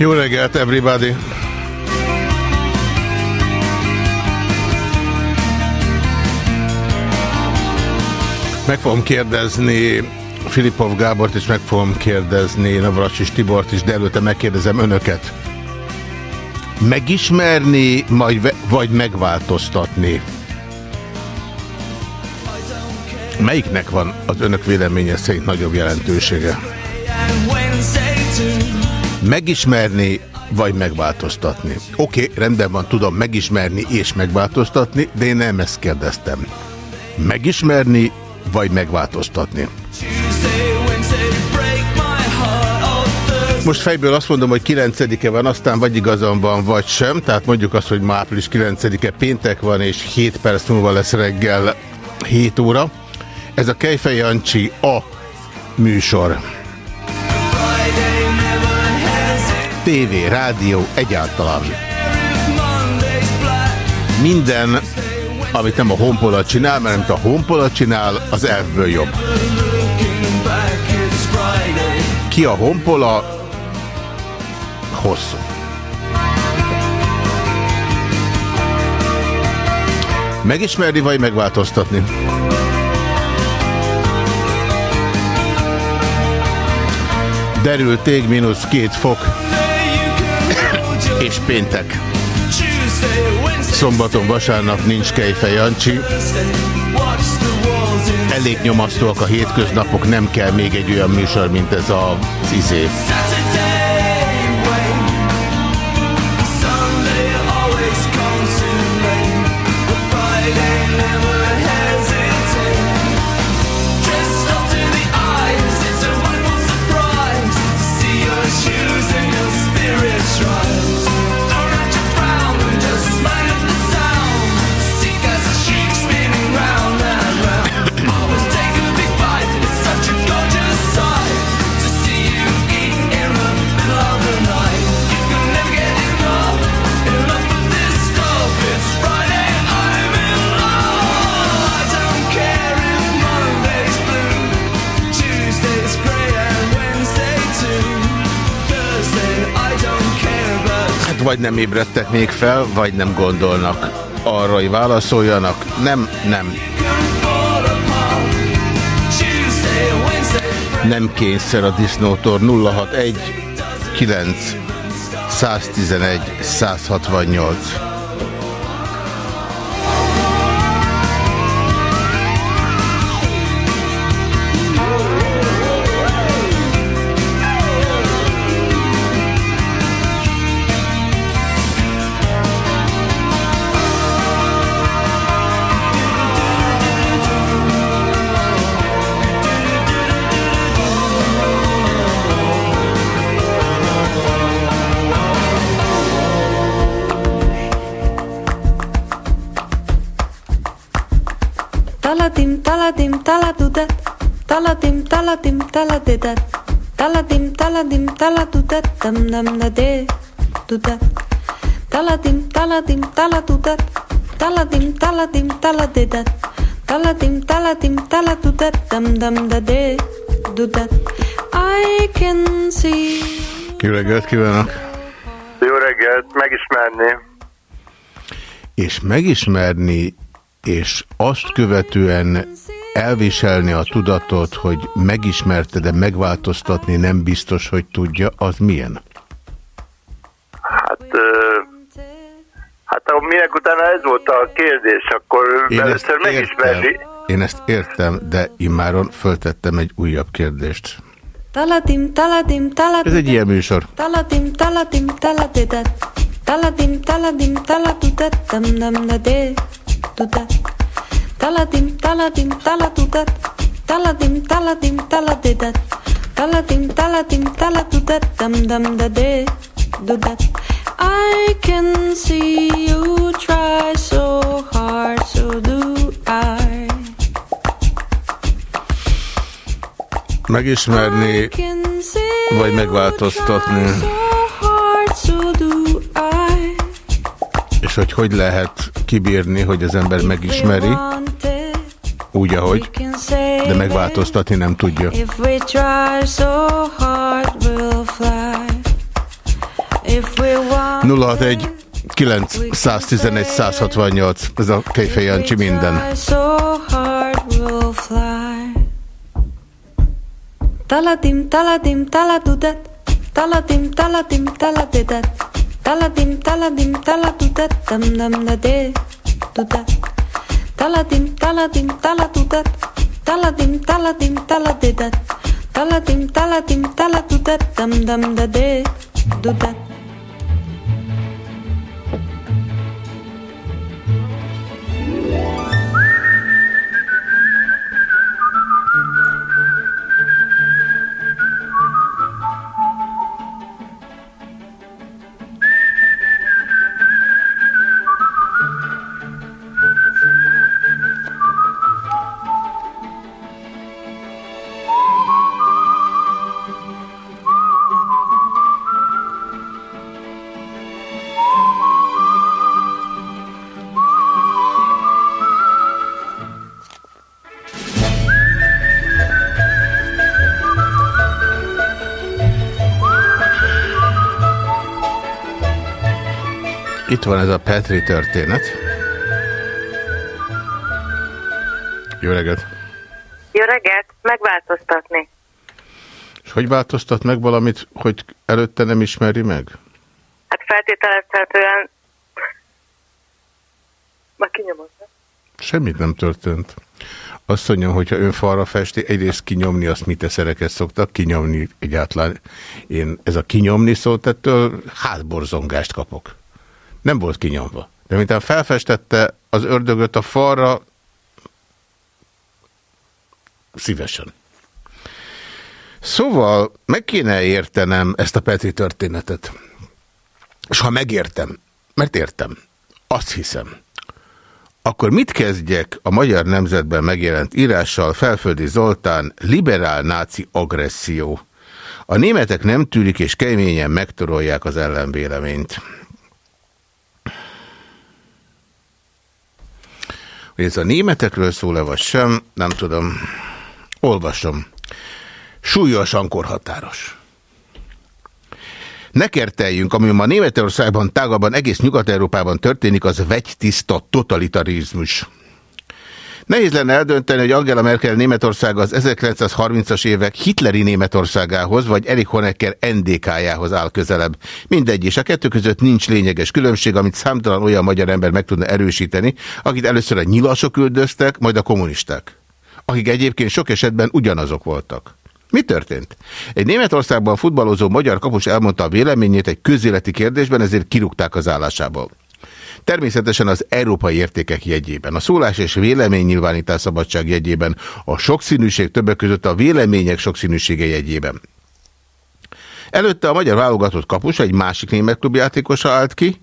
Jó reggelt, everybody! Meg fogom kérdezni Filipov Gábort, és meg fogom kérdezni Navracsis Tibort is, de előtte megkérdezem önöket. Megismerni, majd vagy megváltoztatni? Melyiknek van az önök véleménye szerint nagyobb jelentősége? Megismerni, vagy megváltoztatni? Oké, okay, rendben van, tudom megismerni és megváltoztatni, de én nem ezt kérdeztem. Megismerni, vagy megváltoztatni? Most fejből azt mondom, hogy 9-e van, aztán vagy igazam van, vagy sem. Tehát mondjuk azt, hogy ma április 9-e péntek van, és 7 perc múlva lesz reggel 7 óra. Ez a Kejfej Jancsi a műsor. TV, rádió, egyáltalán. Minden, amit nem a Honpola csinál, mert amit a Honpola csinál, az elfből jobb. Ki a Honpola? Hosszú. Megismerni vagy megváltoztatni? Derült ég, mínusz két fok. És péntek. Szombaton, vasárnap nincs Kejfej Jancsi. Elég nyomasztóak a hétköznapok, nem kell még egy olyan műsor, mint ez az izé. Vagy nem ébredtek még fel, vagy nem gondolnak arra, hogy válaszoljanak. Nem, nem. Nem kényszer a disznótor 061 9 111 168. taladim, taladidat. Taladim, taladim, taladudat. Dam, dam, da, de, dudat. Taladim, taladim, taladudat. Taladim, taladim, taladidat. Taladim, taladim, taladudat. Dam, dam, da, de, dudat. I can see... Jó reggelt kívánok! Jó reggelt, megismerni. És megismerni, és azt követően elviselni a tudatot, hogy megismerte, de megváltoztatni nem biztos, hogy tudja, az milyen? Hát, hát minek utána ez volt a kérdés, akkor Én először megismerni. Én ezt értem, de immáron föltettem egy újabb kérdést. Taladim, taladim, taladim, Ez egy ilyen műsor. Taladim, taladim, taladidat. Taladim, taladim, taladidat. Dam, dam, da, de, dudat. Taladim, taladim, talatudat. Taladim, taladim, taladidat. Taladim, taladim, talatudat. Dam, dam, da, de, dudat. I can see you try so hard, so do I. Megismerni, vagy megváltoztatni. És hogy hogy lehet kibírni, hogy az ember megismeri, úgy, ahogy, de megváltoztatni nem tudja. 061 911 168 ez a Kejfej Jancsi minden. Taladim, taladim, taladudet, taladim, taladim, taladidet, taladim, taladim, taladudet, dam dam da de, dudet, taladim, taladim, taladudet, taladim, taladim, taladidet, taladim, taladim, taladudet, dam dam da de, dudet. Itt van ez a Petri történet. Jó reggelt! Jó reggelt! Megváltoztatni. És hogy változtat meg valamit, hogy előtte nem ismeri meg? Hát feltételezhetően... Már kinyomozza. Semmit nem történt. Azt mondja, hogyha ön falra festi, egyrészt kinyomni, azt mit eszereket szoktak, kinyomni egyáltalán. Én ez a kinyomni szót, ettől hátborzongást kapok. Nem volt kinyomva. De mintán felfestette az ördögöt a falra, szívesen. Szóval meg kéne értenem ezt a Petri történetet. És ha megértem, mert értem, azt hiszem, akkor mit kezdjek a Magyar Nemzetben megjelent írással Felföldi Zoltán liberál náci agresszió? A németek nem tűrik és keményen megtorolják az ellenvéleményt. Hogy ez a németekről szól-e vagy sem, nem tudom. Olvasom. Súlyosan korhatáros. Ne kerteljünk, ami ma Németországban, tágabban, egész Nyugat-Európában történik, az vegytiszta totalitarizmus. Nehéz lenne eldönteni, hogy Angela Merkel Németország az 1930-as évek Hitleri Németországához, vagy Erich Honecker NDK-jához áll közelebb. Mindegy, és a kettő között nincs lényeges különbség, amit számtalan olyan magyar ember meg tudna erősíteni, akit először a nyilasok üldöztek, majd a kommunisták. Akik egyébként sok esetben ugyanazok voltak. Mi történt? Egy Németországban futballozó magyar kapus elmondta a véleményét egy közéleti kérdésben, ezért kirúgták az állásából. Természetesen az európai értékek jegyében, a szólás és véleménynyilvánítás szabadság jegyében, a sokszínűség többek között a vélemények sokszínűsége jegyében. Előtte a magyar válogatott kapus egy másik német klubjátékosa állt ki,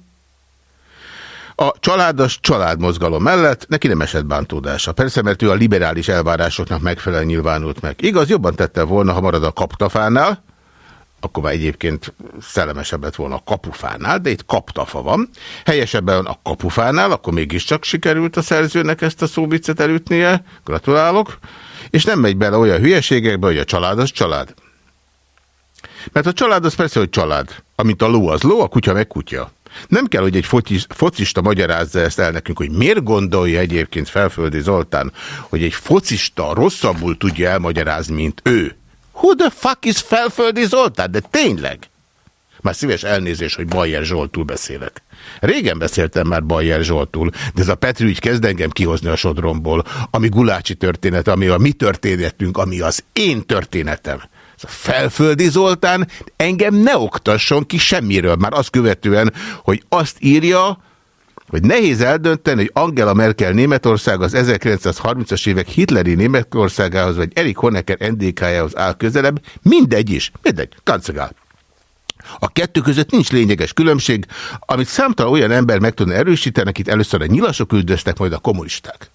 a családos családmozgalom mellett neki nem esett bántódása. Persze, mert ő a liberális elvárásoknak megfelelően nyilvánult meg. Igaz, jobban tette volna, ha marad a kaptafánál, akkor már egyébként szellemesebb lett volna a kapufánál, de itt kaptafa van. Helyesebben a kapufánál, akkor mégiscsak sikerült a szerzőnek ezt a szóviccet elütnie. Gratulálok. És nem megy bele olyan hülyeségekbe, hogy a család az család. Mert a család az persze, hogy család. Amint a ló az ló, a kutya meg kutya. Nem kell, hogy egy focista magyarázza ezt el nekünk, hogy miért gondolja egyébként Felföldi Zoltán, hogy egy focista rosszabbul tudja elmagyarázni, mint ő. Who the fuck is Felföldi Zoltán? De tényleg? Már szíves elnézés, hogy Bajer Zsoltul beszélek. Régen beszéltem már Bajer Zsoltul, de ez a Petri ügy kezd engem kihozni a sodromból, ami Gulácsi történet, ami a mi történetünk, ami az én történetem. Ez a Felföldi Zoltán engem ne oktasson ki semmiről, már azt követően, hogy azt írja, hogy nehéz eldönteni, hogy Angela Merkel Németország az 1930-as évek Hitleri Németországához, vagy Erik Honecker NDK-jához áll közelebb, mindegy is, mindegy, kancegál. A kettő között nincs lényeges különbség, amit számtalan olyan ember meg tudna erősíteni, akit először a nyilasok üldöztek, majd a kommunisták.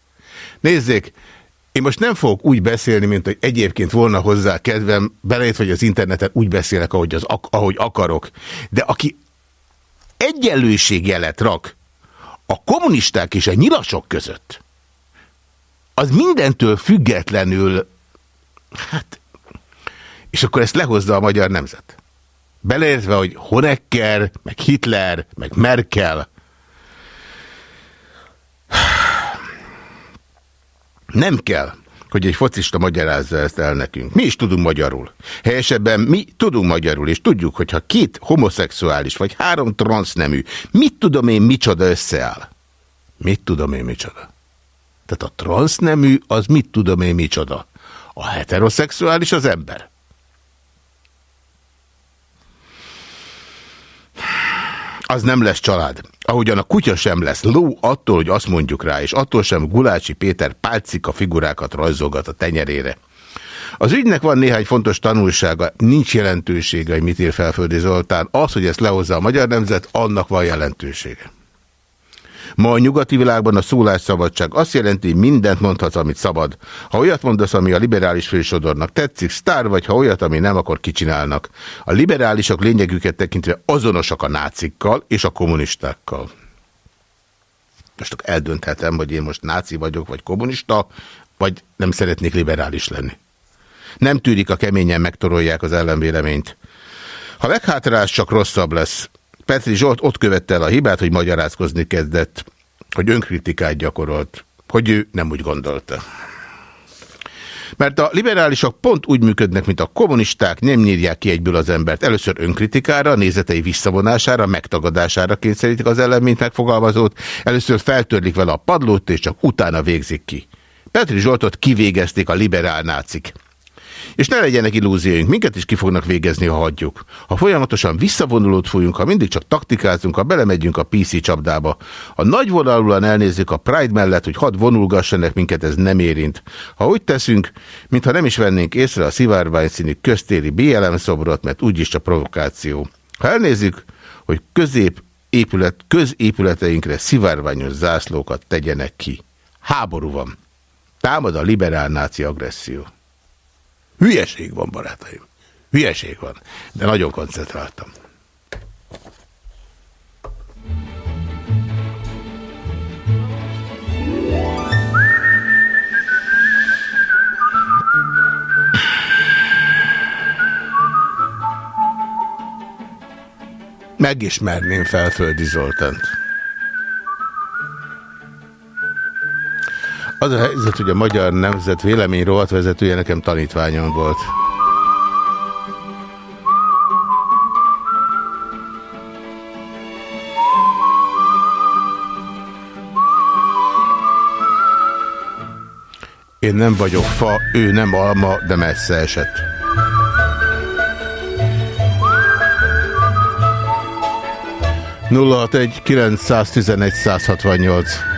Nézzék, én most nem fogok úgy beszélni, mint hogy egyébként volna hozzá kedvem, belejött, hogy az interneten úgy beszélek, ahogy, az, ahogy akarok. De aki egyenlőségjelet rak a kommunisták és a nyilasok között, az mindentől függetlenül, hát, és akkor ezt lehozza a magyar nemzet. Beleértve, hogy Honecker, meg Hitler, meg Merkel. Nem kell, hogy egy focista magyarázza ezt el nekünk. Mi is tudunk magyarul. Helyesebben mi tudunk magyarul, és tudjuk, hogyha két homoszexuális vagy három transznemű, mit tudom én micsoda összeáll? Mit tudom én micsoda? Tehát a transznemű az mit tudom én micsoda? A heteroszexuális az ember. Az nem lesz család. Ahogyan a kutya sem lesz ló attól, hogy azt mondjuk rá, és attól sem Gulácsi Péter pálcika figurákat rajzolgat a tenyerére. Az ügynek van néhány fontos tanulsága, nincs jelentősége, hogy mit ír Felföldi Zoltán. Az, hogy ezt lehozza a magyar nemzet, annak van jelentősége. Ma a nyugati világban a szólásszabadság azt jelenti, hogy mindent mondhatsz, amit szabad. Ha olyat mondasz, ami a liberális fősodornak tetszik, sztár vagy, ha olyat, ami nem, akkor kicsinálnak. A liberálisok lényegüket tekintve azonosak a nácikkal és a kommunistákkal. Most eldönthetem, hogy én most náci vagyok, vagy kommunista, vagy nem szeretnék liberális lenni. Nem tűrik a keményen megtorolják az ellenvéleményt. Ha meghátrálás, csak rosszabb lesz. Petri Zsolt ott követte el a hibát, hogy magyarázkozni kezdett, hogy önkritikát gyakorolt, hogy ő nem úgy gondolta. Mert a liberálisok pont úgy működnek, mint a kommunisták, nem nyírják ki egyből az embert. Először önkritikára, nézetei visszavonására, megtagadására kényszerítik az ellenményt megfogalmazót, először feltörlik vele a padlót, és csak utána végzik ki. Petri Zsoltot kivégezték a liberál nácik. És ne legyenek illúzióink, minket is ki fognak végezni, ha hagyjuk. Ha folyamatosan visszavonulót folyunk, ha mindig csak taktikázunk, ha belemegyünk a PC csapdába. Ha nagyvonalulan elnézzük a Pride mellett, hogy hadd vonulgassanak minket, ez nem érint. Ha úgy teszünk, mintha nem is vennénk észre a szivárvány színű köztéri BLM szobrot, mert úgyis csak provokáció. Ha elnézzük, hogy közép épület, középületeinkre szivárványos zászlókat tegyenek ki. Háború van. Támad a liberál náci agresszió. Hülyeség van, barátaim. Hülyeség van. De nagyon koncentráltam. Megismerném Felföldi Zoltánt. Az a helyzet, hogy a Magyar Nemzet vélemény vezetője nekem tanítványom volt. Én nem vagyok fa, ő nem alma, de messze esett. Nulla egy 911 168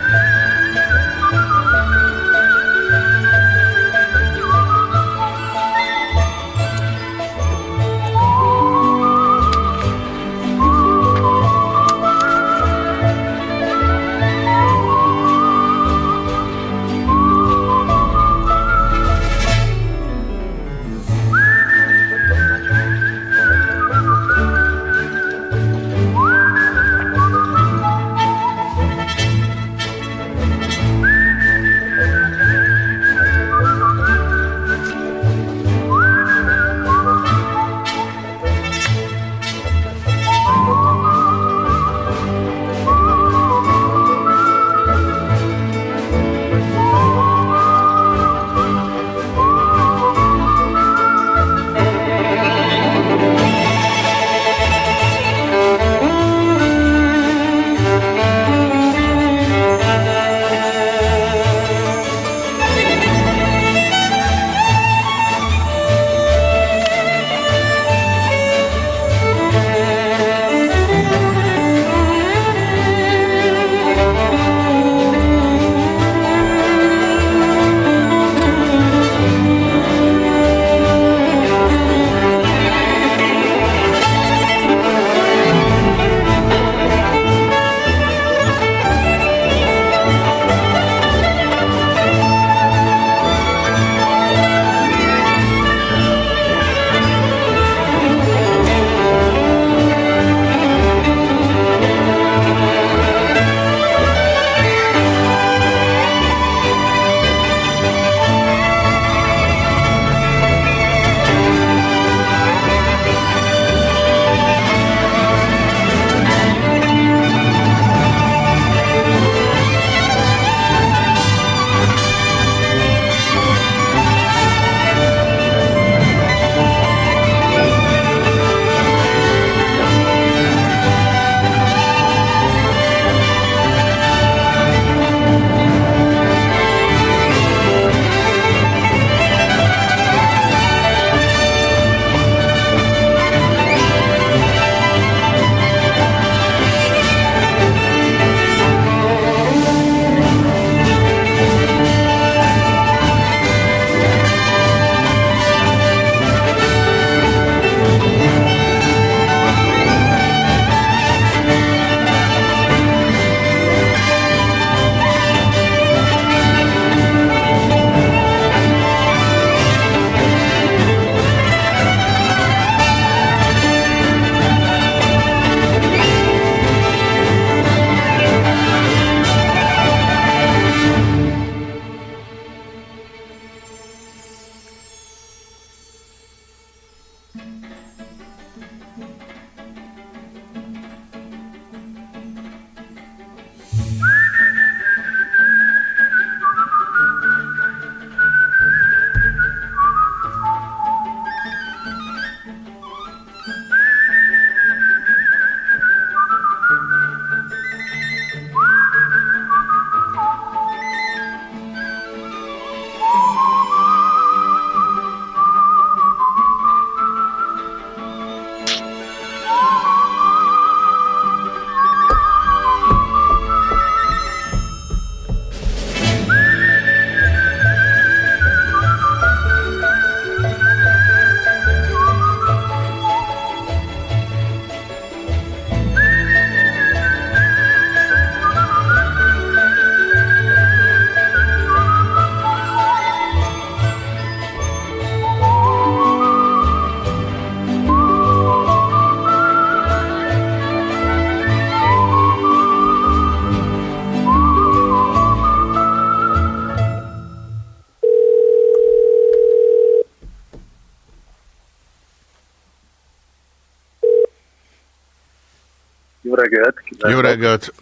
reggelt!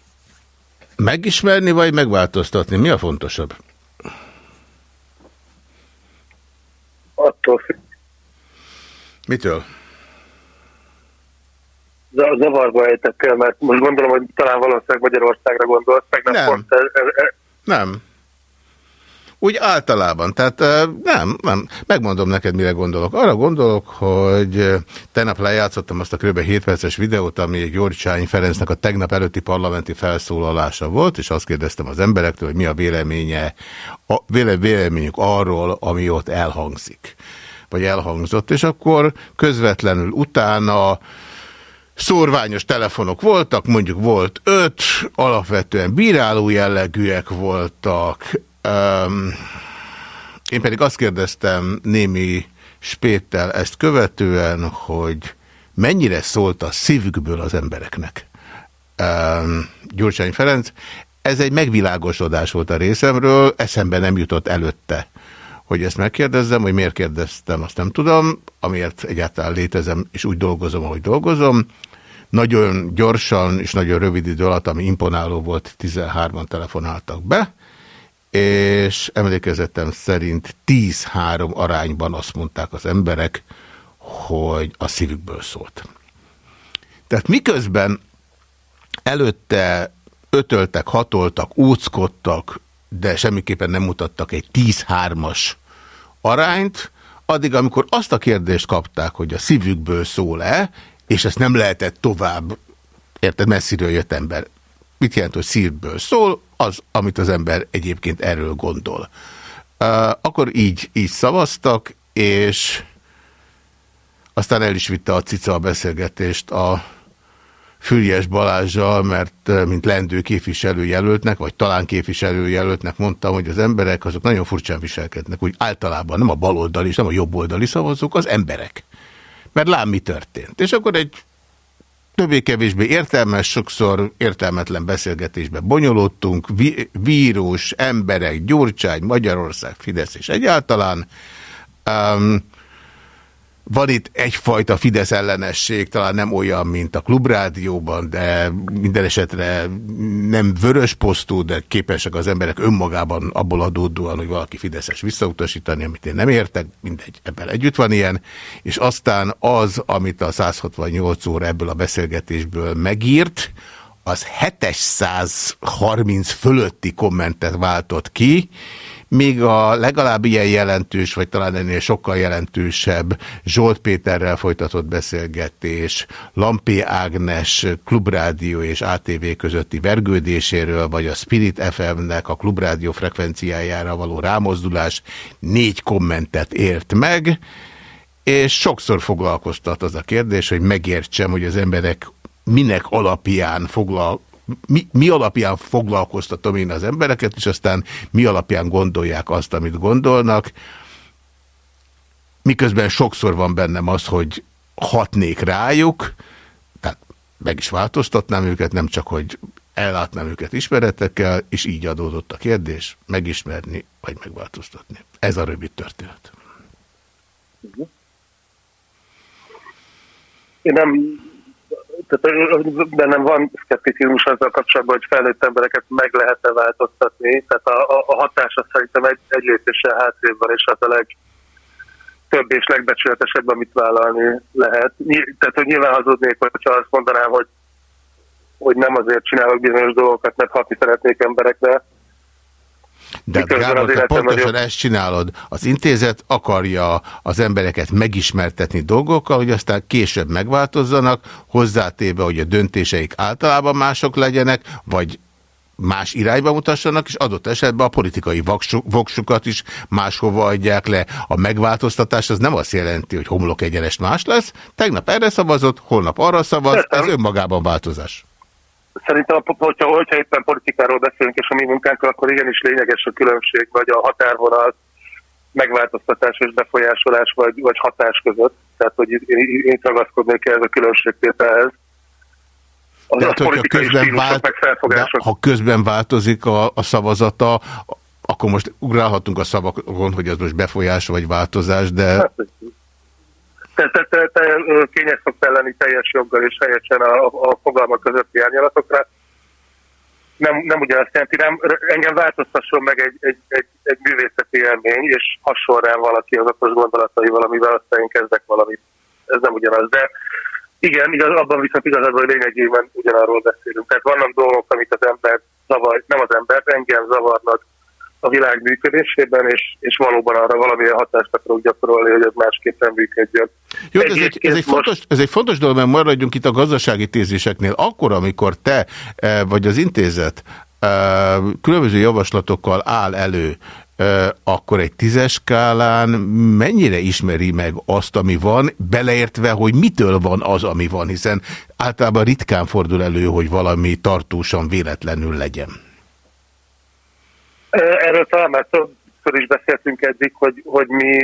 Megismerni vagy megváltoztatni? Mi a fontosabb? Attól függ. Mitől? Zavarba ejtettél, mert most gondolom, hogy talán valószínűleg Magyarországra gondolsz, meg nem, nem. pont ez, ez, ez. Nem. Úgy általában, tehát nem, nem. Megmondom neked, mire gondolok. Arra gondolok, hogy tegnap lejátszottam azt a kb. 7 perces videót, ami Gyurcsány Ferencnek a tegnap előtti parlamenti felszólalása volt, és azt kérdeztem az emberektől, hogy mi a véleménye, a véle, véleményük arról, ami ott elhangzik, vagy elhangzott, és akkor közvetlenül utána Szórványos telefonok voltak, mondjuk volt öt, alapvetően bíráló jellegűek voltak, Um, én pedig azt kérdeztem némi spéttel ezt követően, hogy mennyire szólt a szívükből az embereknek. Um, Gyurcsány Ferenc, ez egy megvilágosodás volt a részemről, eszembe nem jutott előtte, hogy ezt megkérdezzem, hogy miért kérdeztem, azt nem tudom, amiért egyáltalán létezem, és úgy dolgozom, ahogy dolgozom. Nagyon gyorsan és nagyon rövid idő alatt, ami imponáló volt, 13-an telefonáltak be, és emlékezetem szerint 10-3 arányban azt mondták az emberek, hogy a szívükből szólt. Tehát miközben előtte ötöltek, hatoltak, úckodtak, de semmiképpen nem mutattak egy 10-3-as arányt, addig, amikor azt a kérdést kapták, hogy a szívükből szól-e, és ezt nem lehetett tovább, érted, messziről jött ember. Mit jelent, hogy szívből szól? az, amit az ember egyébként erről gondol. Akkor így, így szavaztak, és aztán el is vitte a cica a beszélgetést a Füriás Balázsjal, mert mint lendő képviselőjelöltnek, vagy talán képviselőjelöltnek mondtam, hogy az emberek azok nagyon furcsán viselkednek, úgy általában nem a baloldali és nem a jobboldali szavazók, az emberek. Mert lám mi történt. És akkor egy többé-kevésbé értelmes, sokszor értelmetlen beszélgetésbe bonyolódtunk, vírus, emberek, Gyurcsány, Magyarország, Fidesz és egyáltalán. Um, van itt egyfajta Fidesz ellenesség, talán nem olyan, mint a klubrádióban, de minden esetre nem vörös posztú, de képesek az emberek önmagában abból adódóan, hogy valaki Fideszes visszautasítani, amit én nem értek, mindegy, ebben együtt van ilyen, és aztán az, amit a 168 óra ebből a beszélgetésből megírt, az 730 fölötti kommentet váltott ki, még a legalább ilyen jelentős, vagy talán ennél sokkal jelentősebb Zsolt Péterrel folytatott beszélgetés, Lampé Ágnes klubrádió és ATV közötti vergődéséről, vagy a Spirit FM-nek a klubrádió frekvenciájára való rámozdulás négy kommentet ért meg, és sokszor foglalkoztat az a kérdés, hogy megértsem, hogy az emberek minek alapján foglal, mi, mi alapján foglalkoztatom én az embereket, és aztán mi alapján gondolják azt, amit gondolnak. Miközben sokszor van bennem az, hogy hatnék rájuk, tehát meg is változtatnám őket, nem csak, hogy ellátnám őket ismeretekkel, és így adódott a kérdés, megismerni, vagy megváltoztatni. Ez a rövid történet. Én nem tehát bennem van szkepticizmus azzal kapcsolatban, hogy felnőtt embereket meg lehet-e változtatni. Tehát a, a, hatása szerintem egy, egy lépéssel hátrébb van, és az a legtöbb és legbecsületesebb, amit vállalni lehet. Tehát, hogy nyilván hazudnék, hogyha azt mondanám, hogy, hogy nem azért csinálok bizonyos dolgokat, mert hatni szeretnék emberekre, de Gábor, te pontosan ezt csinálod. Az intézet akarja az embereket megismertetni dolgokkal, hogy aztán később megváltozzanak, hozzátéve, hogy a döntéseik általában mások legyenek, vagy más irányba mutassanak, és adott esetben a politikai voksukat is máshova adják le. A megváltoztatás az nem azt jelenti, hogy homlok egyenest más lesz. Tegnap erre szavazott, holnap arra szavaz, ez önmagában változás. Szerintem, hogyha, hogyha éppen politikáról beszélünk, és a mi munkánkról, akkor igenis lényeges a különbség, vagy a határvonal megváltoztatás és befolyásolás, vagy, vagy hatás között. Tehát, hogy én, én ragaszkodnék ez a különbségtételhez. Az Tehát, a hogyha közben, vált, de, ha közben változik a, a szavazata, akkor most ugrálhatunk a szavakon, hogy ez most befolyás vagy változás, de... Hát, te, te, te, te kényes szoksz lenni teljes joggal és helyesen a, a fogalmak közötti árnyalatokra. Nem, nem ugyanazt jelenti, nem, engem változtasson meg egy, egy, egy, egy művészeti élmény, és hasonl rám valaki az okos gondolataival, amivel aztán én kezdek valamit. Ez nem ugyanaz, de igen, igaz, abban viszont igazából lényegében ugyanarról beszélünk. Tehát vannak dolgok, amit az ember zavar, nem az ember, engem zavarnak a világ működésében, és, és valóban arra valamilyen hatást akarok gyakorolni, hogy ez másképpen működjön. Jó, ez egy, ez, egy fontos, ez egy fontos dolog, mert maradjunk itt a gazdasági tézéseknél. Akkor, amikor te eh, vagy az intézet eh, különböző javaslatokkal áll elő, eh, akkor egy tízes skálán mennyire ismeri meg azt, ami van, beleértve, hogy mitől van az, ami van, hiszen általában ritkán fordul elő, hogy valami tartósan véletlenül legyen. Erről talán már többször is beszéltünk eddig, hogy, hogy mi,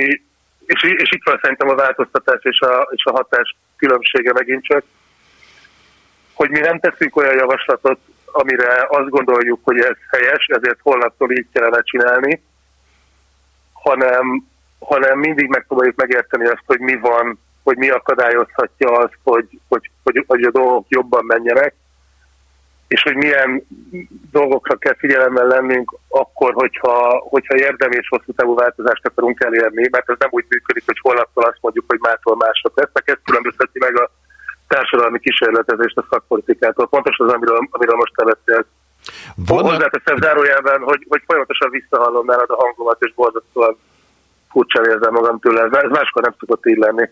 és, és itt van szerintem a változtatás és a, és a hatás különbsége megint csak, hogy mi nem teszünk olyan javaslatot, amire azt gondoljuk, hogy ez helyes, ezért holnaptól így kellene csinálni, hanem, hanem mindig megpróbáljuk megérteni azt, hogy mi van, hogy mi akadályozhatja azt, hogy, hogy, hogy, hogy a dolgok jobban menjenek, és hogy milyen dolgokra kell figyelemmel lennünk akkor, hogyha, hogyha érdemés hosszú távú változást akarunk elérni, mert ez nem úgy működik, hogy holnaptól azt mondjuk, hogy mától mások lesznek, ez különbözteti meg a társadalmi kísérletezést a szakpolitikától. Pontos az, amiről, amiről most te beszélsz. Van Hozzáteszem zárójelben, hogy, hogy folyamatosan visszahallom nálad a hangomat, és borzasztóan furcsán érzem magam tőle. Ez máskor nem szokott így lenni.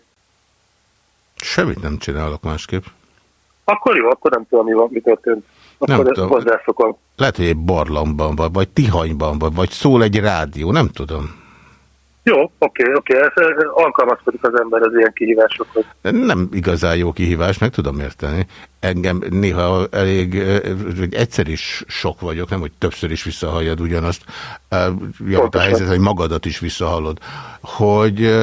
Semmit nem csinálok másképp. Akkor jó, akkor nem tudom, mi, van, mi történt. Akkor nem tudom. Hozzászokom. Lehet, hogy egy barlangban vagy, vagy tihanyban vagy, vagy szól egy rádió, nem tudom. Jó, oké, oké, ez alkalmazkodik az ember az ilyen kihívásokhoz. Nem igazán jó kihívás, meg tudom érteni. Engem néha elég, hogy egyszer is sok vagyok, nem, hogy többször is visszahalljad ugyanazt. Jó, a helyzet, hogy magadat is visszahallod. Hogy,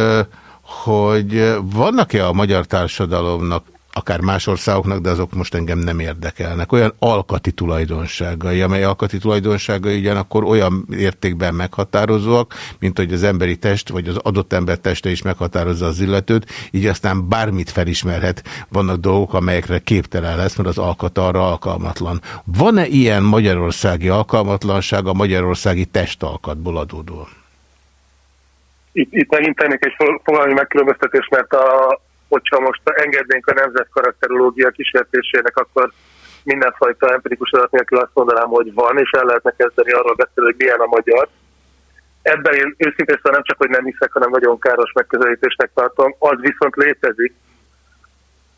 hogy vannak-e a magyar társadalomnak akár más országoknak, de azok most engem nem érdekelnek. Olyan alkati tulajdonságai, amely alkati tulajdonságai ugyanakkor olyan értékben meghatározóak, mint hogy az emberi test, vagy az adott ember teste is meghatározza az illetőt, így aztán bármit felismerhet. Vannak dolgok, amelyekre képtelen lesz, mert az alkat arra alkalmatlan. Van-e ilyen magyarországi alkalmatlanság a magyarországi testalkatból adódóan? Itt, itt megint tennék egy fogalmi megkülönböztetés, mert a, hogyha most engednénk a nemzetkarakterológia kísértésének, akkor mindenfajta empirikus adat nélkül azt mondanám, hogy van, és el lehetne kezdeni arról beszélni, hogy milyen a magyar. Ebben én őszintén szóval nem csak, hogy nem hiszek, hanem nagyon káros megközelítésnek tartom. Az viszont létezik,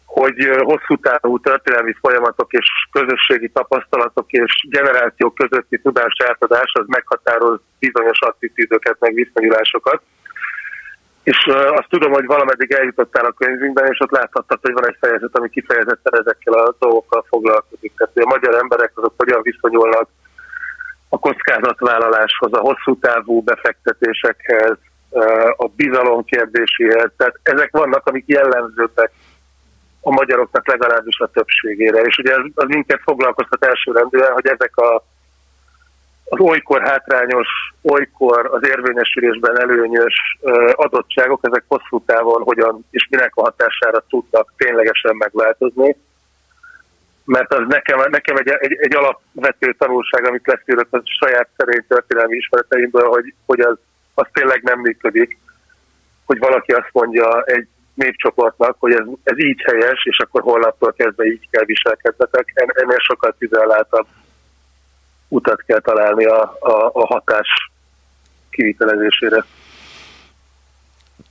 hogy hosszú távú történelmi folyamatok és közösségi tapasztalatok és generációk közötti tudás átadás az meghatároz bizonyos attitűdöket, meg viszonyulásokat és azt tudom, hogy valameddig eljutottál a könyvünkben, és ott láthattad, hogy van egy fejezet, ami kifejezetten ezekkel a dolgokkal foglalkozik. Tehát, hogy a magyar emberek azok hogyan viszonyulnak a kockázatvállaláshoz, a hosszú távú befektetésekhez, a bizalom kérdéséhez. Tehát ezek vannak, amik jellemzőek a magyaroknak legalábbis a többségére. És ugye az, az minket foglalkoztat elsőrendűen, hogy ezek a az olykor hátrányos, olykor az érvényesülésben előnyös adottságok, ezek hosszú távon hogyan és minek a hatására tudnak ténylegesen megváltozni. Mert az nekem, nekem egy, egy, egy alapvető tanulság, amit leszűrött a saját szerint történelmi ismereteimből, hogy, hogy az, az tényleg nem működik, hogy valaki azt mondja egy népcsoportnak, hogy ez, ez így helyes, és akkor holnaptól kezdve így kell viselkednetek. Ennél sokkal tüzellátabb utat kell találni a, a, a hatás kivitelezésére.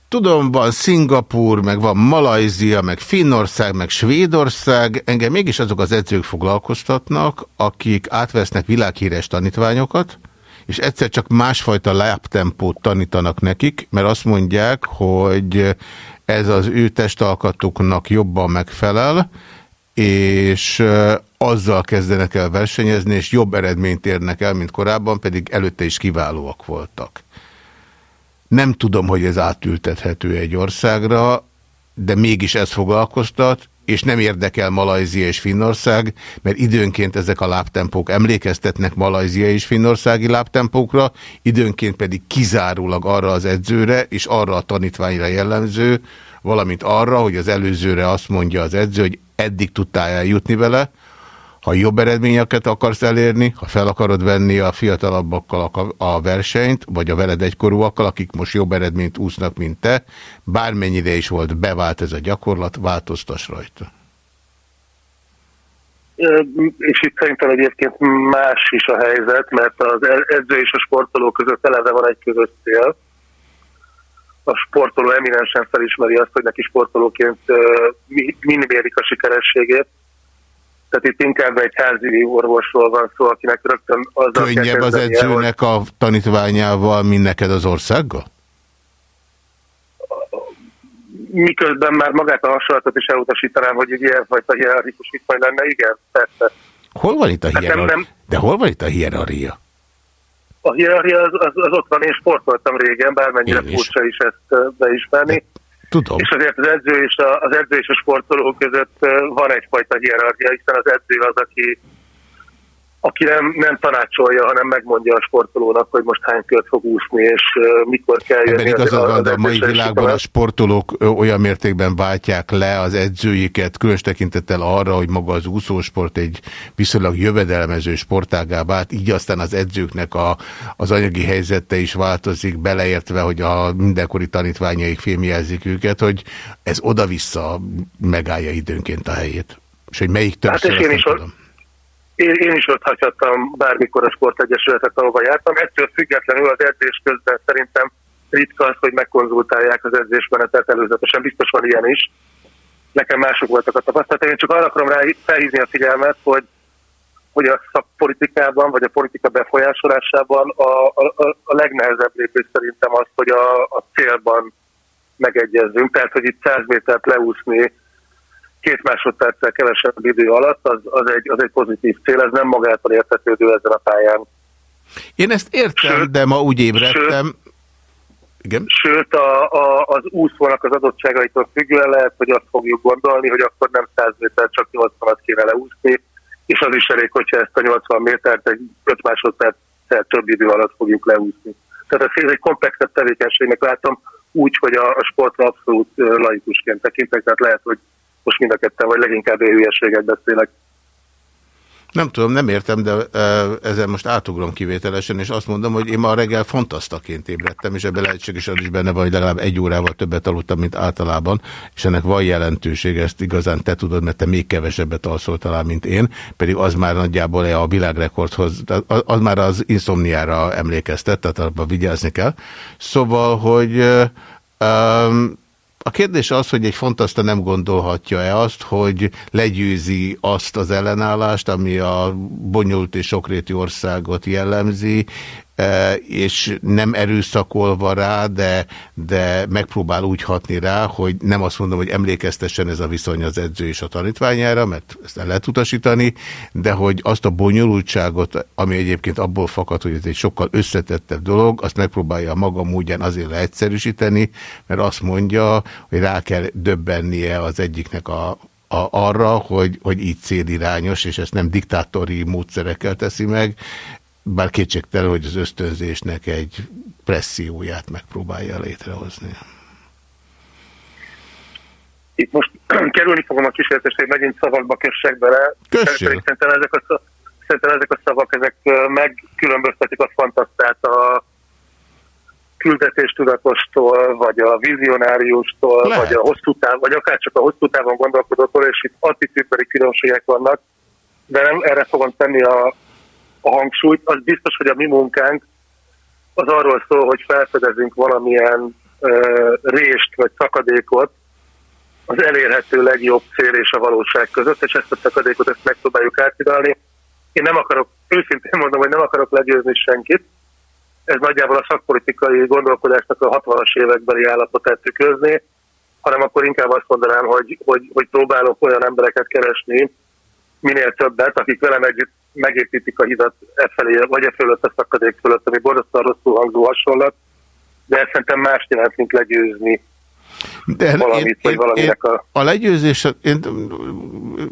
Tudom, van Szingapúr, meg van Malajzia, meg Finnország, meg Svédország. Engem mégis azok az edzők foglalkoztatnak, akik átvesznek világhíres tanítványokat, és egyszer csak másfajta láptempót tanítanak nekik, mert azt mondják, hogy ez az ő testalkatuknak jobban megfelel, és azzal kezdenek el versenyezni, és jobb eredményt érnek el, mint korábban, pedig előtte is kiválóak voltak. Nem tudom, hogy ez átültethető egy országra, de mégis ez foglalkoztat, és nem érdekel Malajzia és Finnország, mert időnként ezek a láptempók emlékeztetnek Malajzia és Finnországi láptempókra, időnként pedig kizárólag arra az edzőre és arra a tanítványra jellemző, valamint arra, hogy az előzőre azt mondja az edző, hogy eddig tudtál eljutni vele, ha jobb eredményeket akarsz elérni, ha fel akarod venni a fiatalabbakkal a, versenyt, vagy a veled egykorúakkal, akik most jobb eredményt úsznak, mint te, bármennyire is volt bevált ez a gyakorlat, változtas rajta. És itt szerintem egyébként más is a helyzet, mert az edző és a sportoló között eleve van egy közös cél. A sportoló eminensen felismeri azt, hogy neki sportolóként mind mérik a sikerességét, tehát itt inkább egy házi orvosról van szó, akinek rögtön az Könnyebb az edzőnek a tanítványával, mint neked az országgal? Miközben már magát a hasonlatot is elutasítanám, hogy egy ilyenfajta hierarchikus viszony lenne, igen, persze. Hol van itt a hierarchia? De hol van itt a hierarchia? A hierarchia az, az, az ott van, én sportoltam régen, bármennyire furcsa is ezt beismerni. De Tudom. És azért az edző és a, az edző és a sportoló között van egyfajta hierarchia, hiszen az edző az, aki aki nem, nem tanácsolja, hanem megmondja a sportolónak, hogy most hány kört fog úszni, és mikor kell jönni. Ebben igazad van, de a mai világban a sportolók olyan mértékben váltják le az edzőiket, különös tekintettel arra, hogy maga az úszósport egy viszonylag jövedelmező sportágá vált, így aztán az edzőknek a, az anyagi helyzete is változik, beleértve, hogy a mindenkori tanítványaik fémjelzik őket, hogy ez oda-vissza megállja időnként a helyét. És hogy melyik többször, hát és én is tudom. Én, én is ott hagyhattam bármikor a sportegyesületet, ahova jártam. Ettől függetlenül az edzés közben szerintem ritka az, hogy megkonzultálják az edzésmenetet előzetesen. Biztos van ilyen is. Nekem mások voltak a tapasztalatok. Én csak arra akarom rá felhívni a figyelmet, hogy, hogy a szakpolitikában, vagy a politika befolyásolásában a, a, a legnehezebb lépés szerintem az, hogy a, a célban megegyezzünk. Tehát, hogy itt 100 métert leúszni két másodperccel kevesebb idő alatt, az, az, egy, az egy pozitív cél, ez nem magától értetődő ezen a pályán. Én ezt értem, sőt, de ma úgy ébredtem. Sőt, Igen? sőt a, a, az úszónak az adottságaitól függően lehet, hogy azt fogjuk gondolni, hogy akkor nem 100 méter, csak 80-at kéne leúszni, és az is elég, hogyha ezt a 80 métert egy 5 másodperccel több idő alatt fogjuk leúszni. Tehát ez egy komplexebb tevékenységnek látom, úgy, hogy a, a sportra abszolút laikusként tekintek, tehát lehet, hogy most mind a ketten, vagy leginkább én hülyeséget beszélek. Nem tudom, nem értem, de ezzel most átugrom kivételesen, és azt mondom, hogy én ma reggel fantasztaként ébredtem, és ebben lehetséges az is benne van, hogy legalább egy órával többet aludtam, mint általában, és ennek van jelentőség, ezt igazán te tudod, mert te még kevesebbet alszol talán, mint én, pedig az már nagyjából a világrekordhoz, az már az inszomniára emlékeztet, tehát abban vigyázni kell. Szóval, hogy um, a kérdés az, hogy egy fantaszta nem gondolhatja-e azt, hogy legyőzi azt az ellenállást, ami a bonyolult és sokréti országot jellemzi, és nem erőszakolva rá, de, de megpróbál úgy hatni rá, hogy nem azt mondom, hogy emlékeztessen ez a viszony az edző és a tanítványára, mert ezt el lehet utasítani, de hogy azt a bonyolultságot, ami egyébként abból fakad, hogy ez egy sokkal összetettebb dolog, azt megpróbálja maga módján azért leegyszerűsíteni, mert azt mondja, hogy rá kell döbbennie az egyiknek a, a, arra, hogy, hogy így célirányos, és ezt nem diktátori módszerekkel teszi meg, bár kétségtelen, hogy az ösztönzésnek egy presszióját megpróbálja létrehozni. Itt most kerülni fogom a kísérletést, hogy megint szavakba kössek bele. Szerintem ezek a, szerintem ezek a szavak ezek megkülönböztetik a fantasztát a küldetéstudatostól, vagy a vizionáriustól, Lehet. vagy a hosszú táv, vagy akár csak a hosszú távon gondolkodótól, és itt attitűdbeli különbségek vannak, de nem erre fogom tenni a a hangsúlyt, az biztos, hogy a mi munkánk az arról szól, hogy felfedezünk valamilyen ö, rést vagy szakadékot az elérhető legjobb cél és a valóság között, és ezt a szakadékot ezt megpróbáljuk áthidalni. Én nem akarok, őszintén mondom, hogy nem akarok legyőzni senkit. Ez nagyjából a szakpolitikai gondolkodásnak a 60-as évekbeli állapotát tükrözni, hanem akkor inkább azt mondanám, hogy, hogy, hogy próbálok olyan embereket keresni, minél többet, akik velem együtt megépítik a hidat e felé, vagy e fölött a szakadék fölött, ami borzasztóan rosszul hangzó hasonlat, de ezt szerintem más jelent, mint legyőzni. de valamit, én, vagy valaminek én, a... A legyőzés, én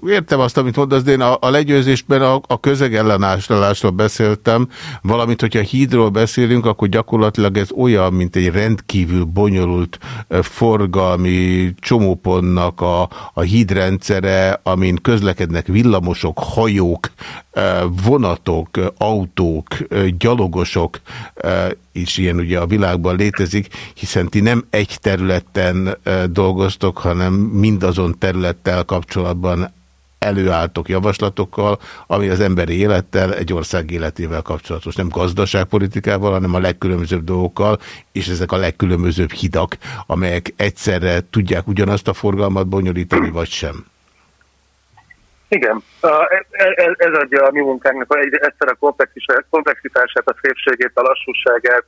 értem azt, amit mondasz, de én a, a legyőzésben a, a közegellenállásról beszéltem, valamint, hogyha hídról beszélünk, akkor gyakorlatilag ez olyan, mint egy rendkívül bonyolult forgalmi csomópontnak a, a hídrendszere, amin közlekednek villamosok, hajók, vonatok, autók, gyalogosok is ilyen ugye a világban létezik, hiszen ti nem egy területen dolgoztok, hanem mindazon területtel kapcsolatban előálltok javaslatokkal, ami az emberi élettel, egy ország életével kapcsolatos. Nem gazdaságpolitikával, hanem a legkülönbözőbb dolgokkal, és ezek a legkülönbözőbb hidak, amelyek egyszerre tudják ugyanazt a forgalmat bonyolítani, vagy sem. Igen, ez, ez adja a mi munkánknak egyszer a komplexitását, a szépségét, a lassúságát,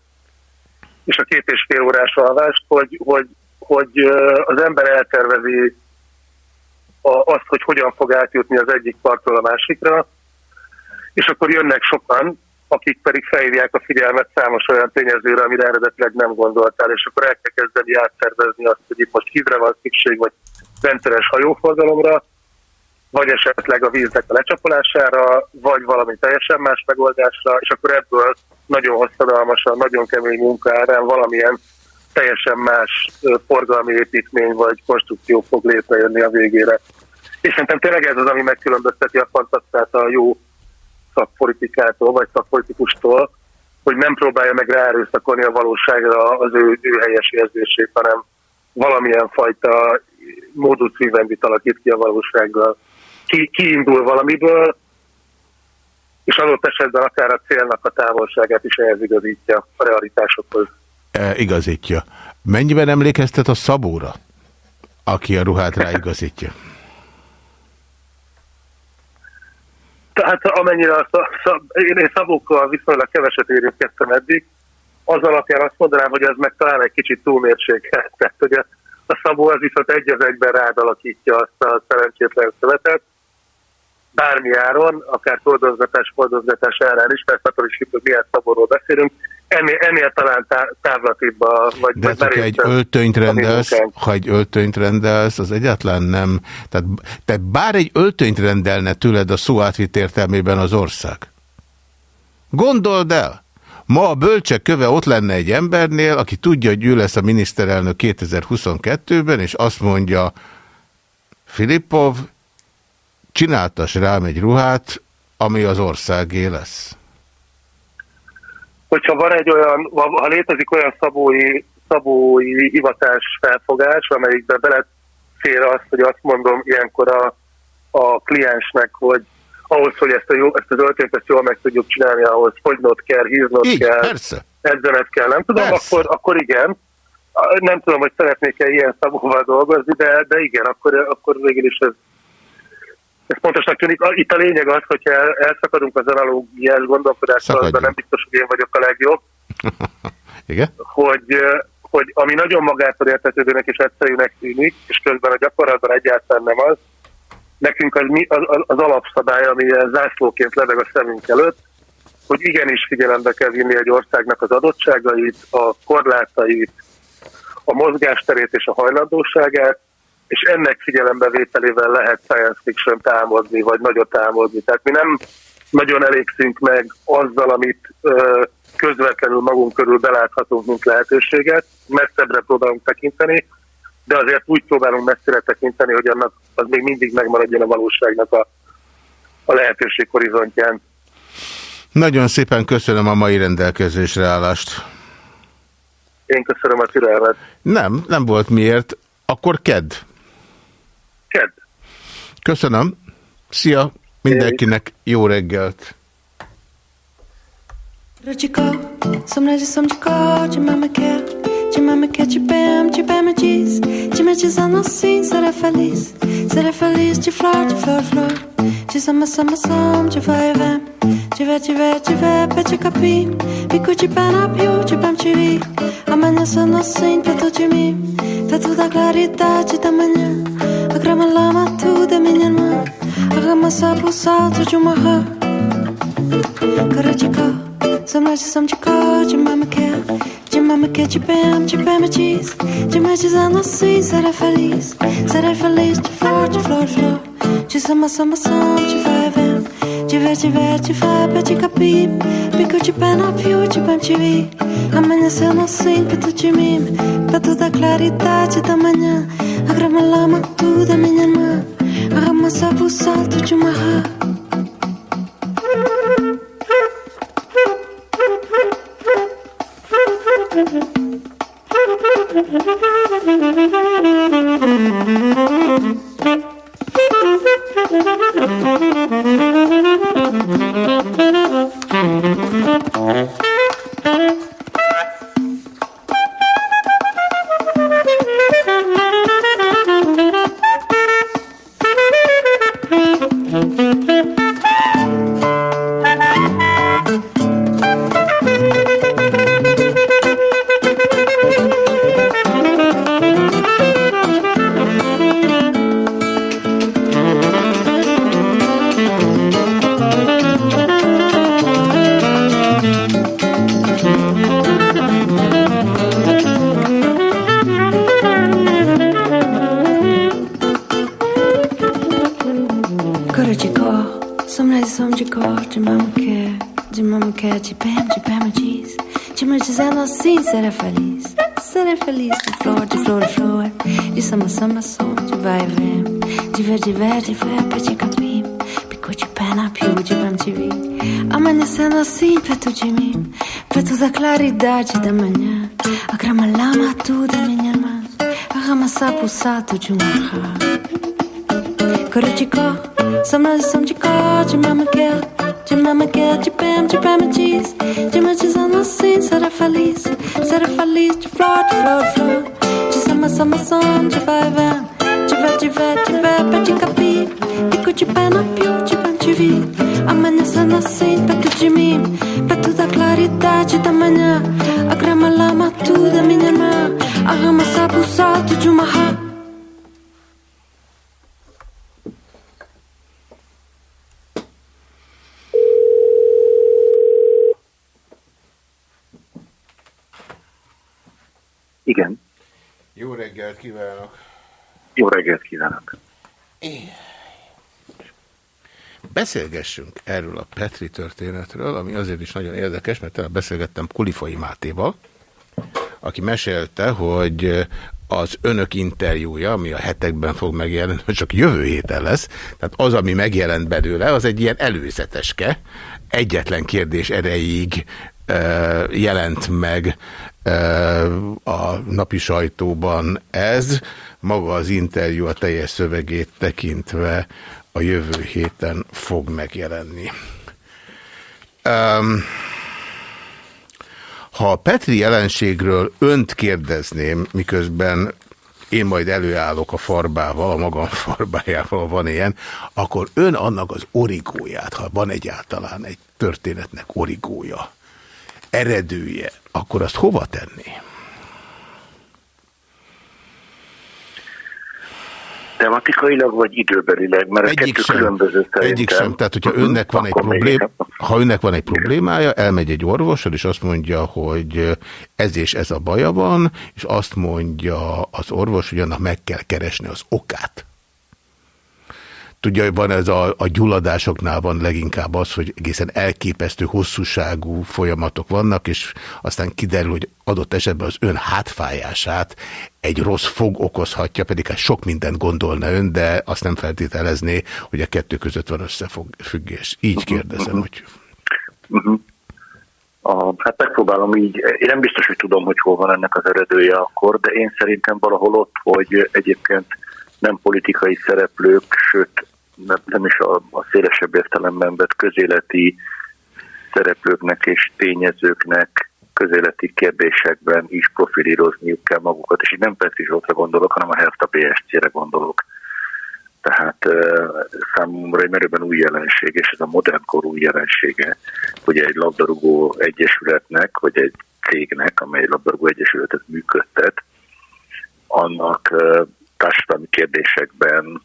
és a két és fél órás alvást, hogy, hogy, hogy az ember eltervezi azt, hogy hogyan fog átjutni az egyik partról a másikra, és akkor jönnek sokan, akik pedig felhívják a figyelmet számos olyan tényezőre, amire eredetileg nem gondoltál, és akkor el kell kezdeni áttervezni azt, hogy itt most hidre van szükség, vagy rendszeres hajóforgalomra, vagy esetleg a víznek a lecsapolására, vagy valami teljesen más megoldásra, és akkor ebből nagyon hosszadalmasan, nagyon kemény munka árán valamilyen teljesen más forgalmi építmény vagy konstrukció fog létrejönni a végére. És szerintem tényleg ez az, ami megkülönbözteti a fantasztát a jó szakpolitikától, vagy szakpolitikustól, hogy nem próbálja meg ráerőszakolni a valóságra az ő, ő helyes érzését, hanem valamilyen fajta módus vivendit alakít ki a valósággal ki, kiindul valamiből, és adott esetben akár a célnak a távolságát is ehhez igazítja a realitásokhoz. E, igazítja. Mennyiben emlékeztet a Szabóra, aki a ruhát ráigazítja? Tehát amennyire a szab, én Szabókkal viszonylag keveset érintkeztem eddig, az alapján azt mondanám, hogy ez meg talán egy kicsit túlmérsékelt. Tehát, hogy a, a Szabó az viszont egy az egyben rád alakítja azt a szerencsétlen szövetet, bármi áron, akár fordozgatás, fordozgatás árán is, mert attól is függ, hogy milyen szaborról beszélünk, ennél, ennél talán tá, távlatibb a... Vagy De hát, ha egy öltönyt rendelsz, ha egy öltönyt rendelsz, az egyáltalán nem... Tehát, tehát bár egy öltönyt rendelne tőled a szó átvitt értelmében az ország. Gondold el! Ma a bölcsek köve ott lenne egy embernél, aki tudja, hogy ő lesz a miniszterelnök 2022-ben, és azt mondja, Filippov, csináltas rám egy ruhát, ami az országé lesz? Hogyha van egy olyan, ha létezik olyan szabói, szabói hivatás felfogás, amelyikben belefér azt, hogy azt mondom ilyenkor a, a kliensnek, hogy ahhoz, hogy ezt, a jó, ezt az öltönyt ezt jól meg tudjuk csinálni, ahhoz fogynod kell, híznod Így, kell, persze. edzened kell, nem tudom, akkor, akkor igen. Nem tudom, hogy szeretnék-e ilyen szabóval dolgozni, de, de igen, akkor, akkor végül is ez ez pontosnak tűnik. Itt a lényeg az, hogyha el, elszakadunk az analógiás gondolkodásról, azban nem biztos, hogy én vagyok a legjobb. Igen? Hogy, hogy ami nagyon magától értetődőnek és egyszerűnek tűnik, és közben a gyakorlatban egyáltalán nem az, nekünk az, az, az, az alapszabály, ami zászlóként leveg a szemünk előtt, hogy igenis figyelembe kell vinni egy országnak az adottságait, a korlátait, a mozgásterét és a hajlandóságát, és ennek figyelembevételével lehet science fiction támadni, vagy nagyot támadni. Tehát mi nem nagyon elégszünk meg azzal, amit ö, közvetlenül magunk körül beláthatunk, mint lehetőséget, messzebbre próbálunk tekinteni, de azért úgy próbálunk messzire tekinteni, hogy annak az még mindig megmaradjon a valóságnak a, a lehetőség horizontján. Nagyon szépen köszönöm a mai rendelkezésre állást. Én köszönöm a türelmet. Nem, nem volt miért. Akkor kedd. Kedd. Köszönöm. Szia mindenkinek. Jó reggelt. Mama te bem, te bem me diz Te me dizendo assim, será feliz Será feliz de flor, de flor, flor De samba, samba, som, de vai e vem Tiver, tiver, tiver, pé capim Bico de pé na pio, de bem te vi Amanhecendo assim, perto de mim Tá toda a claridade da manhã A grama lama tudo é minha irmã. A rama sabe o salto de uma rã. Cara de carro Sometimes some de cor, de mama quer De mama quer de bem, de bem me diz. De mais dizendo assim, será feliz. Será feliz de flor, de flor, flor. De sama, sama, som, de vai, vem De ver, de ver, de capi Pico de pé na piu, de bem te vi. Amanhecendo assim, perto de mim Perto da claridade da manhã A grama lama, tudo é minha irmã A rama sabe o salto de uma rã da manhã. A grama lama tudo, minha irmã. A rama sapo o salto de um arra cor, sombra de som de cor De mama quer, de mama quer De pé, de pé me diz. De me dizendo assim, será feliz. Será feliz de flor, de flor, flor. De samba, samba, som, de vai, vem De ver, de ver, de ver, pé de capi claridade da manhã Beszélgessünk erről a Petri történetről, ami azért is nagyon érdekes, mert talán beszélgettem Kulifai Mátéval, aki mesélte, hogy az önök interjúja, ami a hetekben fog megjelenni, csak jövő héten lesz, tehát az, ami megjelent belőle, az egy ilyen előzeteske, egyetlen kérdés erejéig jelent meg a napi sajtóban ez, maga az interjú a teljes szövegét tekintve a jövő héten fog megjelenni. Um, ha a Petri jelenségről önt kérdezném, miközben én majd előállok a farbával, a magam farbájával van ilyen, akkor ön annak az origóját, ha van egyáltalán egy történetnek origója, eredője, akkor azt hova tenni? Tematikailag vagy időbelileg, mert Egyik kettő sem. különböző szerintem. Egyik sem. Tehát, hogyha önnek van egy problém, ha önnek van egy problémája, elmegy egy orvosod, és azt mondja, hogy ez és ez a baja van, és azt mondja az orvos, hogy annak meg kell keresni az okát. Tudja, van ez a, a gyulladásoknál van leginkább az, hogy egészen elképesztő hosszúságú folyamatok vannak, és aztán kiderül, hogy adott esetben az ön hátfájását egy rossz fog okozhatja, pedig hát sok mindent gondolna ön, de azt nem feltételezné, hogy a kettő között van összefüggés. Így kérdezem, hogy... Hát megpróbálom így, én nem biztos, hogy tudom, hogy hol van ennek az eredője akkor, de én szerintem valahol ott, hogy egyébként nem politikai szereplők, sőt nem, nem is a, a szélesebb értelemben vett közéleti szereplőknek és tényezőknek közéleti kérdésekben is profilírozniuk kell magukat, és így nem Petri Zsoltra gondolok, hanem a Hertha BSC-re gondolok. Tehát számomra egy merőben új jelenség, és ez a modern kor új jelensége, hogy egy labdarúgó egyesületnek, vagy egy cégnek, amely labdarúgó egyesületet működtet, annak társadalmi kérdésekben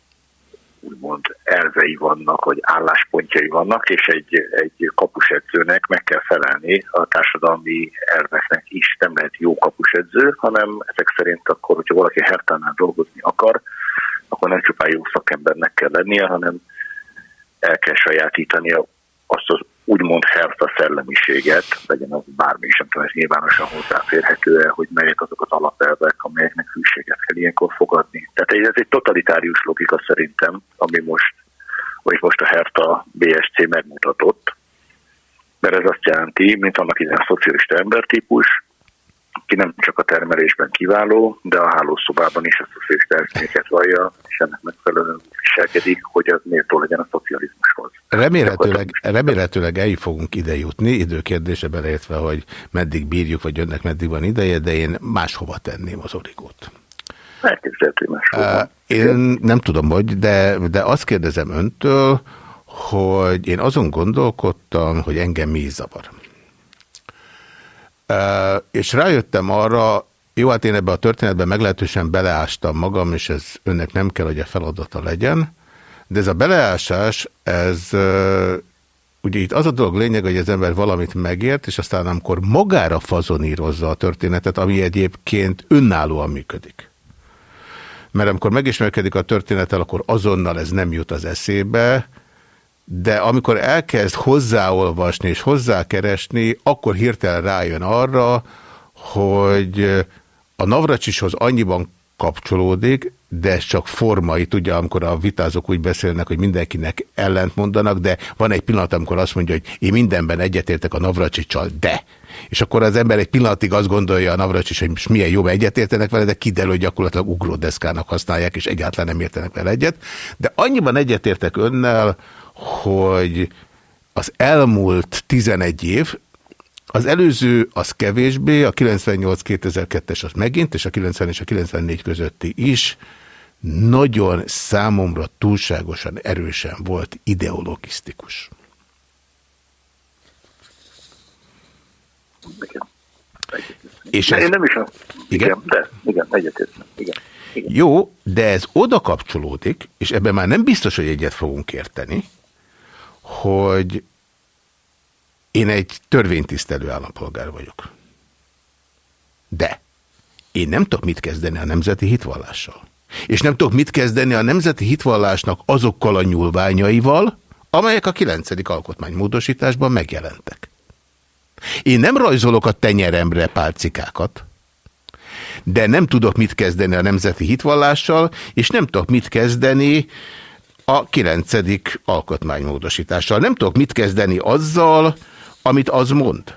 úgymond elvei vannak, vagy álláspontjai vannak, és egy, egy kapusedzőnek meg kell felelni a társadalmi elveknek is. Nem lehet jó kapusedző, hanem ezek szerint akkor, hogyha valaki hertánál dolgozni akar, akkor nem csupán jó szakembernek kell lennie, hanem el kell sajátítani azt az úgymond herta szellemiséget, legyen az bármi is, nem tudom, ez nyilvánosan hozzáférhető -e, hogy melyek azok az alapelvek, amelyeknek hűséget kell ilyenkor fogadni. Tehát ez egy totalitárius logika szerintem, ami most, vagy most a Herta BSC megmutatott, mert ez azt jelenti, mint annak idején a szocialista embertípus, ki nem csak a termelésben kiváló, de a hálószobában is a szocialista elszényeket vallja, és ennek megfelelően viselkedik, hogy az méltó legyen a szocializmushoz. Remélhetőleg, remélhetőleg el fogunk ide jutni, időkérdése beleértve, hogy meddig bírjuk, vagy önnek meddig van ideje, de én máshova tenném az origót. Elképzelhető máshova. Én nem tudom, hogy, de, de azt kérdezem öntől, hogy én azon gondolkodtam, hogy engem mi zavar. És rájöttem arra, jó, hát én ebbe a történetben meglehetősen beleástam magam, és ez önnek nem kell, hogy a feladata legyen, de ez a beleásás, ez ugye itt az a dolog lényeg, hogy az ember valamit megért, és aztán amikor magára fazonírozza a történetet, ami egyébként önállóan működik. Mert amikor megismerkedik a történettel, akkor azonnal ez nem jut az eszébe, de amikor elkezd hozzáolvasni és hozzákeresni, akkor hirtelen rájön arra, hogy a Navracsishoz annyiban kapcsolódik, de ez csak formai, tudja, amikor a vitázók úgy beszélnek, hogy mindenkinek ellent mondanak, de van egy pillanat, amikor azt mondja, hogy én mindenben egyetértek a Navracsicsal, de. És akkor az ember egy pillanatig azt gondolja a Navracsics, hogy most milyen jó egyetértenek vele, de kiderül, hogy gyakorlatilag ugródeszkának használják, és egyáltalán nem értenek vele egyet. De annyiban egyetértek önnel, hogy az elmúlt 11 év, az előző az kevésbé, a 98-2002-es az megint, és a 90 és a 94 közötti is nagyon számomra túlságosan erősen volt ideologisztikus. Igen. És ez... Én nem is. Igen? igen, de igen, egyetértem. Igen. Igen. Jó, de ez oda kapcsolódik, és ebben már nem biztos, hogy egyet fogunk érteni, hogy én egy törvénytisztelő állampolgár vagyok. De én nem tudok mit kezdeni a nemzeti hitvallással. És nem tudok mit kezdeni a nemzeti hitvallásnak azokkal a nyúlványaival, amelyek a 9. alkotmánymódosításban megjelentek. Én nem rajzolok a tenyeremre pálcikákat, de nem tudok mit kezdeni a nemzeti hitvallással, és nem tudok mit kezdeni a 9. alkotmánymódosítással. Nem tudok mit kezdeni azzal, amit az mond.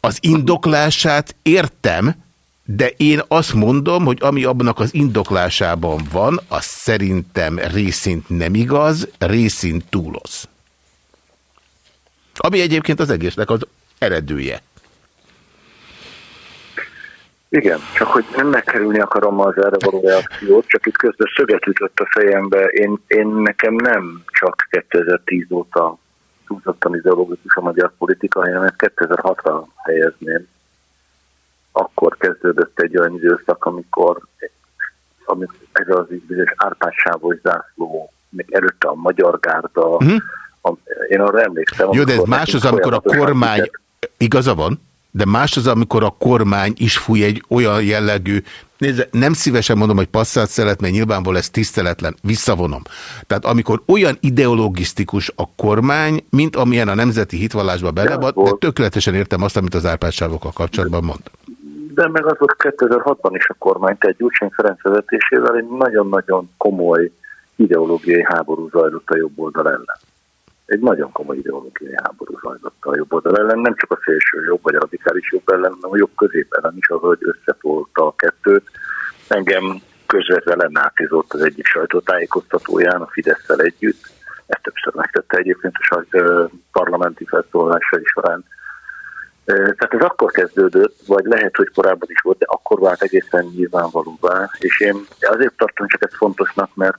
Az indoklását értem, de én azt mondom, hogy ami abban az indoklásában van, az szerintem részint nem igaz, részint túloz. Ami egyébként az egésznek az eredője. Igen, csak hogy nem megkerülni akarom az erre való reakciót, csak itt közben szöget ütött a fejembe. Én, én nekem nem csak 2010 óta túlzottan ideológikus a magyar politika, hanem ezt 2006-ra helyezném. Akkor kezdődött egy olyan időszak, amikor, amikor ez az bizonyos árpádsávos zászló, még előtte a magyar gárda, uh mhm. -huh. a, én arra emlékszem. Jó, de ez más az, amikor a kormány, igaza van, de más az, amikor a kormány is fúj egy olyan jellegű, nézze, nem szívesen mondom, hogy passzát szelet, mert nyilvánból ez tiszteletlen, visszavonom. Tehát amikor olyan ideologisztikus a kormány, mint amilyen a nemzeti hitvallásba bele van, de tökéletesen értem azt, amit az árpádságokkal kapcsolatban mond. De meg az volt 2006-ban is a kormány, tehát Gyurcsány Ferenc vezetésével egy nagyon-nagyon komoly ideológiai háború zajlott a jobb oldal ellen egy nagyon komoly ideológiai háború zajlott a jobb oldal ellen, nem csak a szélső jobb vagy a radikális jobb ellen, hanem a jobb közép ellen is, az, hogy összetolta a kettőt. Engem közvetlen átizott az egyik sajtótájékoztatóján a fidesz együtt, ezt többször megtette egyébként a sajt, parlamenti felszólalásai során. Tehát ez akkor kezdődött, vagy lehet, hogy korábban is volt, de akkor vált egészen nyilvánvalóvá, és én azért tartom csak ezt fontosnak, mert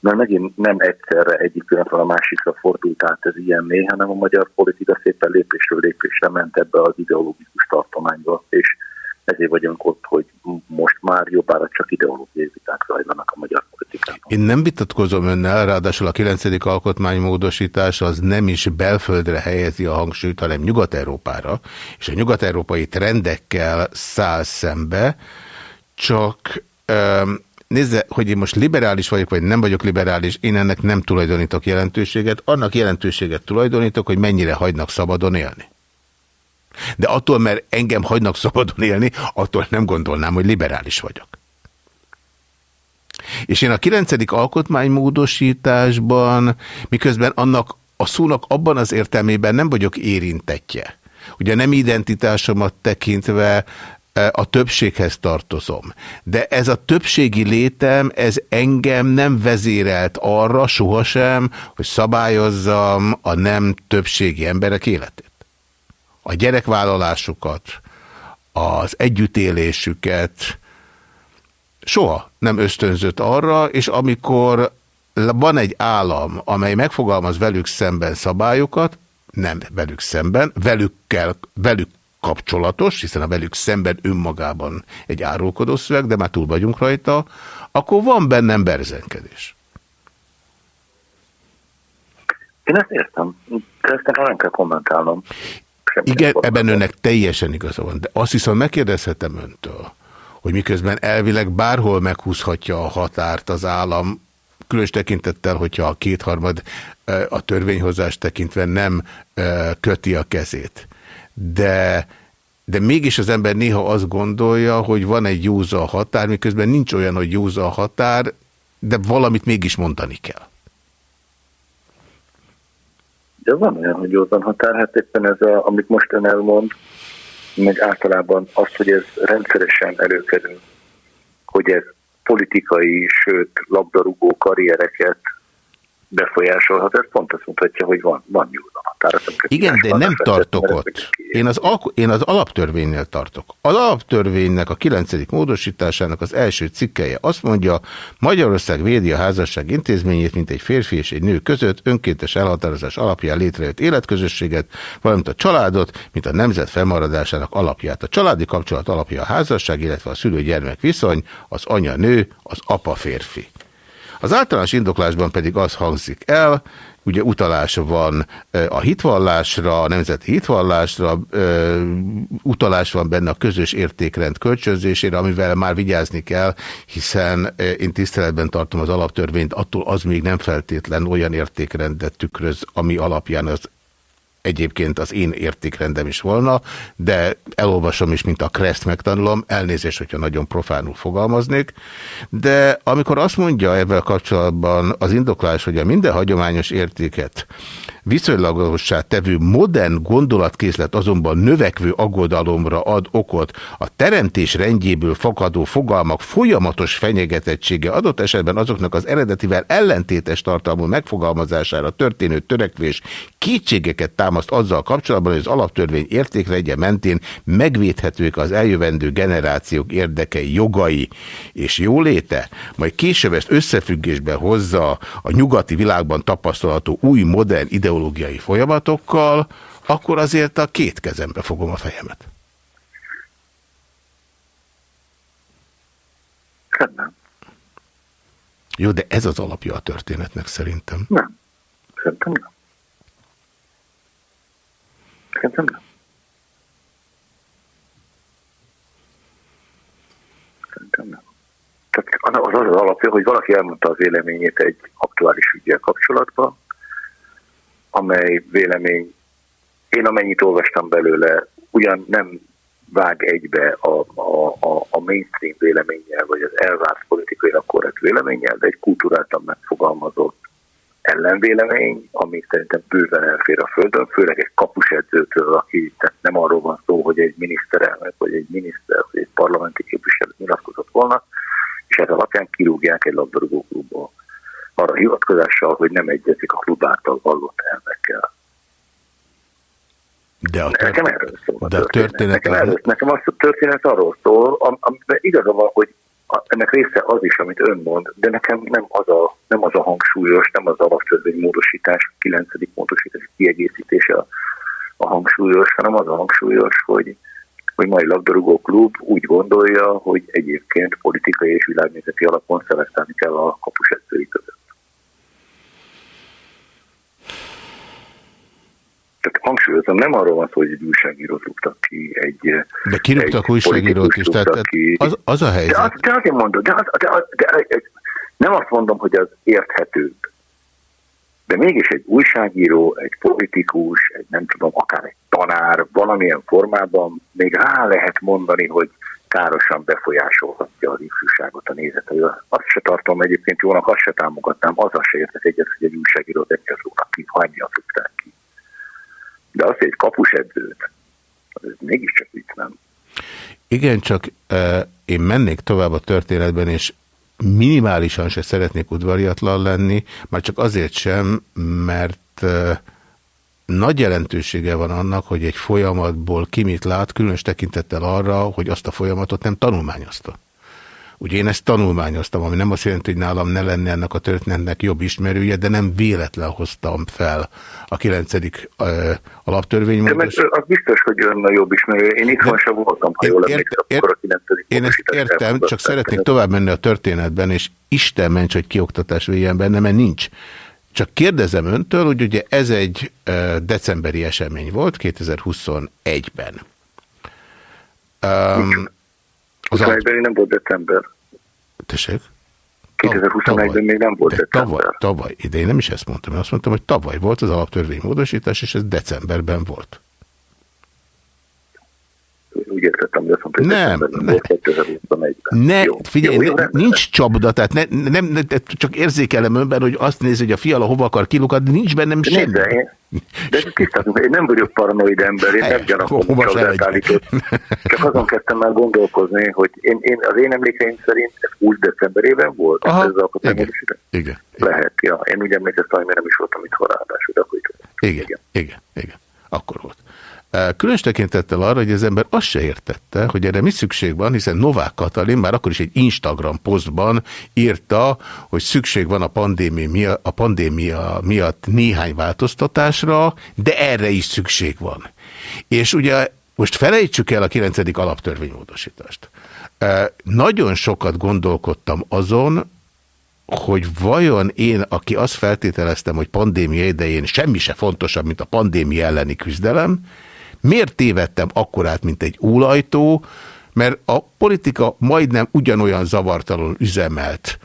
mert megint nem egyszerre egyik pillanatban a másikra fordult át ez ilyen mély, hanem a magyar politika szépen lépésről lépésre ment ebbe az ideológikus tartományba, és ezért vagyunk ott, hogy most már jobbára csak ideológiai viták zajlanak a magyar politikában. Én nem vitatkozom önnel, ráadásul a 9. alkotmánymódosítás az nem is belföldre helyezi a hangsúlyt, hanem Nyugat-Európára, és a nyugat-európai trendekkel száll szembe, csak nézze, hogy én most liberális vagyok, vagy nem vagyok liberális, én ennek nem tulajdonítok jelentőséget, annak jelentőséget tulajdonítok, hogy mennyire hagynak szabadon élni. De attól, mert engem hagynak szabadon élni, attól nem gondolnám, hogy liberális vagyok. És én a 9. alkotmánymódosításban, miközben annak a szónak abban az értelmében nem vagyok érintetje. Ugye nem identitásomat tekintve a többséghez tartozom. De ez a többségi létem, ez engem nem vezérelt arra sohasem, hogy szabályozzam a nem többségi emberek életét. A gyerekvállalásukat, az együttélésüket, soha nem ösztönzött arra, és amikor van egy állam, amely megfogalmaz velük szemben szabályokat, nem velük szemben, velük, kell, velük kapcsolatos, hiszen a velük szemben önmagában egy árulkodó szöveg, de már túl vagyunk rajta, akkor van bennem berzenkedés. Én ezt értem, de ezt nem kell kommentálnom. Semmi Igen, ebben önnek teljesen igaza van, de azt viszont megkérdezhetem öntől, hogy miközben elvileg bárhol meghúzhatja a határt az állam, különös tekintettel, hogyha a kétharmad a törvényhozást tekintve nem köti a kezét. De, de mégis az ember néha azt gondolja, hogy van egy józa határ, miközben nincs olyan, hogy józa határ, de valamit mégis mondani kell. De van olyan, hogy józan határ, hát éppen ez, a, amit most ön elmond, meg általában az, hogy ez rendszeresen előkerül, hogy ez politikai, sőt labdarúgó karriereket befolyásolhat, ez pont azt mutatja, hogy van, van határ. Igen, de nem tartok ott. Én az, én az alaptörvénynél tartok. Az alaptörvénynek a 9. módosításának az első cikkeje azt mondja, Magyarország védi a házasság intézményét, mint egy férfi és egy nő között önkéntes elhatározás alapján létrejött életközösséget, valamint a családot, mint a nemzet felmaradásának alapját. A családi kapcsolat alapja a házasság, illetve a szülő-gyermek viszony, az anya-nő, az apa-férfi. Az általános indoklásban pedig az hangzik el, ugye utalás van a hitvallásra, a nemzeti hitvallásra, utalás van benne a közös értékrend kölcsönzésére, amivel már vigyázni kell, hiszen én tiszteletben tartom az alaptörvényt, attól az még nem feltétlen olyan értékrendet tükröz, ami alapján az egyébként az én értékrendem is volna, de elolvasom is, mint a kreszt megtanulom, elnézést, hogyha nagyon profánul fogalmaznék, de amikor azt mondja ebben kapcsolatban az indoklás, hogy a minden hagyományos értéket viszonylagossá tevő modern gondolatkészlet azonban növekvő aggodalomra ad okot. A teremtés rendjéből fakadó fogalmak folyamatos fenyegetettsége adott esetben azoknak az eredetivel ellentétes tartalmú megfogalmazására történő törekvés kétségeket támaszt azzal kapcsolatban, hogy az alaptörvény értékrendje mentén megvédhetők az eljövendő generációk érdekei, jogai és jóléte, majd később ezt összefüggésbe hozza a nyugati világban tapasztalható új modern ideológiai ideológiai folyamatokkal, akkor azért a két kezembe fogom a fejemet. Nem. Jó, de ez az alapja a történetnek szerintem. Nem. Szerintem nem. Szerintem nem. Szerintem nem. Tehát az az, az alapja, hogy valaki elmondta az véleményét egy aktuális ügyel kapcsolatban, amely vélemény, én amennyit olvastam belőle, ugyan nem vág egybe a, a, a, a mainstream véleménnyel, vagy az elvárt politikai korrekt véleménnyel, de egy kultúráltan megfogalmazott ellenvélemény, ami szerintem bőven elfér a földön, főleg egy kapusedzőtől, aki tehát nem arról van szó, hogy egy miniszterelnök, vagy egy miniszter, vagy egy parlamenti képviselő nyilatkozott volna, és ez alapján kirúgják egy labdarúgó klubból arra hivatkozással, hogy nem egyezik a klub által vallott elvekkel. De a, nekem erről szól de a történet. történet nekem, erről, nekem a történet arról szól, am, amiben igaza van, hogy a, ennek része az is, amit ön mond, de nekem nem az a, nem az a hangsúlyos, nem az alaptörvény módosítás, 9. módosítás kiegészítése a, a hangsúlyos, hanem az a hangsúlyos, hogy, hogy mai labdarúgó klub úgy gondolja, hogy egyébként politikai és világnézeti alapon szelektálni kell a kapusedzői között. Tehát hangsúlyozom, nem arról van szó, hogy egy újságírót rúgtak ki, egy De kirúgtak újságírót is, tehát az, az a helyzet. De, az, de azért mondom, de, az, de, az, de, de nem azt mondom, hogy az érthetőbb. De mégis egy újságíró, egy politikus, egy nem tudom, akár egy tanár, valamilyen formában még rá lehet mondani, hogy károsan befolyásolhatja az ifjúságot a nézeteivel. Azt se tartom egyébként jónak, azt se támogatnám, azzal se értek egyet, hogy egy újságírót egyezőnek ki, ha rúgták ki. De azt, egy kapusedzőt, ez mégiscsak itt nem. Igen, csak uh, én mennék tovább a történetben, és minimálisan se szeretnék udvariatlan lenni, már csak azért sem, mert uh, nagy jelentősége van annak, hogy egy folyamatból ki mit lát, különös tekintettel arra, hogy azt a folyamatot nem tanulmányozta. Ugye én ezt tanulmányoztam, ami nem azt jelenti, hogy nálam ne lenne ennek a történetnek jobb ismerője, de nem véletlen hoztam fel a 9. Uh, alaptörvény. De az biztos, hogy ön a jobb ismerője. Én itthon sem voltam, ha jól emlékszem, akkor a 9. Én ezt értem, csak szeretnék tovább menni a történetben, és Isten ments, hogy kioktatás végjen benne, mert nincs. Csak kérdezem öntől, hogy ugye ez egy decemberi esemény volt 2021-ben. Um, az 21-ben nem volt december. Tessék? 2021-ben még nem volt december. Tavaly, tavaly, idén nem is ezt mondtam, én azt mondtam, hogy tavaly volt az alaptörvény módosítás, és ez decemberben volt. Úgy értettem, hogy azt mondta, hogy nem, nem. 2021-ben. Ne, jó, figyelj, jó, jó, nincs csapda, tehát ne, nem, ne, csak érzékelem önben, hogy azt nézi, hogy a fiala hova akar kilukadni, nincs bennem de semmi. De, én, de tisztázunk, én nem vagyok paranoid ember, én nem gyanakom csapdát állított. Csak azon kezdtem el gondolkozni, hogy én, én, az én emlékeim szerint ez 20 decemberében volt. Aha, ez a igen, igen, Lehet, ja. Én úgy emlékeztem, hogy nem is voltam itt ráadásul, de akkor itt igen, igen, igen, akkor volt. Különös tekintettel arra, hogy az ember azt se értette, hogy erre mi szükség van, hiszen Novák Katalin már akkor is egy Instagram posztban írta, hogy szükség van a pandémia, miatt, a pandémia miatt néhány változtatásra, de erre is szükség van. És ugye most felejtsük el a 9. alaptörvénymódosítást. Nagyon sokat gondolkodtam azon, hogy vajon én, aki azt feltételeztem, hogy pandémia idején semmi se fontosabb, mint a pandémia elleni küzdelem, Miért tévedtem akkorát, mint egy ólajtó? Mert a politika majdnem ugyanolyan zavartalan üzemelt,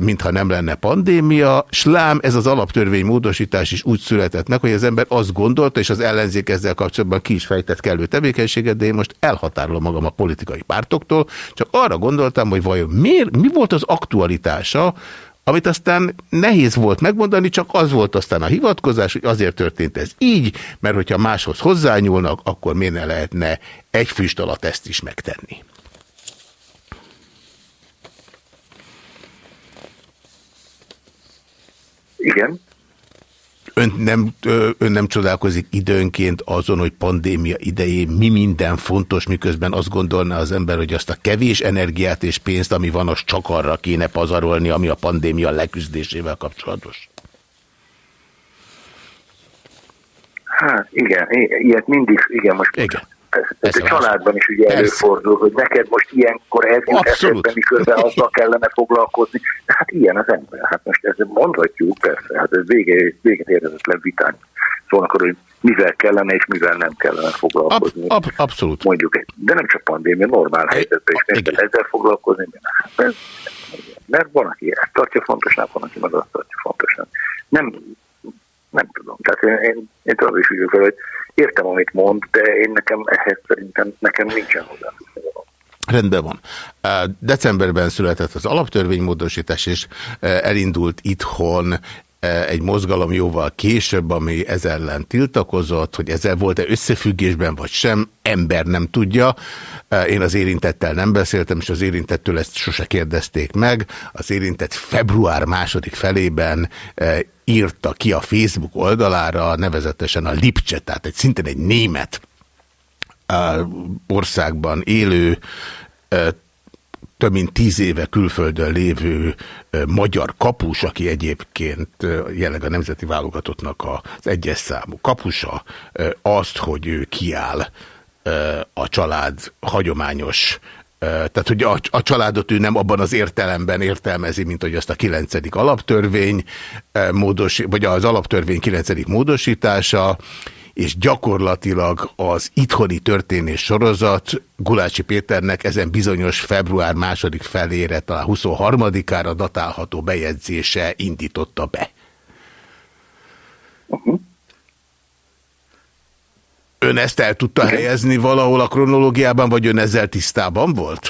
mintha nem lenne pandémia, slám ez az alaptörvény módosítás is úgy született meg, hogy az ember azt gondolta, és az ellenzék ezzel kapcsolatban ki is fejtett kellő tevékenységet, de én most elhatárolom magam a politikai pártoktól, csak arra gondoltam, hogy vajon miért, mi volt az aktualitása amit aztán nehéz volt megmondani, csak az volt aztán a hivatkozás, hogy azért történt ez így, mert hogyha máshoz hozzányúlnak, akkor miért ne lehetne egy füst alatt ezt is megtenni. Igen. Ön nem, ön nem csodálkozik időnként azon, hogy pandémia idején mi minden fontos, miközben azt gondolná az ember, hogy azt a kevés energiát és pénzt, ami van, az csak arra kéne pazarolni, ami a pandémia leküzdésével kapcsolatos? Hát igen, ilyet mindig, igen, most igen. Ez, ez a családban is ugye előfordul, hogy neked most ilyenkor ez jut eszedbe, miközben azzal kellene foglalkozni. De hát ilyen az ember. Hát most ezt mondhatjuk, persze, hát ez vége, véget érhetetlen vitán. Szóval akkor, hogy mivel kellene és mivel nem kellene foglalkozni. Ab, ab, abszolút. Mondjuk, de nem csak pandémia, normál helyzetben is nem kell ezzel foglalkozni. Ez, mert van, aki ezt tartja fontosnak, van, aki meg azt tartja fontosnak. Nem, nem tudom. Tehát én, én, én tudom is úgy hogy értem, amit mond, de én nekem ehhez szerintem nekem nincsen hozzá. Rendben van. Decemberben született az alaptörvénymódosítás, és elindult itthon egy mozgalom jóval később, ami ez ellen tiltakozott, hogy ezzel volt-e összefüggésben, vagy sem, ember nem tudja. Én az érintettel nem beszéltem, és az érintettől ezt sose kérdezték meg. Az érintett február második felében írta ki a Facebook oldalára, nevezetesen a Lipcse, tehát egy szintén egy német országban élő több mint tíz éve külföldön lévő magyar kapus, aki egyébként jelenleg a nemzeti válogatottnak az egyes számú kapusa, azt, hogy ő kiáll a család hagyományos tehát, hogy a, a családot ő nem abban az értelemben értelmezi, mint hogy azt a 9. alaptörvény módos, vagy az alaptörvény 9. módosítása, és gyakorlatilag az itthoni történés sorozat Gulácsi Péternek ezen bizonyos február második felére, talán 23-ára datálható bejegyzése indította be. Uh -huh. Ön ezt el tudta Igen. helyezni valahol a kronológiában, vagy ön ezzel tisztában volt?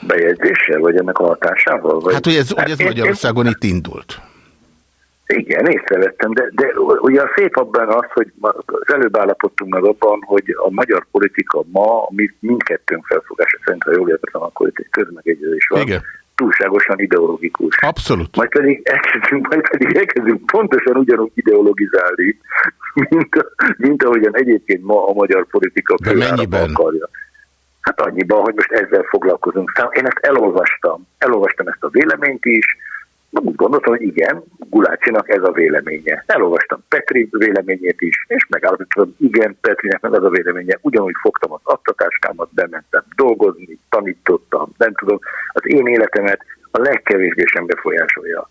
Bejegyzéssel, vagy ennek a hatásával? Vagy? Hát, hogy ez, hogy ez hát, Magyarországon én, itt indult. Igen, észrevettem, de, de ugye a szép abban az, hogy az előbb állapodtunk meg abban, hogy a magyar politika ma, mi mindkettőnk felfogása szerint, ha jól értem, akkor itt egy közmegegyezés van, Igen. túlságosan ideológikus. Abszolút. Majd pedig elkezdünk, majd pedig elkezdünk pontosan ugyanúgy ideologizálni, mint, mint ahogyan egyébként ma a magyar politika mennyiben? akarja. Hát annyiban, hogy most ezzel foglalkozunk. Én ezt elolvastam. Elolvastam ezt a véleményt is, úgy gondoltam, hogy igen, Gulácsinak ez a véleménye. Elolvastam Petri véleményét is, és megállapítottam, igen, Petrinek meg az a véleménye. Ugyanúgy fogtam az aktatáskámat, bementem dolgozni, tanítottam, nem tudom. Az én életemet a legkevésbé sem befolyásolja,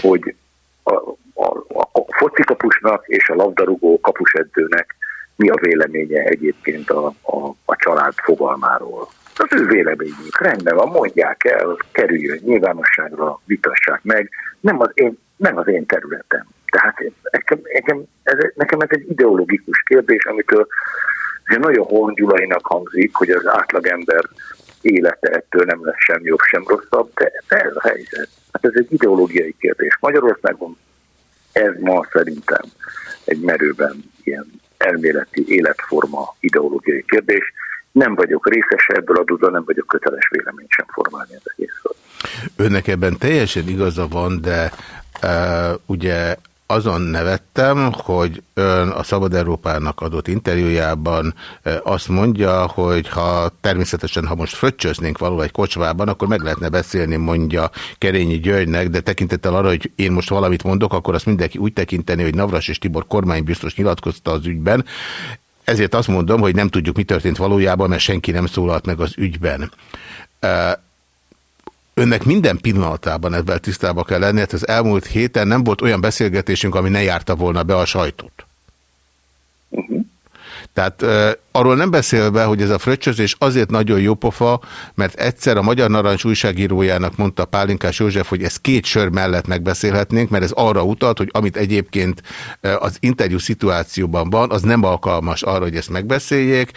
hogy a, a, a focikapusnak és a labdarúgó kapusedzőnek mi a véleménye egyébként a, a, a család fogalmáról az ő véleményük. Rendben van, mondják el, kerüljön nyilvánosságra, vitassák meg. Nem az én, nem az én területem. Tehát nekem, nekem, ez, nekem ez egy ideológikus kérdés, amitől nagyon hongyulainak hangzik, hogy az átlagember élete ettől nem lesz sem jobb, sem rosszabb, de, de ez a helyzet. Hát ez egy ideológiai kérdés. Magyarországon ez ma szerintem egy merőben ilyen elméleti életforma ideológiai kérdés nem vagyok részese ebből adódva, nem vagyok köteles véleményt sem formálni az egészről. Önnek ebben teljesen igaza van, de uh, ugye azon nevettem, hogy ön a Szabad Európának adott interjújában azt mondja, hogy ha természetesen, ha most fröccsöznénk való egy kocsmában, akkor meg lehetne beszélni, mondja Kerényi Györgynek, de tekintettel arra, hogy én most valamit mondok, akkor azt mindenki úgy tekinteni, hogy Navras és Tibor kormány biztos nyilatkozta az ügyben. Ezért azt mondom, hogy nem tudjuk, mi történt valójában, mert senki nem szólalt meg az ügyben. Önnek minden pillanatában ebben tisztában kell lenni, hát az elmúlt héten nem volt olyan beszélgetésünk, ami ne járta volna be a sajtót. Uh -huh. Tehát arról nem beszélve, hogy ez a fröccsözés azért nagyon jó pofa, mert egyszer a Magyar Narancs újságírójának mondta Pálinkás József, hogy ezt két sör mellett megbeszélhetnénk, mert ez arra utalt, hogy amit egyébként az interjú szituációban van, az nem alkalmas arra, hogy ezt megbeszéljék,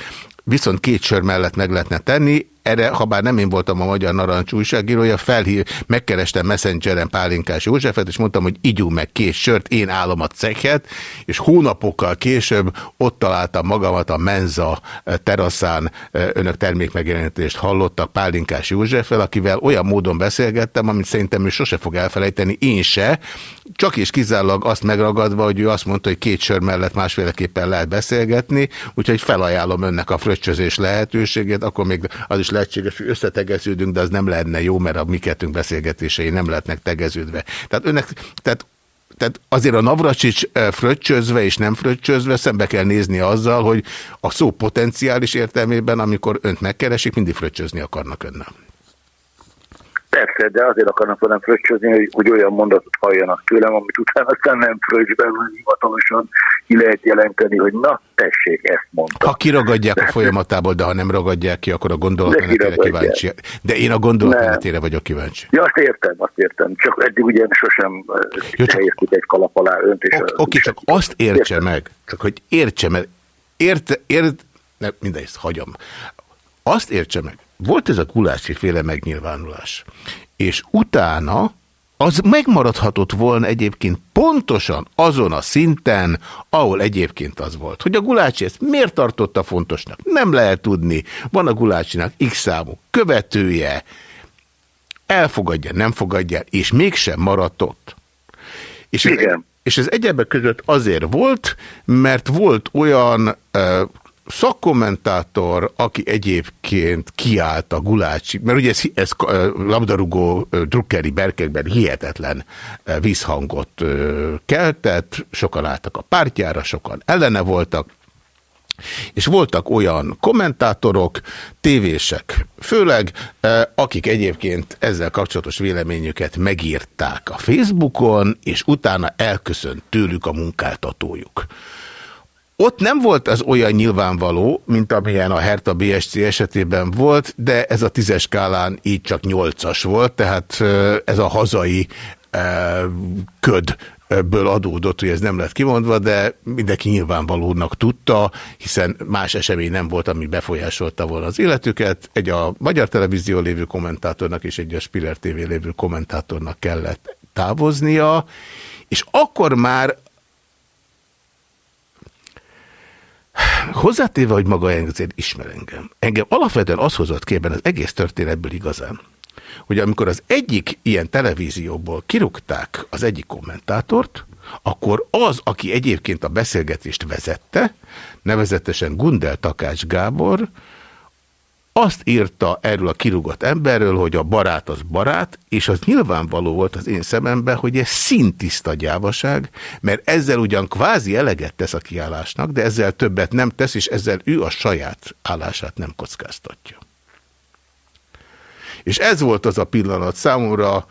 viszont két sör mellett meg lehetne tenni, erre, ha bár nem én voltam a Magyar Narancs újságírója, felhív, megkerestem Messengeren Pálinkás Józsefet, és mondtam, hogy igyunk meg két sört, én állom a cekhet, és hónapokkal később ott találtam magamat a Menza eh, teraszán, eh, önök termékmegjelenítést hallottak Pálinkás Józseffel, akivel olyan módon beszélgettem, amit szerintem ő sose fog elfelejteni, én se, csak és kizárólag azt megragadva, hogy ő azt mondta, hogy két sör mellett másféleképpen lehet beszélgetni, úgyhogy felajánlom önnek a fröccsözés lehetőségét, akkor még az is lehetséges, hogy összetegeződünk, de az nem lenne jó, mert a mi kettőnk beszélgetései nem lehetnek tegeződve. Tehát önnek, tehát tehát azért a Navracsics eh, fröccsözve és nem fröccsözve szembe kell nézni azzal, hogy a szó potenciális értelmében, amikor önt megkeresik, mindig fröccsözni akarnak önnel. Persze, de azért akarnak velem fröccsözni, hogy, hogy olyan mondatot halljanak tőlem, amit utána aztán nem fröccsben, vagy hivatalosan ki lehet jelenteni, hogy na, tessék, ezt mondta. Ha kiragadják a folyamatából, de ha nem ragadják ki, akkor a gondolatmenetére kíváncsi. De én a gondolatmenetére vagyok kíváncsi. Ja, azt értem, azt értem. Csak eddig ugye sosem Jó, csak... helyeztük egy kalap alá önt. Oké, okay, csak azt értse értem. meg, csak hogy értse meg, érte, ért, ne, mindezt hagyom. Azt értse meg, volt ez a kulási féle megnyilvánulás, és utána az megmaradhatott volna egyébként pontosan azon a szinten, ahol egyébként az volt. Hogy a Gulácsi ezt miért tartotta fontosnak? Nem lehet tudni. Van a Gulácsinak x számú követője, elfogadja, nem fogadja, és mégsem maradt ott. És ez, és ez egyebek között azért volt, mert volt olyan szakkommentátor, aki egyébként kiállt a Gulácsi, mert ugye ez, ez labdarúgó drukkeri berkekben hihetetlen vízhangot keltett, sokan álltak a pártjára, sokan ellene voltak, És voltak olyan kommentátorok, tévések főleg, akik egyébként ezzel kapcsolatos véleményüket megírták a Facebookon, és utána elköszönt tőlük a munkáltatójuk. Ott nem volt az olyan nyilvánvaló, mint amilyen a Herta BSC esetében volt, de ez a tízes skálán így csak nyolcas volt, tehát eh, ez a hazai köd ből adódott, hogy ez nem lett kimondva, de mindenki nyilvánvalónak tudta, hiszen más esemény nem volt, ami befolyásolta volna az életüket. Egy a Magyar Televízió lévő kommentátornak és egy a Spiller TV lévő kommentátornak kellett távoznia, és akkor már hozzátéve, hogy maga azért ismer engem. Engem alapvetően az hozott ebben az egész történetből igazán, hogy amikor az egyik ilyen televízióból kirúgták az egyik kommentátort, akkor az, aki egyébként a beszélgetést vezette, nevezetesen Gundel Takács Gábor, azt írta erről a kirúgott emberről, hogy a barát az barát, és az nyilvánvaló volt az én szememben, hogy ez szintiszta gyávaság, mert ezzel ugyan kvázi eleget tesz a kiállásnak, de ezzel többet nem tesz, és ezzel ő a saját állását nem kockáztatja. És ez volt az a pillanat számomra,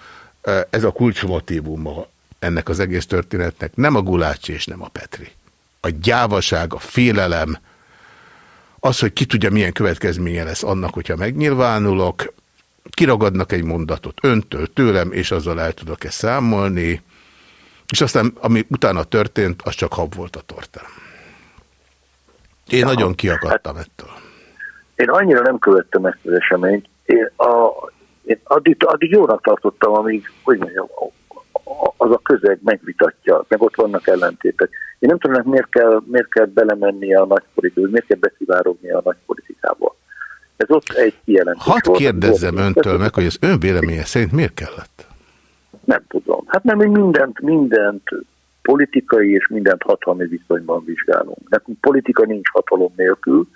ez a kulcsmotívuma ennek az egész történetnek, nem a Gulácsi és nem a Petri. A gyávaság, a félelem, az, hogy ki tudja, milyen következménye lesz annak, hogyha megnyilvánulok, kiragadnak egy mondatot öntől, tőlem, és azzal el tudok-e számolni, és aztán, ami utána történt, az csak hab volt a tortán. Én ja, nagyon kiakadtam hát, ettől. Én annyira nem követtem ezt az eseményt, én, a, én addig, addig jónak tartottam, amíg, hogy mondjam, az a közeg megvitatja, meg ott vannak ellentétek. Én nem tudom, miért kell, miért kell belemenni a nagy politikába, miért kell beszivárogni a nagy politikába. Ez ott egy kijelentés Hadd volt, kérdezzem volt, öntől meg, hogy az ön véleménye szerint miért kellett? Nem tudom. Hát nem, hogy mindent, mindent politikai és mindent hatalmi viszonyban vizsgálunk. Nekünk politika nincs hatalom nélkül,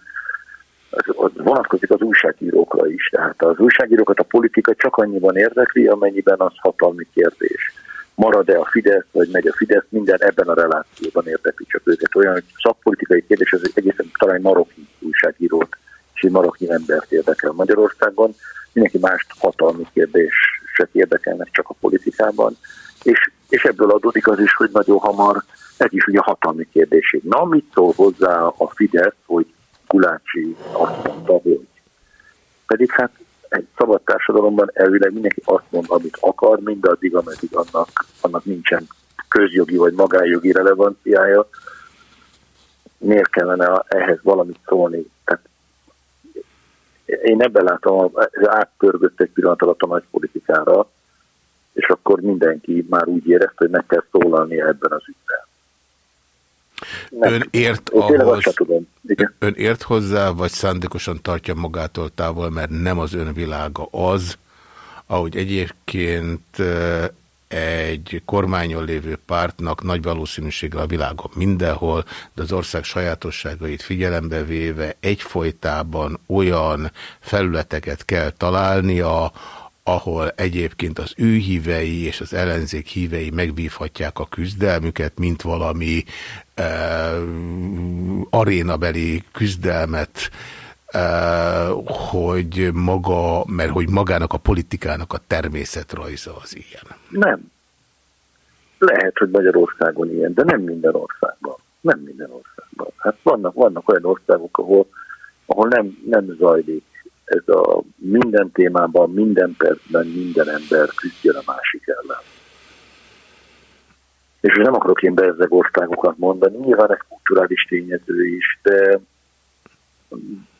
az, az vonatkozik az újságírókra is. Tehát az újságírókat a politika csak annyiban érdekli, amennyiben az hatalmi kérdés. Marad-e a Fidesz, vagy megy a Fidesz, minden ebben a relációban érdekli csak őket. Olyan, hogy szakpolitikai kérdés, az egészen talán maroknyi újságírót és egy maroknyi embert érdekel Magyarországon. Mindenki mást hatalmi kérdés csak érdekelnek csak a politikában. És, és ebből adódik az is, hogy nagyon hamar ez is ugye hatalmi kérdésig. Na, mit szól hozzá a Fidesz, hogy Gulácsi azt mondta, hogy. Pedig hát egy szabad társadalomban elvileg mindenki azt mond, amit akar, mindaddig, ameddig annak, annak nincsen közjogi vagy magánjogi relevanciája. Miért kellene ehhez valamit szólni? Tehát én ebben látom, hogy átpörgött egy pillanat alatt a nagy politikára, és akkor mindenki már úgy érezte, hogy meg kell szólalni ebben az ügyben. Ön ért, ahhoz, ön ért hozzá, vagy szándékosan tartja magától távol, mert nem az ön világa az, ahogy egyébként egy kormányon lévő pártnak nagy valószínűséggel a világon mindenhol, de az ország sajátosságait figyelembe véve egyfolytában olyan felületeket kell találnia, ahol egyébként az ő hívei és az ellenzék hívei megvívhatják a küzdelmüket, mint valami e, arénabeli küzdelmet, e, hogy maga, mert hogy magának a politikának a természetrajza az ilyen. Nem. Lehet, hogy Magyarországon ilyen, de nem minden országban. Nem minden országban. Hát vannak, vannak olyan országok, ahol, ahol nem, nem zajlik ez a minden témában, minden percben minden ember küzdjön a másik ellen. És nem akarok én bezzeg országokat mondani, nyilván ez kulturális tényező is, de,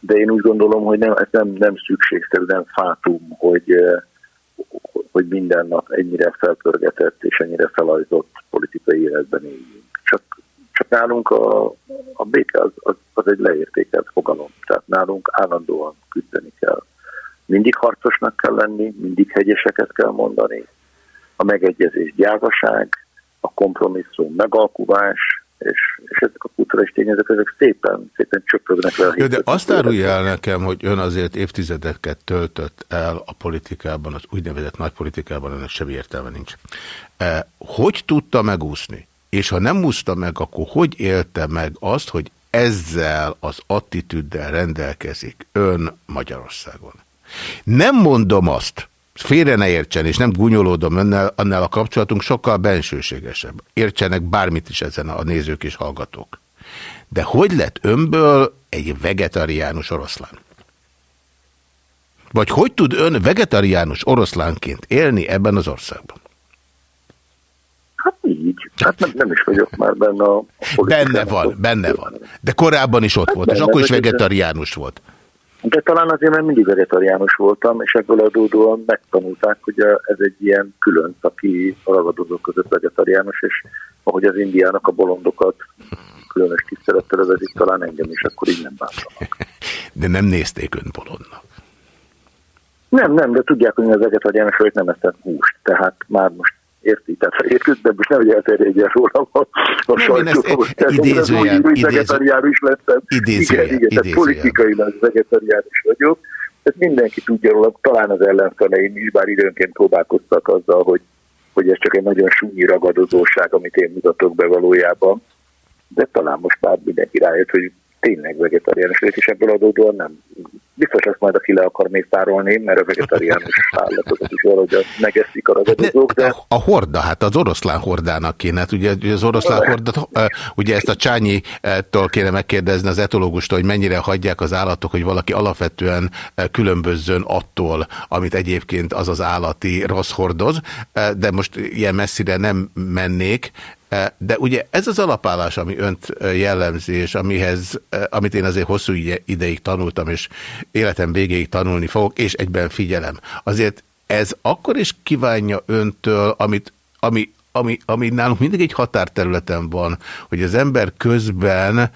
de én úgy gondolom, hogy nem, ez nem, nem szükségszerű, nem fátum, hogy, hogy minden nap ennyire felpörgetett és ennyire felajzott politikai életben éljünk. Csak, nálunk a, a béke az, az, az egy leértékelt fogalom. Tehát nálunk állandóan küzdeni kell. Mindig harcosnak kell lenni, mindig hegyeseket kell mondani. A megegyezés gyávaság, a kompromisszum megalkuvás, és, és ezek a kulturális tényezők, ezek szépen, szépen csöpögnek le. Jó, de azt árulja el nekem, hogy ön azért évtizedeket töltött el a politikában, az úgynevezett nagypolitikában, ennek semmi értelme nincs. E, hogy tudta megúszni? És ha nem úszta meg, akkor hogy élte meg azt, hogy ezzel az attitűddel rendelkezik ön Magyarországon. Nem mondom azt, félre ne értsen, és nem gúnyolódom önnel, annál a kapcsolatunk sokkal bensőségesebb. Értsenek bármit is ezen a nézők és hallgatók. De hogy lett önből egy vegetariánus oroszlán? Vagy hogy tud ön vegetariánus oroszlánként élni ebben az országban? Hát így. Hát nem, nem is vagyok már benne a, a Benne van, benne van. De korábban is ott hát volt, és akkor is vegetariánus volt. De talán azért, mert mindig vegetariánus voltam, és ebből adódóan megtanulták, hogy ez egy ilyen külön, aki a ragadozók között vegetariánus, és ahogy az indiának a bolondokat különös tisztelettel övezik, talán engem is, akkor így nem bántanak. De nem nézték ön bolondnak. Nem, nem, de tudják, hogy az vegetariánusok nem eszem húst, tehát már most érti, tehát értük, de most nehogy elterjedjen rólam a, a sajtó. Idézőjel, vegetariánus lettem. Idézőjel, igen, igen, tehát politikailag vegetariánus vagyok. Tehát mindenki tudja róla, talán az ellenfeleim is, bár időnként próbálkoztak azzal, hogy, hogy ez csak egy nagyon súnyi ragadozóság, amit én mutatok be valójában. De talán most már mindenki rájött, hogy tényleg vegetariánus vagyok, és ebből adódóan nem. Biztos lesz majd, aki le akar még tárolni, mert a vegetariánus állatokat is valahogy megeszik a ragadozók. De... A, a horda, hát az oroszlán hordának kéne, hát ugye az oroszlán horda, ugye ezt a Csányi-tól kéne megkérdezni az etológustól, hogy mennyire hagyják az állatok, hogy valaki alapvetően különbözzön attól, amit egyébként az az állati rossz hordoz, de most ilyen messzire nem mennék, de ugye ez az alapállás, ami önt jellemzi, és amihez, amit én azért hosszú ideig tanultam, és életem végéig tanulni fogok, és egyben figyelem. Azért ez akkor is kívánja öntől, amit, ami ami, ami nálunk mindig egy határterületen van, hogy az ember közben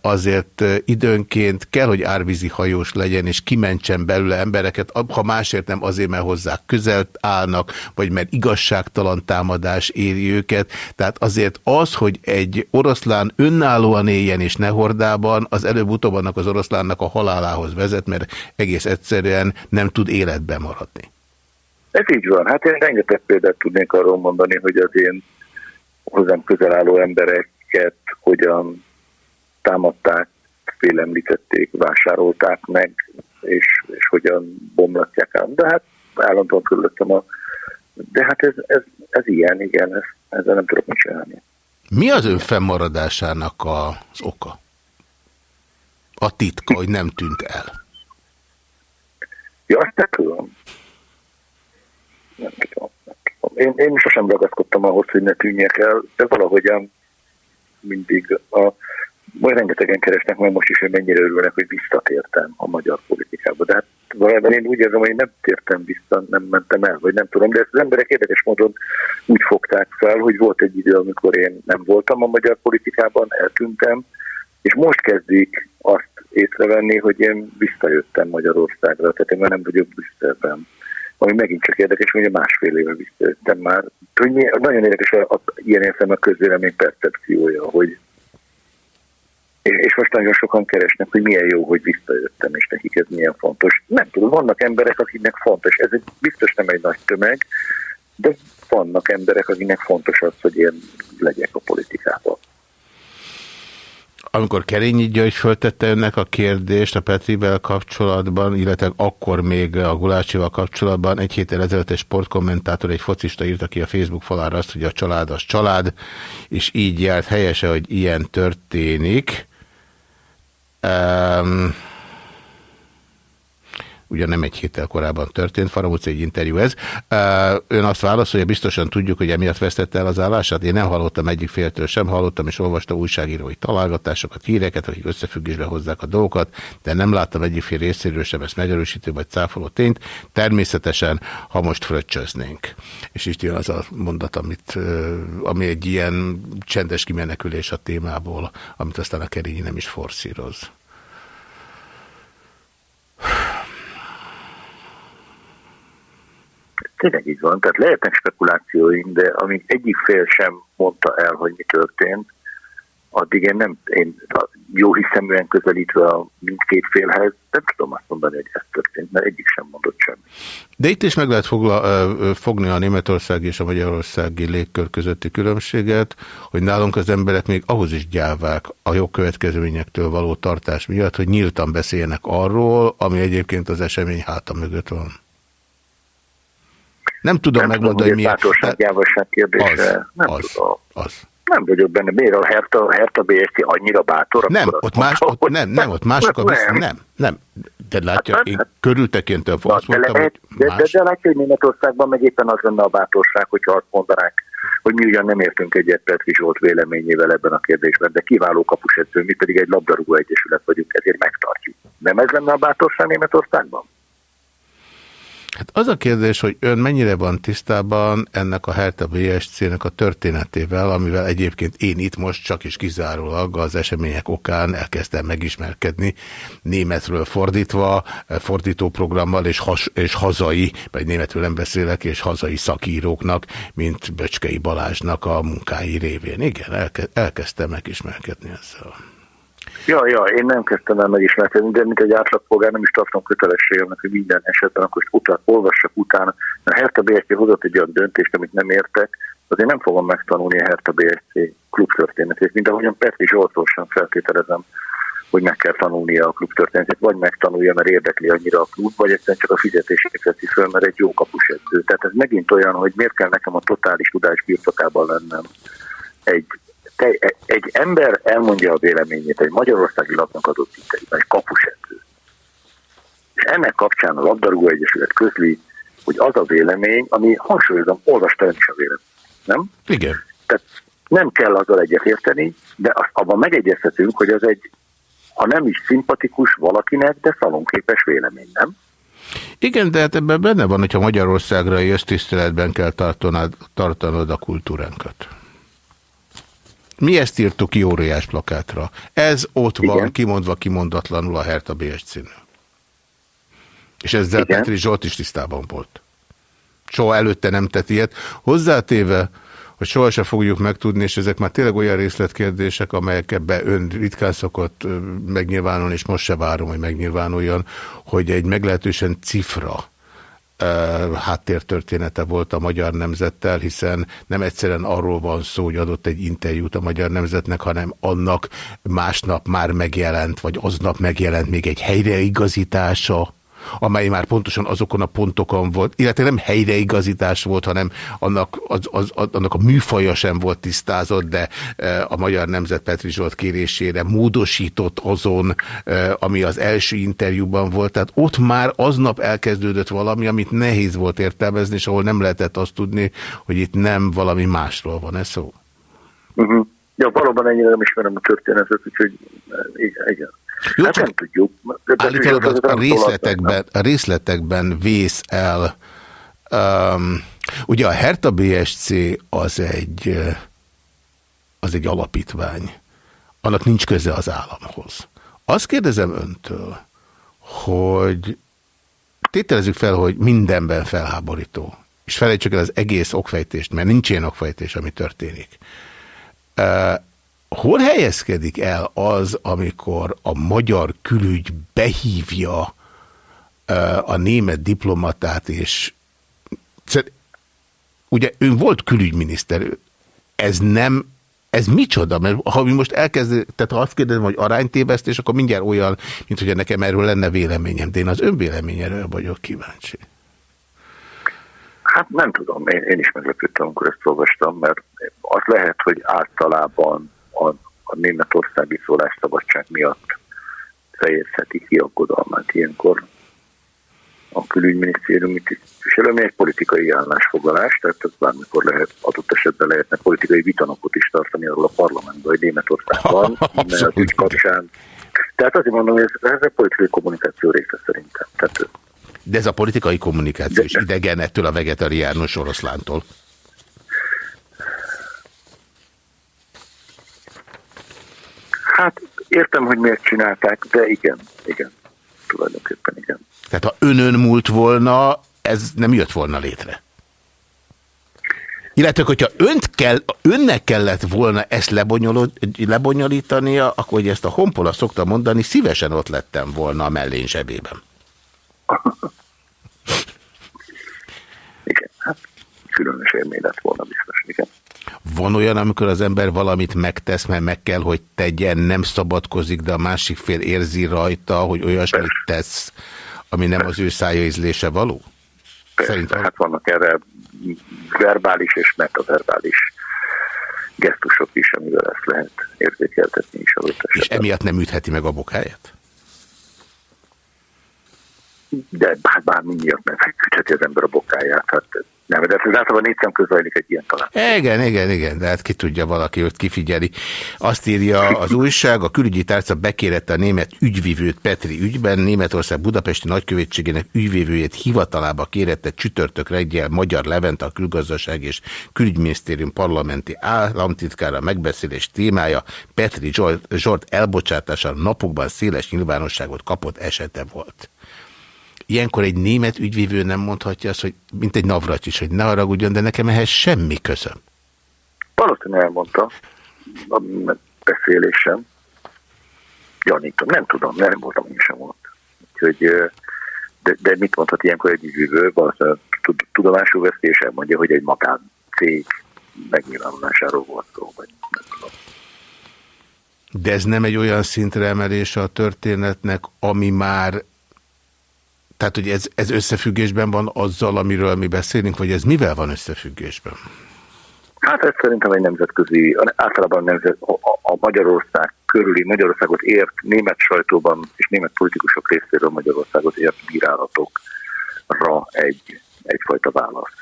azért időnként kell, hogy árvízi hajós legyen, és kimentsen belőle embereket, ha másért nem azért, mert hozzá közel állnak, vagy mert igazságtalan támadás éri őket. Tehát azért az, hogy egy oroszlán önállóan éljen és ne hordában, az előbb-utóbb annak az oroszlánnak a halálához vezet, mert egész egyszerűen nem tud életben maradni. Ez így van. Hát én rengeteg példát tudnék arról mondani, hogy az én hozzám közel álló embereket hogyan támadták, félemlítették, vásárolták meg, és, és hogyan bomlatják el. De hát állandóan körülöttem a... De hát ez, ez, ez ilyen, igen, ez, ezzel nem tudok mit csinálni. Mi az ön fennmaradásának az oka? A titka, hogy nem tűnt el? Ja, azt tudom nem tudom. Nem tudom. Én, én sosem ragaszkodtam ahhoz, hogy ne tűnjek el, de valahogyan mindig a majd rengetegen keresnek meg most is, hogy mennyire örülnek, hogy visszatértem a magyar politikába. De hát valójában én úgy érzem, hogy nem tértem vissza, nem mentem el, vagy nem tudom, de ezt az emberek érdekes módon úgy fogták fel, hogy volt egy idő, amikor én nem voltam a magyar politikában, eltűntem, és most kezdik azt észrevenni, hogy én visszajöttem Magyarországra, tehát én már nem vagyok Brüsszelben ami megint csak érdekes, hogy másfél éve visszajöttem már. Nagyon érdekes a, a, ilyen értelme a közvélemény percepciója, hogy és most nagyon sokan keresnek, hogy milyen jó, hogy visszajöttem, és nekik ez milyen fontos. Nem tudom, vannak emberek, akiknek fontos. Ez egy, biztos nem egy nagy tömeg, de vannak emberek, akiknek fontos az, hogy én legyek a politikában. Amikor Kerényi György föltette önnek a kérdést a Petrivel kapcsolatban, illetve akkor még a Gulácsival kapcsolatban, egy héttel ezelőtt egy sportkommentátor, egy focista írta ki a Facebook falára azt, hogy a család az család, és így járt helyese, hogy ilyen történik. Um, ugyan nem egy héttel korábban történt, Faramúci egy interjú ez. Ön azt válaszolja, biztosan tudjuk, hogy emiatt vesztette el az állását. Én nem hallottam egyik féltől sem, hallottam és olvastam újságírói találgatásokat, híreket, akik összefüggésbe hozzák a dolgokat, de nem láttam egyik fél részéről sem ezt megerősítő vagy cáfoló tényt. Természetesen, ha most fröccsöznénk. És itt jön az a mondat, amit, ami egy ilyen csendes kimenekülés a témából, amit aztán a Kerényi nem is forszíroz. Tényleg így van. Tehát lehetnek spekulációink, de amíg egyik fél sem mondta el, hogy mi történt, addig én nem, én jó hiszeműen közelítve a mindkét félhez, nem tudom azt mondani, hogy ez történt, mert egyik sem mondott semmi. De itt is meg lehet fogla, fogni a németországi és a magyarországi légkör közötti különbséget, hogy nálunk az emberek még ahhoz is gyávák a jogkövetkezményektől való tartás miatt, hogy nyíltan beszéljenek arról, ami egyébként az esemény háta mögött van. Nem tudom nem megmondani, hogy miért. Bátorság, kérdése. Az, nem az, tudom. Az. Nem vagyok benne. Miért a Herta, Herta BSC annyira bátor? Nem, ott, más, ott, nem, nem, ott mások a nem. nem, nem. De látja, hát, én körültekintően azt mondtam, lehet, hogy más... de, de, de látja, hogy Németországban meg éppen az lenne a bátorság, hogyha azt mondanák, hogy mi ugyan nem értünk egyet Petri Zsolt véleményével ebben a kérdésben, de kiváló kapusedző, mi pedig egy labdarúgó egyesület vagyunk, ezért megtartjuk. Nem ez lenne a bátorság Németországban? Hát az a kérdés, hogy ön mennyire van tisztában ennek a Hertha BSC-nek a történetével, amivel egyébként én itt most csak is kizárólag az események okán elkezdtem megismerkedni, németről fordítva, fordítóprogrammal és, has, és hazai, vagy németről nem beszélek, és hazai szakíróknak, mint Böcskei Balázsnak a munkái révén. Igen, elke, elkezdtem megismerkedni ezzel. Ja, ja, én nem kezdtem el megismerkedni, de mint egy átlagpolgár nem is tartom kötelességemnek, hogy minden esetben akkor után, olvassak utána. A Hertha BSC hozott egy olyan döntést, amit nem értek, azért nem fogom megtanulni a Hertha BSC klubtörténetét, mint ahogyan Petri Zsoltól sem feltételezem, hogy meg kell tanulnia a klubtörténetét, vagy megtanulja, mert érdekli annyira a klub, vagy egyszerűen csak a fizetését veszi föl, mert egy jó kapusedző. Tehát ez megint olyan, hogy miért kell nekem a totális tudás birtokában lennem egy te, egy ember elmondja a véleményét egy magyarországi lapnak adott interjúban, egy kapusedző. És ennek kapcsán a labdarúgó egyesület közli, hogy az a vélemény, ami hangsúlyozom, olvasta ön is a vélemény. Nem? Igen. Tehát nem kell azzal egyetérteni, de abban megegyezhetünk, hogy az egy, ha nem is szimpatikus valakinek, de szalonképes vélemény, nem? Igen, de hát ebben benne van, hogyha Magyarországra jössz, tiszteletben kell tartanod, tartanod a kultúránkat. Mi ezt írtuk ki óriás plakátra. Ez ott Igen. van, kimondva kimondatlanul a Herta BSC-nő. És ezzel Igen. Petri Zsolt is tisztában volt. Soha előtte nem tett ilyet. Hozzátéve, hogy sohasem fogjuk megtudni, és ezek már tényleg olyan részletkérdések, amelyek ebbe ön ritkán szokott megnyilvánulni, és most se várom, hogy megnyilvánuljon, hogy egy meglehetősen cifra háttértörténete volt a Magyar Nemzettel, hiszen nem egyszerűen arról van szó, hogy adott egy interjút a Magyar Nemzetnek, hanem annak másnap már megjelent, vagy aznap megjelent még egy helyreigazítása, amely már pontosan azokon a pontokon volt, illetve nem helyreigazítás volt, hanem annak, az, az, annak a műfaja sem volt tisztázott, de e, a Magyar Nemzet Petri Zsolt kérésére módosított azon, e, ami az első interjúban volt. Tehát ott már aznap elkezdődött valami, amit nehéz volt értelmezni, és ahol nem lehetett azt tudni, hogy itt nem valami másról van ez szó. Uh mhm. -huh. Ja, valóban ennyire nem ismerem a történetet, úgyhogy e, igen. igen. Jó, hát nem tudjuk. Állítólag a, a, részletekben, a részletekben vész el. Um, ugye a Herta BSC az egy, az egy alapítvány. Annak nincs köze az államhoz. Azt kérdezem öntől, hogy tételezzük fel, hogy mindenben felháborító. És felejtsük el az egész okfejtést, mert nincs ilyen okfejtés, ami történik hol helyezkedik el az, amikor a magyar külügy behívja a német diplomatát, és ugye ön volt külügyminiszter, ez nem, ez micsoda? Mert ha mi most elkezd, tehát ha azt kérdezem, hogy aránytévesztés, akkor mindjárt olyan, mint hogy nekem erről lenne véleményem, de én az ön véleményéről vagyok kíváncsi. Hát nem tudom, én, én is meglepődtem, amikor ezt olvastam, mert az lehet, hogy általában a, a németországi szólásszabadság miatt fejezheti ki aggodalmát ilyenkor a külügyminisztériumi tisztviselő, ami egy politikai állásfoglalás, tehát ez bármikor lehet, adott esetben lehetne politikai vitanokot is tartani arról a parlamentben, hogy Németországban, az ügy kapcsán. Tehát azért mondom, hogy ez, ez a politikai kommunikáció része szerintem. Tehát, de ez a politikai kommunikáció is idegen ettől a vegetariánus oroszlántól. Hát értem, hogy miért csinálták, de igen, igen, tulajdonképpen igen. Tehát ha önön múlt volna, ez nem jött volna létre? Illetve, hogyha önt kell, önnek kellett volna ezt lebonyolítania, akkor hogy ezt a honpola szokta mondani, szívesen ott lettem volna a mellén zsebében. Igen, hát különös élmény lett volna biztos, igen. Van olyan, amikor az ember valamit megtesz, mert meg kell, hogy tegyen, nem szabadkozik, de a másik fél érzi rajta, hogy olyasmit tesz, ami nem az ő szája ízlése való? Persze, Szerintem. hát vannak erre verbális és metaverbális gesztusok is, amivel ezt lehet érzékeltetni is. És emiatt nem ütheti meg a bokáját? De hát bármi miatt megütheti az ember a bokáját. Hát nem, de ez általában négy szem közölik egy ilyen talán. Igen, igen, igen, de hát ki tudja valaki, hogy kifigyeli. Azt írja az újság, a külügyi tárca bekérette a német ügyvívőt Petri ügyben, Németország Budapesti nagykövetségének ügyvívőjét hivatalába kérette csütörtök reggel Magyar Levente a külgazdaság és külügyminisztérium parlamenti államtitkára megbeszélés témája Petri Zsolt elbocsátása napokban széles nyilvánosságot kapott esete volt. Ilyenkor egy német ügyvívő nem mondhatja azt, hogy mint egy navracs is, hogy ne haragudjon, de nekem ehhez semmi közöm. Valószínűleg elmondta a beszélésem. Gyanítom, nem tudom, nem voltam én sem ott. Úgyhogy, de, de mit mondhat ilyenkor egy ügyvívő? Valószínűleg tudomásul veszi és elmondja, hogy egy magán cég megnyilvánulásáról volt szó, vagy nem tudom. De ez nem egy olyan szintre emelése a történetnek, ami már tehát, hogy ez, ez összefüggésben van azzal, amiről mi beszélünk, vagy ez mivel van összefüggésben? Hát ez szerintem egy nemzetközi, általában nemzet, a, a Magyarország körüli, Magyarországot ért német sajtóban és német politikusok részéről Magyarországot ért bírálatokra egy, egyfajta válasz,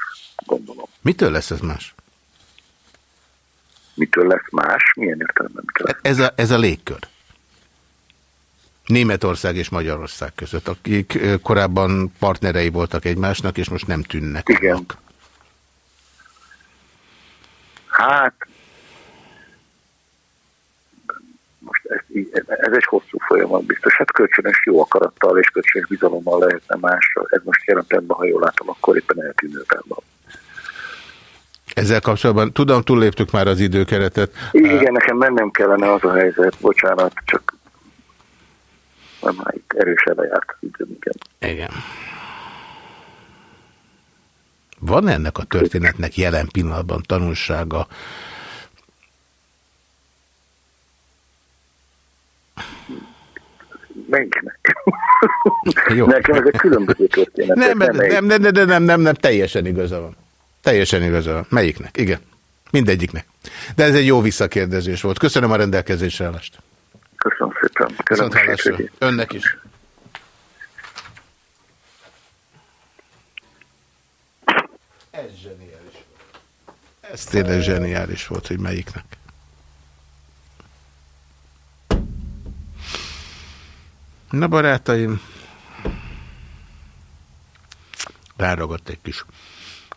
gondolom. Mitől lesz ez más? Mitől lesz más? Milyen értelemben? Mitől lesz ez, a, ez a légkör. Németország és Magyarország között, akik korábban partnerei voltak egymásnak, és most nem tűnnek. Igen. Hát, most ez, ez egy hosszú folyamat biztos. Hát kölcsönös jó akarattal és kölcsönös bizalommal lehetne másra. Ez most jelen pillanatban, ha jól látom, akkor éppen eltűnőben van. Ezzel kapcsolatban, tudom, túlléptük már az időkeretet. Igen, nekem mennem kellene az a helyzet, bocsánat, csak nem itt erősen lejárt az időnket. Igen. Van ennek a történetnek jelen pillanatban tanulsága? Melyiknek? Jó. Nekem ezek különböző történetek. Nem, nem, nem, nem, nem, nem, nem, teljesen igaza van. Teljesen igaza van. Melyiknek? Igen. Mindegyiknek. De ez egy jó visszakérdezés volt. Köszönöm a rendelkezésre állást. Köszönöm szépen. Köszönöm Önnek is. Ez zseniális volt. Ez tényleg zseniális volt, hogy melyiknek. Na barátaim, ráragadt egy kis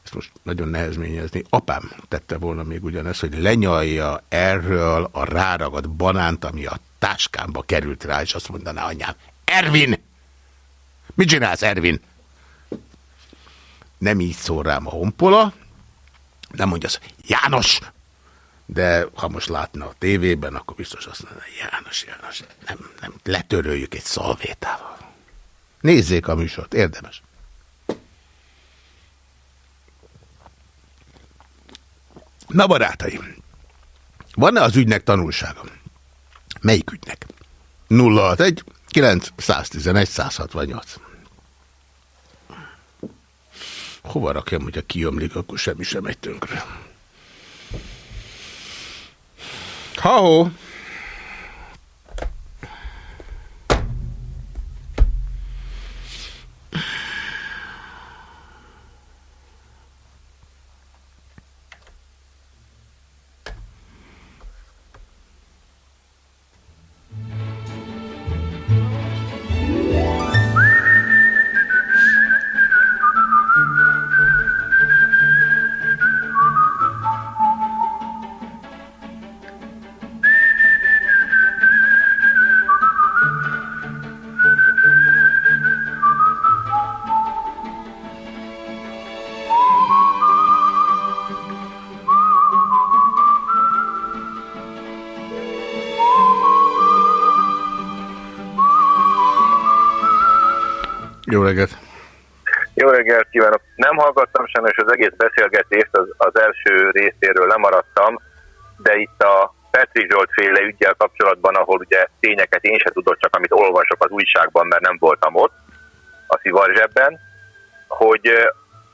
ezt most nagyon nehezményezni, apám tette volna még ugyanezt, hogy lenyalja erről a ráragad banánt, ami a táskámba került rá, és azt mondaná anyám, Ervin! Mit csinálsz, Ervin? Nem így szól rám a honpola, nem mondja azt, János! De ha most látna a tévében, akkor biztos azt mondja, János, János, nem, nem, letöröljük egy szalvétával. Nézzék a műsort, érdemes. Na barátaim, van-e az ügynek tanulsága? Melyik ügynek? 061 9 111 168. Hova rakjam, hogyha kiömlik, akkor semmi sem megy tönkre. Ha-ho! Sajnos az egész beszélgetést, az, az első részéről lemaradtam, de itt a Petri Zsolt féle ügyel kapcsolatban, ahol ugye tényeket én se tudok, csak amit olvasok az újságban, mert nem voltam ott, a szivarzsebben, hogy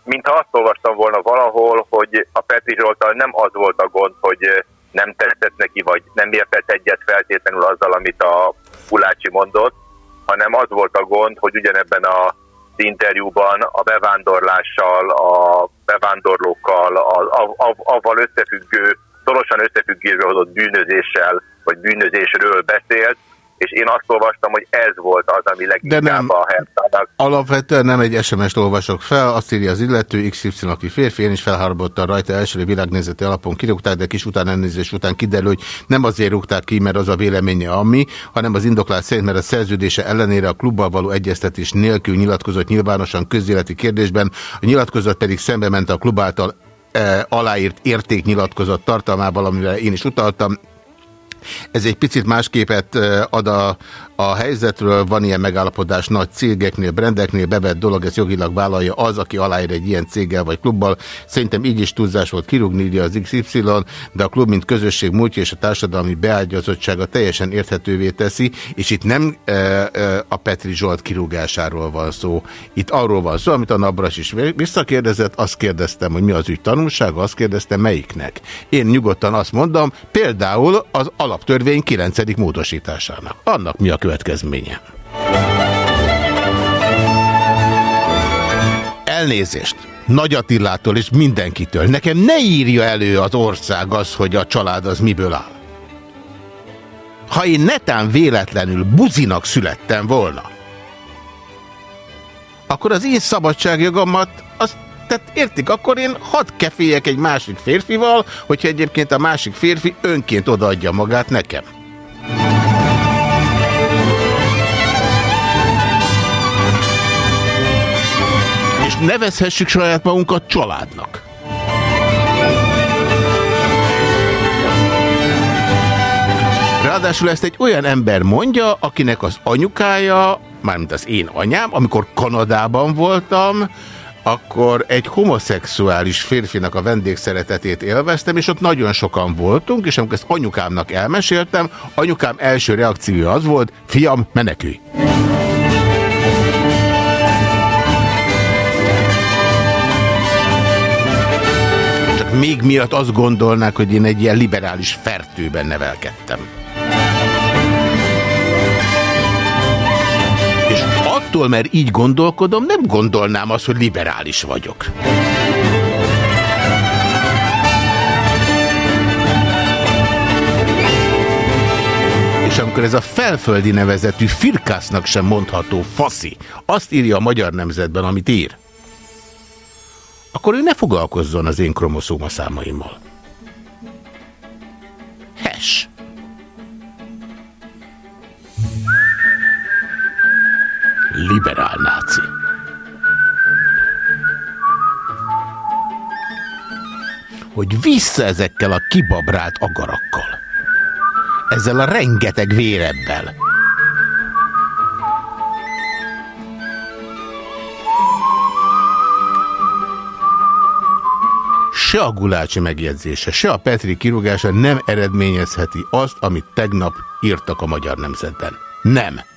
mintha azt olvastam volna valahol, hogy a Petri Zsoltal nem az volt a gond, hogy nem tetszett neki, vagy nem értett egyet feltétlenül azzal, amit a Pulácsi mondott, hanem az volt a gond, hogy ugyanebben a interjúban a bevándorlással, a bevándorlókkal, a, a, a, avval összefüggő, szorosan összefüggésbe hozott bűnözéssel, vagy bűnözésről beszélt, és én azt olvastam, hogy ez volt az, ami leginkább nem, a Hertának. Alapvetően nem egy SMS-t olvasok fel, azt írja az illető, XY, aki férfi, én is felharbottam rajta elsőre világnézeti alapon kirúgták, de kis után elnézés után kiderül, hogy nem azért rúgták ki, mert az a véleménye ami, hanem az indoklás szerint, mert a szerződése ellenére a klubbal való egyeztetés nélkül nyilatkozott nyilvánosan közéleti kérdésben, a nyilatkozat pedig szembe ment a klub által e, aláírt értéknyilatkozat tartalmával, amivel én is utaltam, ez egy picit más képet ad a, a helyzetről, van ilyen megállapodás nagy cégeknél, brendeknél, bevett dolog, ez jogilag vállalja az, aki aláír egy ilyen céggel vagy klubbal. Szerintem így is túlzás volt kirúgni ide az XY, de a klub, mint közösség múltja és a társadalmi beágyazottsága teljesen érthetővé teszi, és itt nem e, e, a Petri Zsolt kirúgásáról van szó. Itt arról van szó, amit a Nabras is visszakérdezett, azt kérdeztem, hogy mi az ügy tanulsága, azt kérdeztem, melyiknek. Én nyugodtan azt mondom, például az alaptörvény 9. módosításának. Annak mi a következménye. Elnézést! Nagy Attilától és mindenkitől. Nekem ne írja elő az ország az, hogy a család az miből áll. Ha én netán véletlenül buzinak születtem volna, akkor az én szabadságjogomat, azt, tehát értik, akkor én hadd kefélyek egy másik férfival, hogyha egyébként a másik férfi önként odaadja magát nekem. Nevezhessük saját magunkat családnak. Ráadásul ezt egy olyan ember mondja, akinek az anyukája, mármint az én anyám, amikor Kanadában voltam, akkor egy homoszexuális férfinak a vendégszeretetét élveztem, és ott nagyon sokan voltunk, és amikor ezt anyukámnak elmeséltem, anyukám első reakciója az volt, fiam, menekülj! Még miatt azt gondolnák, hogy én egy ilyen liberális fertőben nevelkedtem. És attól, mert így gondolkodom, nem gondolnám azt, hogy liberális vagyok. És amikor ez a felföldi nevezetű firkásznak sem mondható faszi, azt írja a magyar nemzetben, amit ír, akkor ő ne foglalkozzon az én kromoszóma számaimmal. Hes. Liberál náci. Hogy vissza ezekkel a kibabrált agarakkal. Ezzel a rengeteg vérebbel. Se a Gulácsi megjegyzése, se a Petri kirúgása nem eredményezheti azt, amit tegnap írtak a Magyar Nemzetben. Nem.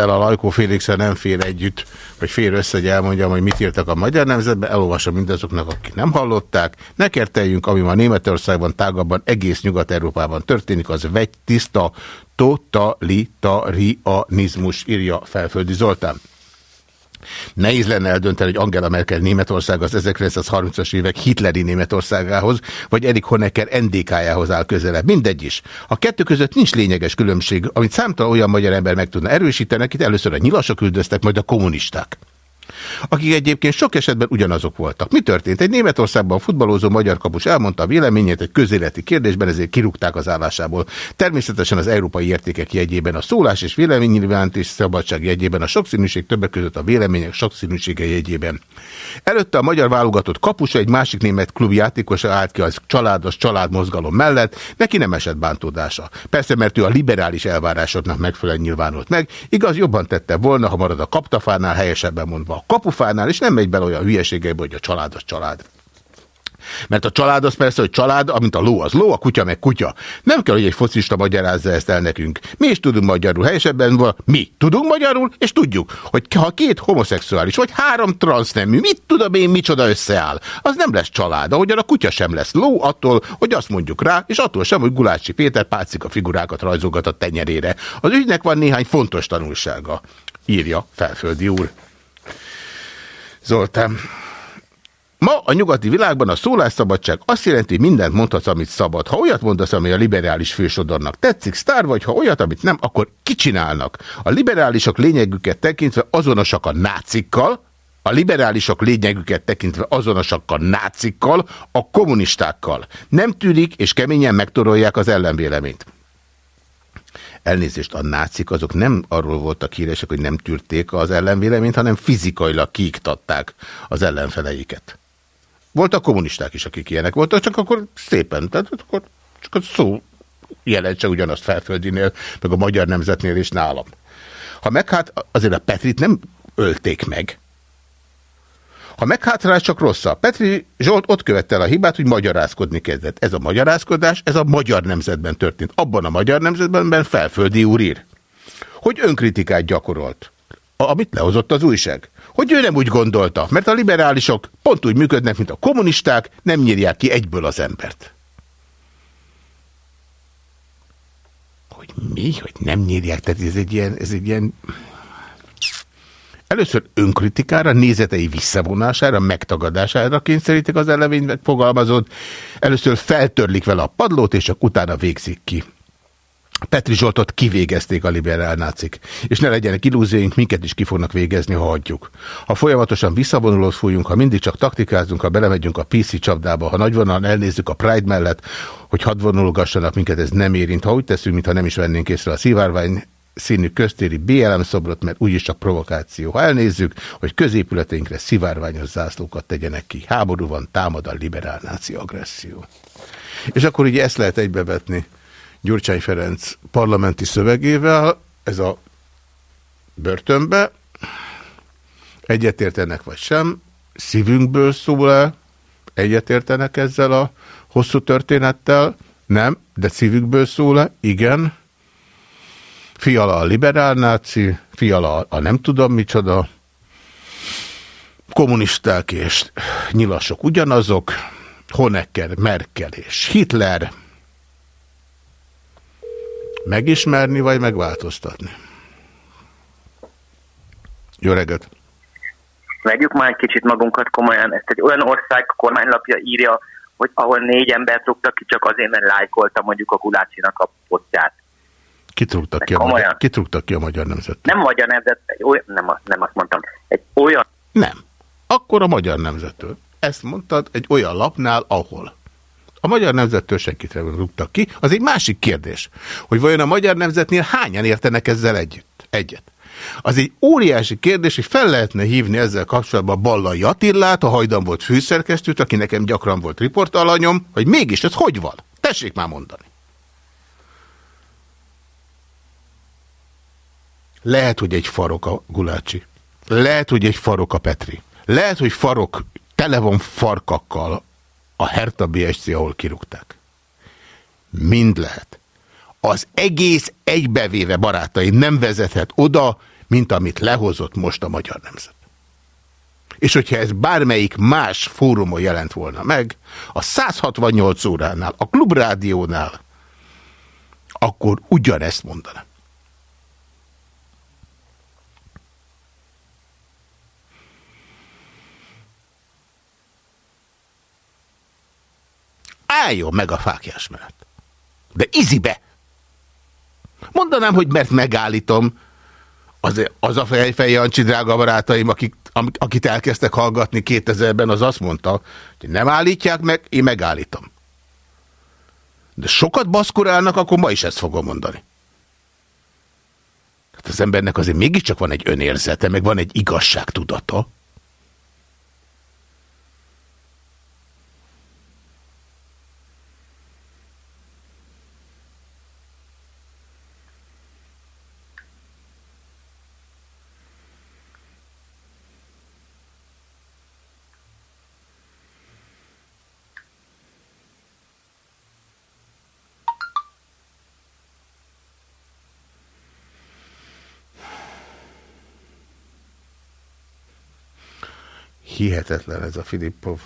Ezzel a Lajkó Félixel nem fér együtt, vagy fér össze, hogy elmondjam, hogy mit írtak a magyar nemzetbe, elolvasom mindazoknak, akik nem hallották. Ne kerteljünk, ami ma Németországban, tágabban, egész Nyugat-Európában történik, az vegy tiszta totalitarianizmus, írja Felföldi Zoltán. Nehéz lenne eldönteni, hogy Angela Merkel Németország az 1930-as évek hitleri Németországához, vagy Erik Honecker NDK-jához áll közelebb. Mindegy is. A kettő között nincs lényeges különbség, amit számtalan olyan magyar ember meg tudna erősíteni, akit először a nyilasok üldöztek, majd a kommunisták. Akik egyébként sok esetben ugyanazok voltak. Mi történt? Egy Németországban futballozó magyar kapus elmondta a véleményét egy közéleti kérdésben, ezért kirúgták az állásából. Természetesen az európai értékek jegyében a szólás és véleménynyilvántés szabadság jegyében a sokszínűség többek között a vélemények sokszínűsége jegyében. Előtte a magyar válogatott kapusa egy másik német klub játékosa állt ki az családos családmozgalom mellett, neki nem esett bántódása. Persze, mert ő a liberális elvárásoknak megfelelően nyilvánult meg, igaz, jobban tette volna, ha marad a kaptafánál, helyesebben mondva a kapufánál, és nem megy bele olyan hülyeségeibe, hogy a család az család. Mert a család az persze, hogy család, amint a ló az ló, a kutya meg kutya. Nem kell, hogy egy focista magyarázza ezt el nekünk. Mi is tudunk magyarul, helyesebben van, mi tudunk magyarul, és tudjuk, hogy ha két homoszexuális, vagy három transznemű, mit tudom én, micsoda összeáll, az nem lesz család, ahogyan a kutya sem lesz ló attól, hogy azt mondjuk rá, és attól sem, hogy Gulácsi Péter pácika figurákat rajzolgat a tenyerére. Az ügynek van néhány fontos tanulsága, írja Felföldi úr. Zoltán. Ma a nyugati világban a szólásszabadság azt jelenti, hogy mindent mondhatsz, amit szabad. Ha olyat mondasz, ami a liberális fősodornak tetszik, sztár vagy, ha olyat, amit nem, akkor kicsinálnak. A liberálisok lényegüket tekintve azonosak a nácikkal, a liberálisok lényegüket tekintve azonosak a nácikkal, a kommunistákkal. Nem tűrik és keményen megtorolják az ellenvéleményt. Elnézést, a nácik azok nem arról voltak híresek, hogy nem tűrték az ellenvéleményt, hanem fizikailag kiiktatták az ellenfeleiket. Voltak kommunisták is, akik ilyenek voltak, csak akkor szépen, tehát akkor csak a szó jelentse ugyanazt felföldinél, meg a magyar nemzetnél és nálam. Ha meg hát azért a Petrit nem ölték meg. Ha meghátrál, csak rosszabb. Petri Zsolt ott követte el a hibát, hogy magyarázkodni kezdett. Ez a magyarázkodás, ez a magyar nemzetben történt. Abban a magyar nemzetben felföldi úr ír. Hogy önkritikát gyakorolt. Amit lehozott az újság hogy ő nem úgy gondolta, mert a liberálisok pont úgy működnek, mint a kommunisták, nem nyírják ki egyből az embert. Hogy mi? Hogy nem nyírják? Tehát ez egy ilyen... Ez egy ilyen... Először önkritikára, nézetei visszavonására, megtagadására kényszerítik az elevényt fogalmazott. Először feltörlik vele a padlót, és csak utána végzik ki. Petri Zsoltot kivégezték a liberál nácik. És ne legyenek illúzióink, minket is ki fognak végezni, ha hagyjuk. Ha folyamatosan visszavonulót fújunk, ha mindig csak taktikázunk, ha belemegyünk a PC csapdába, ha nagyvonalan elnézzük a Pride mellett, hogy hadd vonulgassanak minket, ez nem érint. Ha úgy teszünk, mintha nem is vennénk észre a szivárvány színű köztéri BLM szobrot, mert úgyis csak provokáció. Ha elnézzük, hogy középületeinkre szivárványos zászlókat tegyenek ki. Háború van, támad a liberál náci agresszió. És akkor ugye ezt lehet egybevetni. Gyurcsány Ferenc parlamenti szövegével, ez a börtönbe, egyetértenek vagy sem, szívünkből szól-e, egyetértenek ezzel a hosszú történettel, nem, de szívükből szól-e, igen. Fiala a liberál náci, Fiala a nem tudom micsoda, kommunisták és nyilasok ugyanazok, Honecker, Merkel és Hitler, Megismerni, vagy megváltoztatni? Jó reggelt! Vegyük már egy kicsit magunkat komolyan. Ezt egy olyan ország kormánylapja írja, hogy ahol négy embert rúgtak ki, csak azért, mert lájkolta mondjuk a Gulácsinak a posztját. Kitrúgtak ki, a magyar, kitrúgtak ki a magyar nemzet. Nem magyar nemzet, egy olyan, nem, nem azt mondtam, egy olyan... Nem. Akkor a magyar nemzetől. Ezt mondtad egy olyan lapnál, ahol. A magyar nemzettől senkit nem rúgtak ki. Az egy másik kérdés, hogy vajon a magyar nemzetnél hányan értenek ezzel együtt? Egyet. Az egy óriási kérdés, hogy fel lehetne hívni ezzel kapcsolatban Ballai Attillát, a hajdan volt főszerkesztőt, aki nekem gyakran volt riportalanyom, hogy mégis ez hogy van? Tessék már mondani. Lehet, hogy egy farok a Gulácsi. Lehet, hogy egy farok a Petri. Lehet, hogy farok tele van farkakkal a Hertha BSC, ahol kirúgták. Mind lehet. Az egész egybevéve barátai nem vezethet oda, mint amit lehozott most a magyar nemzet. És hogyha ez bármelyik más fórumon jelent volna meg, a 168 óránál, a klubrádiónál, akkor ugyanezt mondaná. Álljon meg a fákjás mellett. De izibe! Mondanám, hogy mert megállítom, az, az a fej, fej Jancsi, drága barátaim, akik akit elkezdtek hallgatni 2000-ben, az azt mondta, hogy nem állítják meg, én megállítom. De sokat baszkurálnak, akkor ma is ezt fogom mondani. Hát az embernek azért mégiscsak van egy önérzete, meg van egy igazságtudata. Hihetetlen ez a Filippov.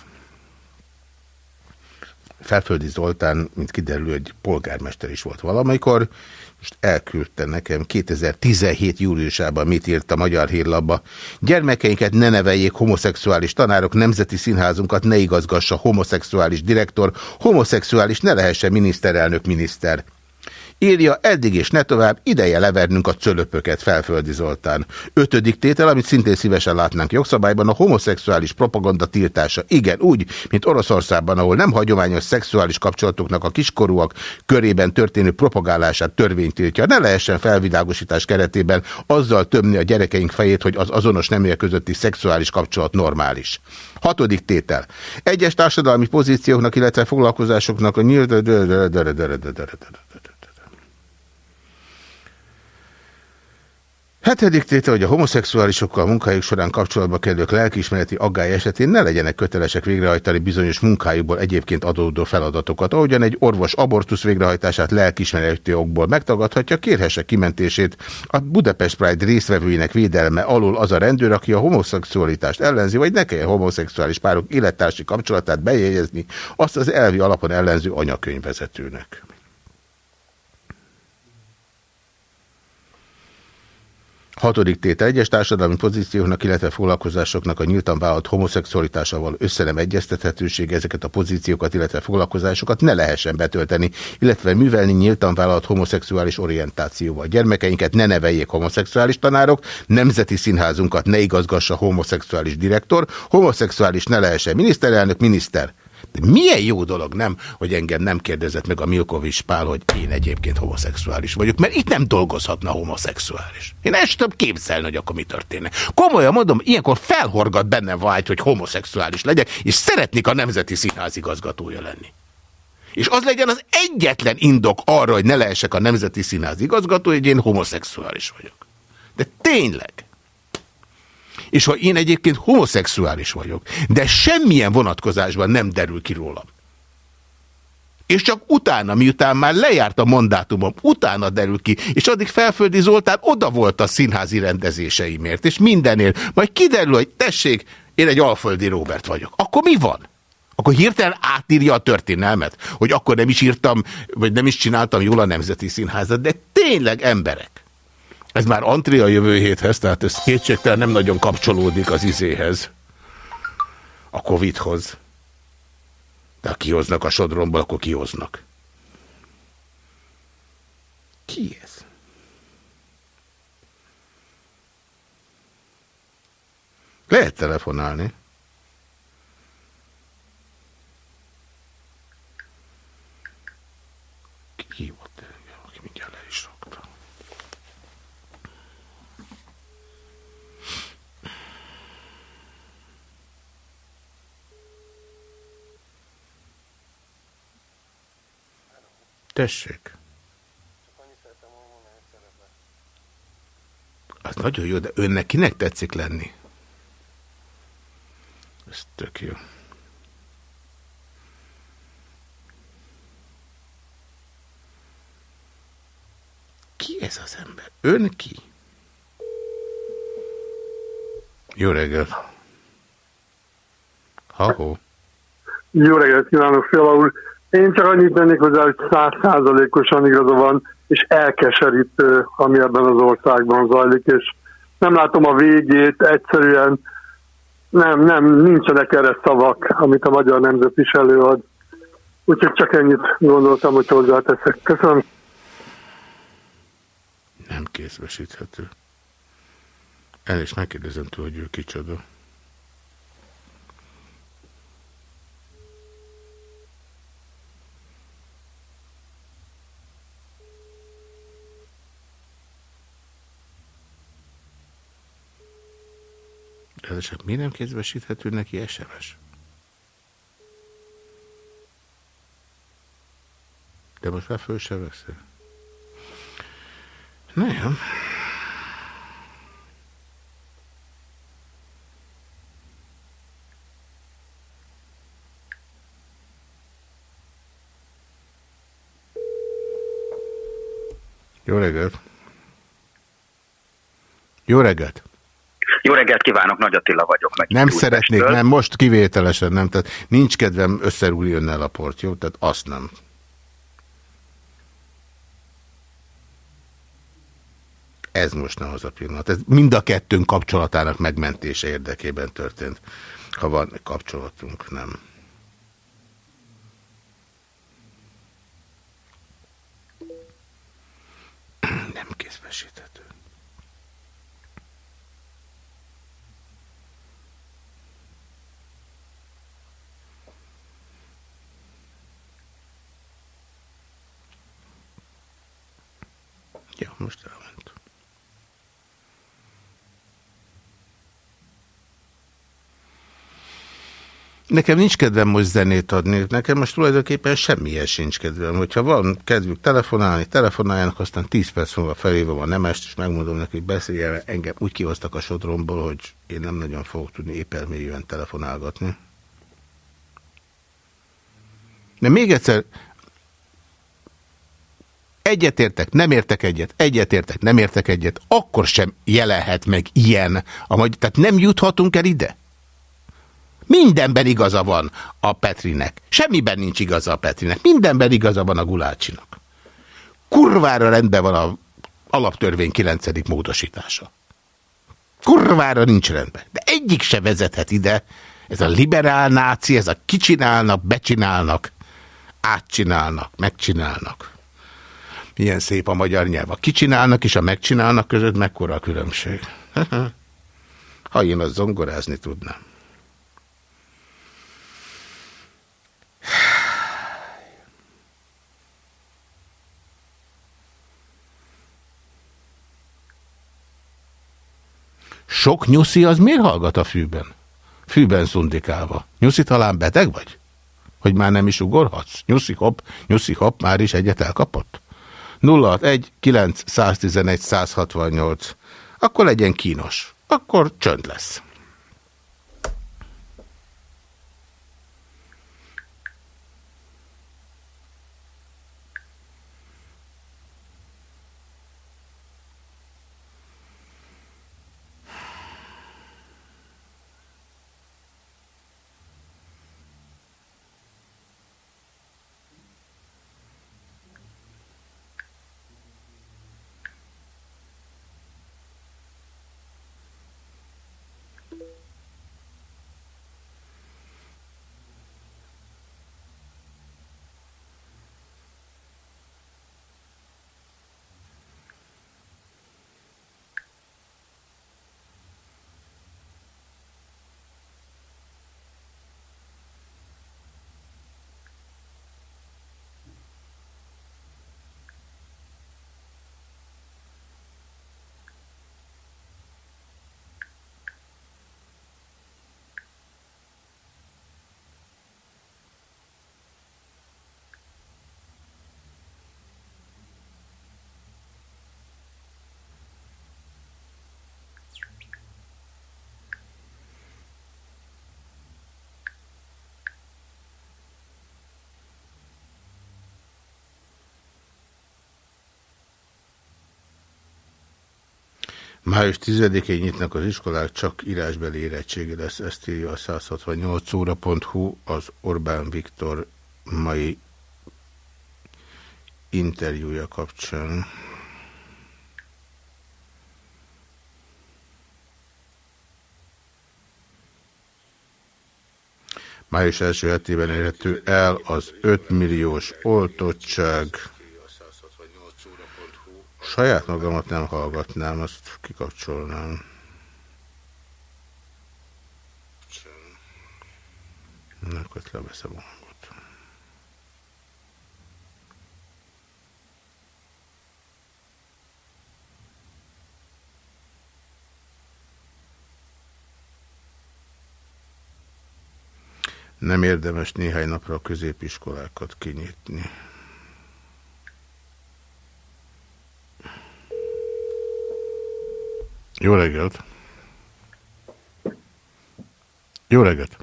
Felföldi Zoltán, mint kiderül, hogy polgármester is volt valamikor, most elküldte nekem 2017. júliusában mit írt a Magyar Hírlapba. Gyermekeinket ne neveljék homoszexuális tanárok, nemzeti színházunkat ne igazgassa homoszexuális direktor, homoszexuális ne lehessen miniszterelnök miniszter. Írja, eddig és ne tovább, ideje levernünk a cölöpöket, felföldi Zoltán. Ötödik tétel, amit szintén szívesen látnánk jogszabályban, a homoszexuális propaganda tiltása. Igen, úgy, mint Oroszországban, ahol nem hagyományos szexuális kapcsolatoknak a kiskorúak körében történő propagálását törvény tiltja. Ne lehessen felvilágosítás keretében azzal tömni a gyerekeink fejét, hogy az azonos neműek közötti szexuális kapcsolat normális. Hatodik tétel. Egyes társadalmi pozícióknak, illetve foglalkozásoknak a nyílt... Hetedik tétel, hogy a homoszexuálisokkal a munkájuk során kapcsolatba kerülők lelkiismereti aggály esetén ne legyenek kötelesek végrehajtani bizonyos munkájukból egyébként adódó feladatokat. Ahogyan egy orvos abortusz végrehajtását lelkiismereti okból megtagadhatja, kérhesse kimentését a Budapest Pride részvevőinek védelme alól az a rendőr, aki a homoszexualitást ellenzi, vagy ne kelljen homoszexuális párok élettársi kapcsolatát bejegyezni azt az elvi alapon ellenző anyakönyvvezetőnek. Hatodik tétel egyes társadalmi pozícióknak, illetve foglalkozásoknak a nyíltan vállalt homoszexualitásával összenem egyeztethetőség ezeket a pozíciókat, illetve foglalkozásokat ne lehessen betölteni, illetve művelni nyíltan vállalt homoszexuális orientációval. Gyermekeinket ne neveljék homoszexuális tanárok, nemzeti színházunkat ne igazgassa homoszexuális direktor, homoszexuális ne lehessen miniszterelnök, miniszter. De milyen jó dolog nem, hogy engem nem kérdezett meg a Milkovics Pál, hogy én egyébként homoszexuális vagyok, mert itt nem dolgozhatna homoszexuális. Én ezt több képzelni, hogy akkor mi történne. Komolyan mondom, ilyenkor felhorgat bennem vágy, hogy homoszexuális legyek, és szeretnék a Nemzeti Színház igazgatója lenni. És az legyen az egyetlen indok arra, hogy ne lehessek a Nemzeti Színház igazgató, hogy én homoszexuális vagyok. De tényleg. És ha én egyébként homoszexuális vagyok, de semmilyen vonatkozásban nem derül ki rólam. És csak utána, miután már lejárt a mandátumom, utána derül ki, és addig Felföldi Zoltán oda volt a színházi rendezéseimért, és mindenél. Majd kiderül, hogy tessék, én egy alföldi Robert vagyok. Akkor mi van? Akkor hirtelen átírja a történelmet, hogy akkor nem is írtam, vagy nem is csináltam jól a Nemzeti Színházat, de tényleg emberek. Ez már antri a jövő héthez, tehát ez kétségtelen nem nagyon kapcsolódik az izéhez. A Covidhoz. De ha kihoznak a sodromból, akkor kihoznak. Ki ez? Lehet telefonálni. Tessék. Az nagyon jó, de önnek kinek tetszik lenni? Ez tök jó. Ki ez az ember? Ön ki? Jó reggelt! Ha-ho! Jó reggelt kívánok, Fiala úr! Én csak annyit tennék hozzá, hogy százszázalékosan igaza van, és elkeserítő, ami ebben az országban zajlik, és nem látom a végét, egyszerűen nem, nem, nincsenek erre szavak, amit a magyar nemzet is előad. Úgyhogy csak ennyit gondoltam, hogy hozzáteszek. Köszönöm. Nem kézbesíthető. El is megkérdezem tőle, hogy ő kicsoda. Ráadásul mi nem kézbesíthető neki SMS? De most már föl sem veszel. Na jó. Jó reggelt! Jó reggelt! Jó reggelt kívánok, Nagy Attila vagyok. Meg nem szeretnék, nem, most kivételesen nem, tehát nincs kedvem összerúli önnel a port, jó? Tehát azt nem. Ez most nem az a pillanat. Ez mind a kettőnk kapcsolatának megmentése érdekében történt. Ha van kapcsolatunk, nem. Nem kézbesíthető. Ja, most elment. Nekem nincs kedvem most zenét adni, nekem most tulajdonképpen semmilyen sincs kedvem. Hogyha van kedvük telefonálni, telefonáljanak, aztán 10 perc múlva felhívom a nemest, és megmondom neki, hogy beszéljen, engem úgy kihoztak a sodromból, hogy én nem nagyon fogok tudni épermélyűen telefonálgatni. De még egyszer, egyetértek, nem értek egyet, egyetértek, nem értek egyet, akkor sem jelenhet meg ilyen. A magyar, tehát nem juthatunk el ide? Mindenben igaza van a Petrinek. Semmiben nincs igaza a Petrinek. Mindenben igaza van a Gulácsinak. Kurvára rendben van a alaptörvény 9. módosítása. Kurvára nincs rendben. De egyik se vezethet ide. Ez a liberál náci, ez a kicsinálnak, becsinálnak, átcsinálnak, megcsinálnak. Milyen szép a magyar nyelv. A kicsinálnak és a megcsinálnak között mekkora a különbség. ha én azt zongorázni tudnám. Sok nyuszi az miért hallgat a fűben? Fűben szundikálva. Nyuszi talán beteg vagy? Hogy már nem is ugorhatsz? Nyuszi hopp, nyuszi hopp, már is egyet elkapott? 061 9 111 168. Akkor legyen kínos. Akkor csönd lesz. Május 10-én nyitnak az iskolák, csak írásbeli érettségi lesz, ezt írja a 168 óra.hu az Orbán Viktor mai interjúja kapcsán. Május első hetében érhető el az 5 milliós oltottság saját magamat nem hallgatnám, azt kikapcsolnám. Na, akkor leveszem a hangot. Nem érdemes néhány napra a középiskolákat kinyitni. Jó reggelt! Jó reggelt!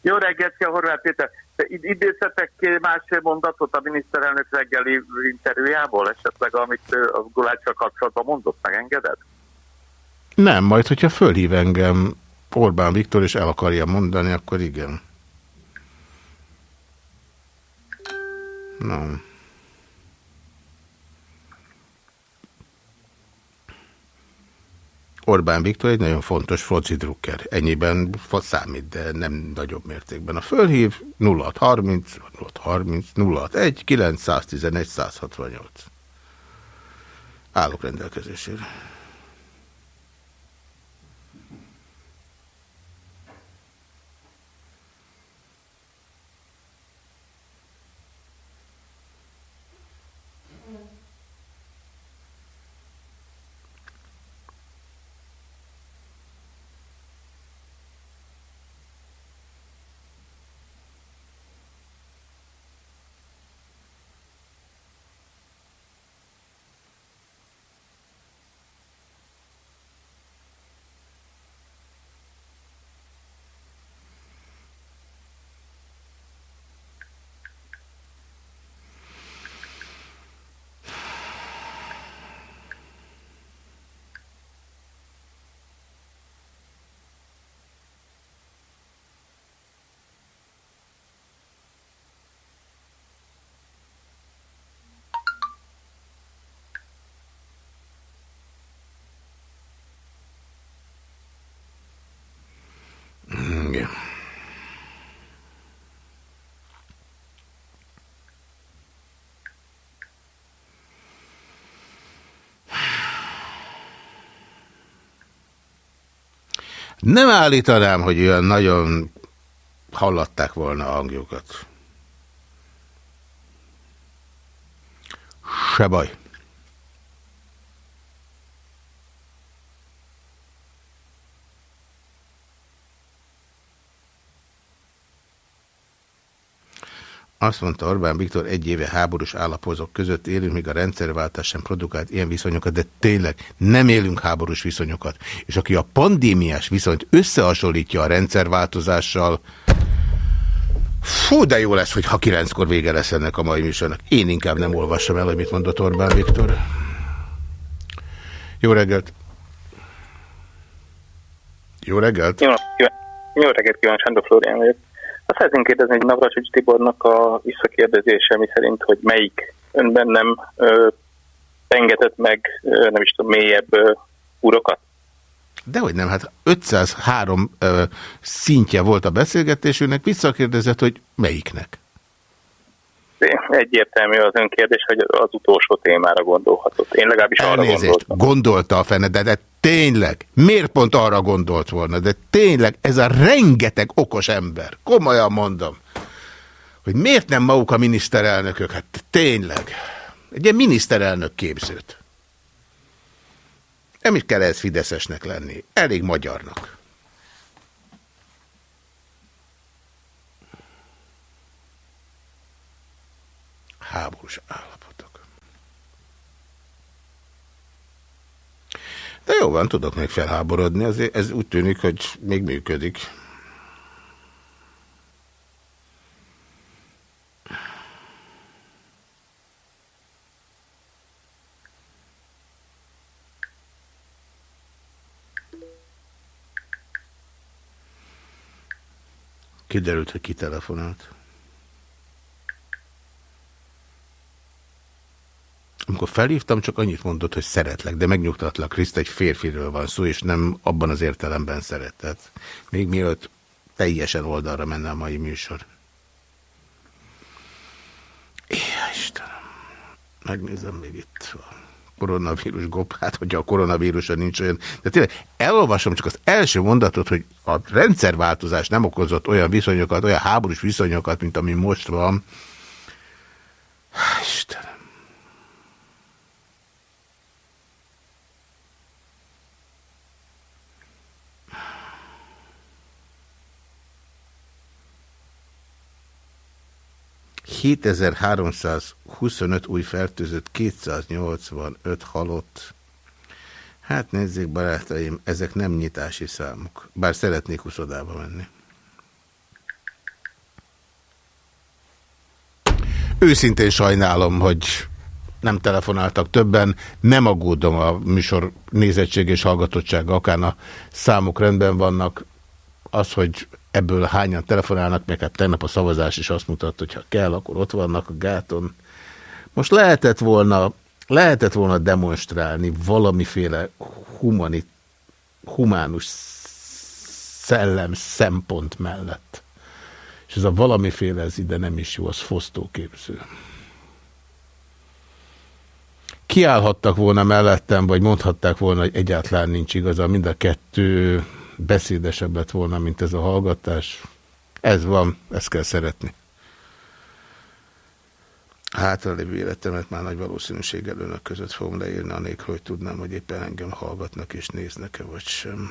Jó reggelt, szia Horváth Péter! Idézhetek más mondatot a miniszterelnök reggeli interjújából, esetleg amit a Gulácsa kapcsolatban mondott, megengeded? Nem, majd hogyha fölhív engem Orbán Viktor, és el akarja mondani, akkor igen. Nem. Orbán Viktor egy nagyon fontos foci drukker. Ennyiben számít, de nem nagyobb mértékben. A fölhív 0630, 0630, 061, 911, 168. Állok rendelkezésére. Igen. Nem állítanám, hogy olyan nagyon hallatták volna a hangjukat. Se baj. Azt mondta Orbán Viktor, egy éve háborús állapozók között élünk, míg a rendszerváltás sem produkált ilyen viszonyokat, de tényleg nem élünk háborús viszonyokat. És aki a pandémiás viszonyt összehasonlítja a rendszerváltozással, fú, de jó lesz, hogy ha kilenckor vége lesz ennek a mai műsornak. Én inkább nem olvassam el, amit mondott Orbán Viktor. Jó reggelt! Jó reggelt! Jó, jó, jó reggelt kívánok, Sándor Flórián vagyok. Azt szeretném kérdezni, hogy Navracsics Tibornak a visszakérdezése, mi szerint, hogy melyik önben nem ö, engedett meg, ö, nem is tudom, mélyebb ö, urokat? Dehogy nem, hát 503 ö, szintje volt a beszélgetésünknek, visszakérdezett, hogy melyiknek? Egyértelmű az önkérdés, hogy az utolsó témára gondolhatott. Én legalábbis Elnézést, arra gondoltam. gondolta a fene, de, de tényleg, miért pont arra gondolt volna? De tényleg, ez a rengeteg okos ember, komolyan mondom, hogy miért nem maguk a miniszterelnökök? Hát tényleg, egy ilyen miniszterelnök képzőt. Nem is kell ez fideszesnek lenni, elég magyarnak. Háborús állapotok. De jó van, tudok még felháborodni, azért ez úgy tűnik, hogy még működik. Kiderült, hogy ki Amikor felhívtam, csak annyit mondott, hogy szeretlek, de megnyugtatlak, Kriszt, egy férfiről van szó, és nem abban az értelemben szeretett. Még mielőtt teljesen oldalra menne a mai műsor. Éjjel, Istenem. Megnézem még itt a koronavírus gopát, hogyha a koronavírusa nincs olyan. De tényleg elolvasom csak az első mondatot, hogy a rendszerváltozás nem okozott olyan viszonyokat, olyan háborús viszonyokat, mint ami most van. Istenem. 7325 új fertőzött, 285 halott. Hát nézzék, barátaim, ezek nem nyitási számok. Bár szeretnék uszodába menni. Őszintén sajnálom, hogy nem telefonáltak többen, nem aggódom a műsor nézettség és hallgatottsága, akár a számok rendben vannak. Az, hogy ebből hányan telefonálnak, meg hát tegnap a szavazás is azt mutatta, hogy ha kell, akkor ott vannak a gáton. Most lehetett volna, lehetett volna demonstrálni valamiféle humani, humánus szellem szempont mellett. És ez a valamiféle, ez ide nem is jó, az fosztóképző. Kiállhattak volna mellettem, vagy mondhatták volna, hogy egyáltalán nincs igaza, mind a kettő beszédesebb lett volna, mint ez a hallgatás. Ez van, ezt kell szeretni. Hátralévő életemet már nagy valószínűséggel önök között fogom leírni, anélkül, hogy tudnám, hogy éppen engem hallgatnak és néznek-e, vagy sem.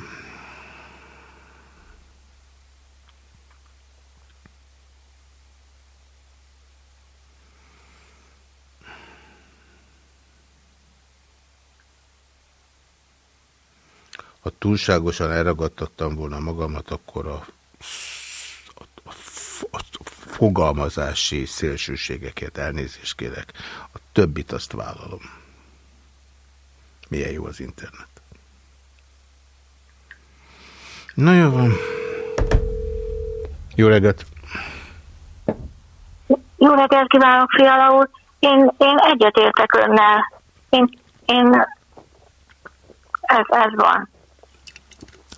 Ha túlságosan elragadtattam volna magamat, akkor a, a, a, a fogalmazási szélsőségeket elnézést kérek. A többit azt vállalom. Milyen jó az internet. Na jó van. Jó reggelt! Jó reggelt kívánok, Fiala úr! Én, én egyetértek önnel. Én, én ez, ez van.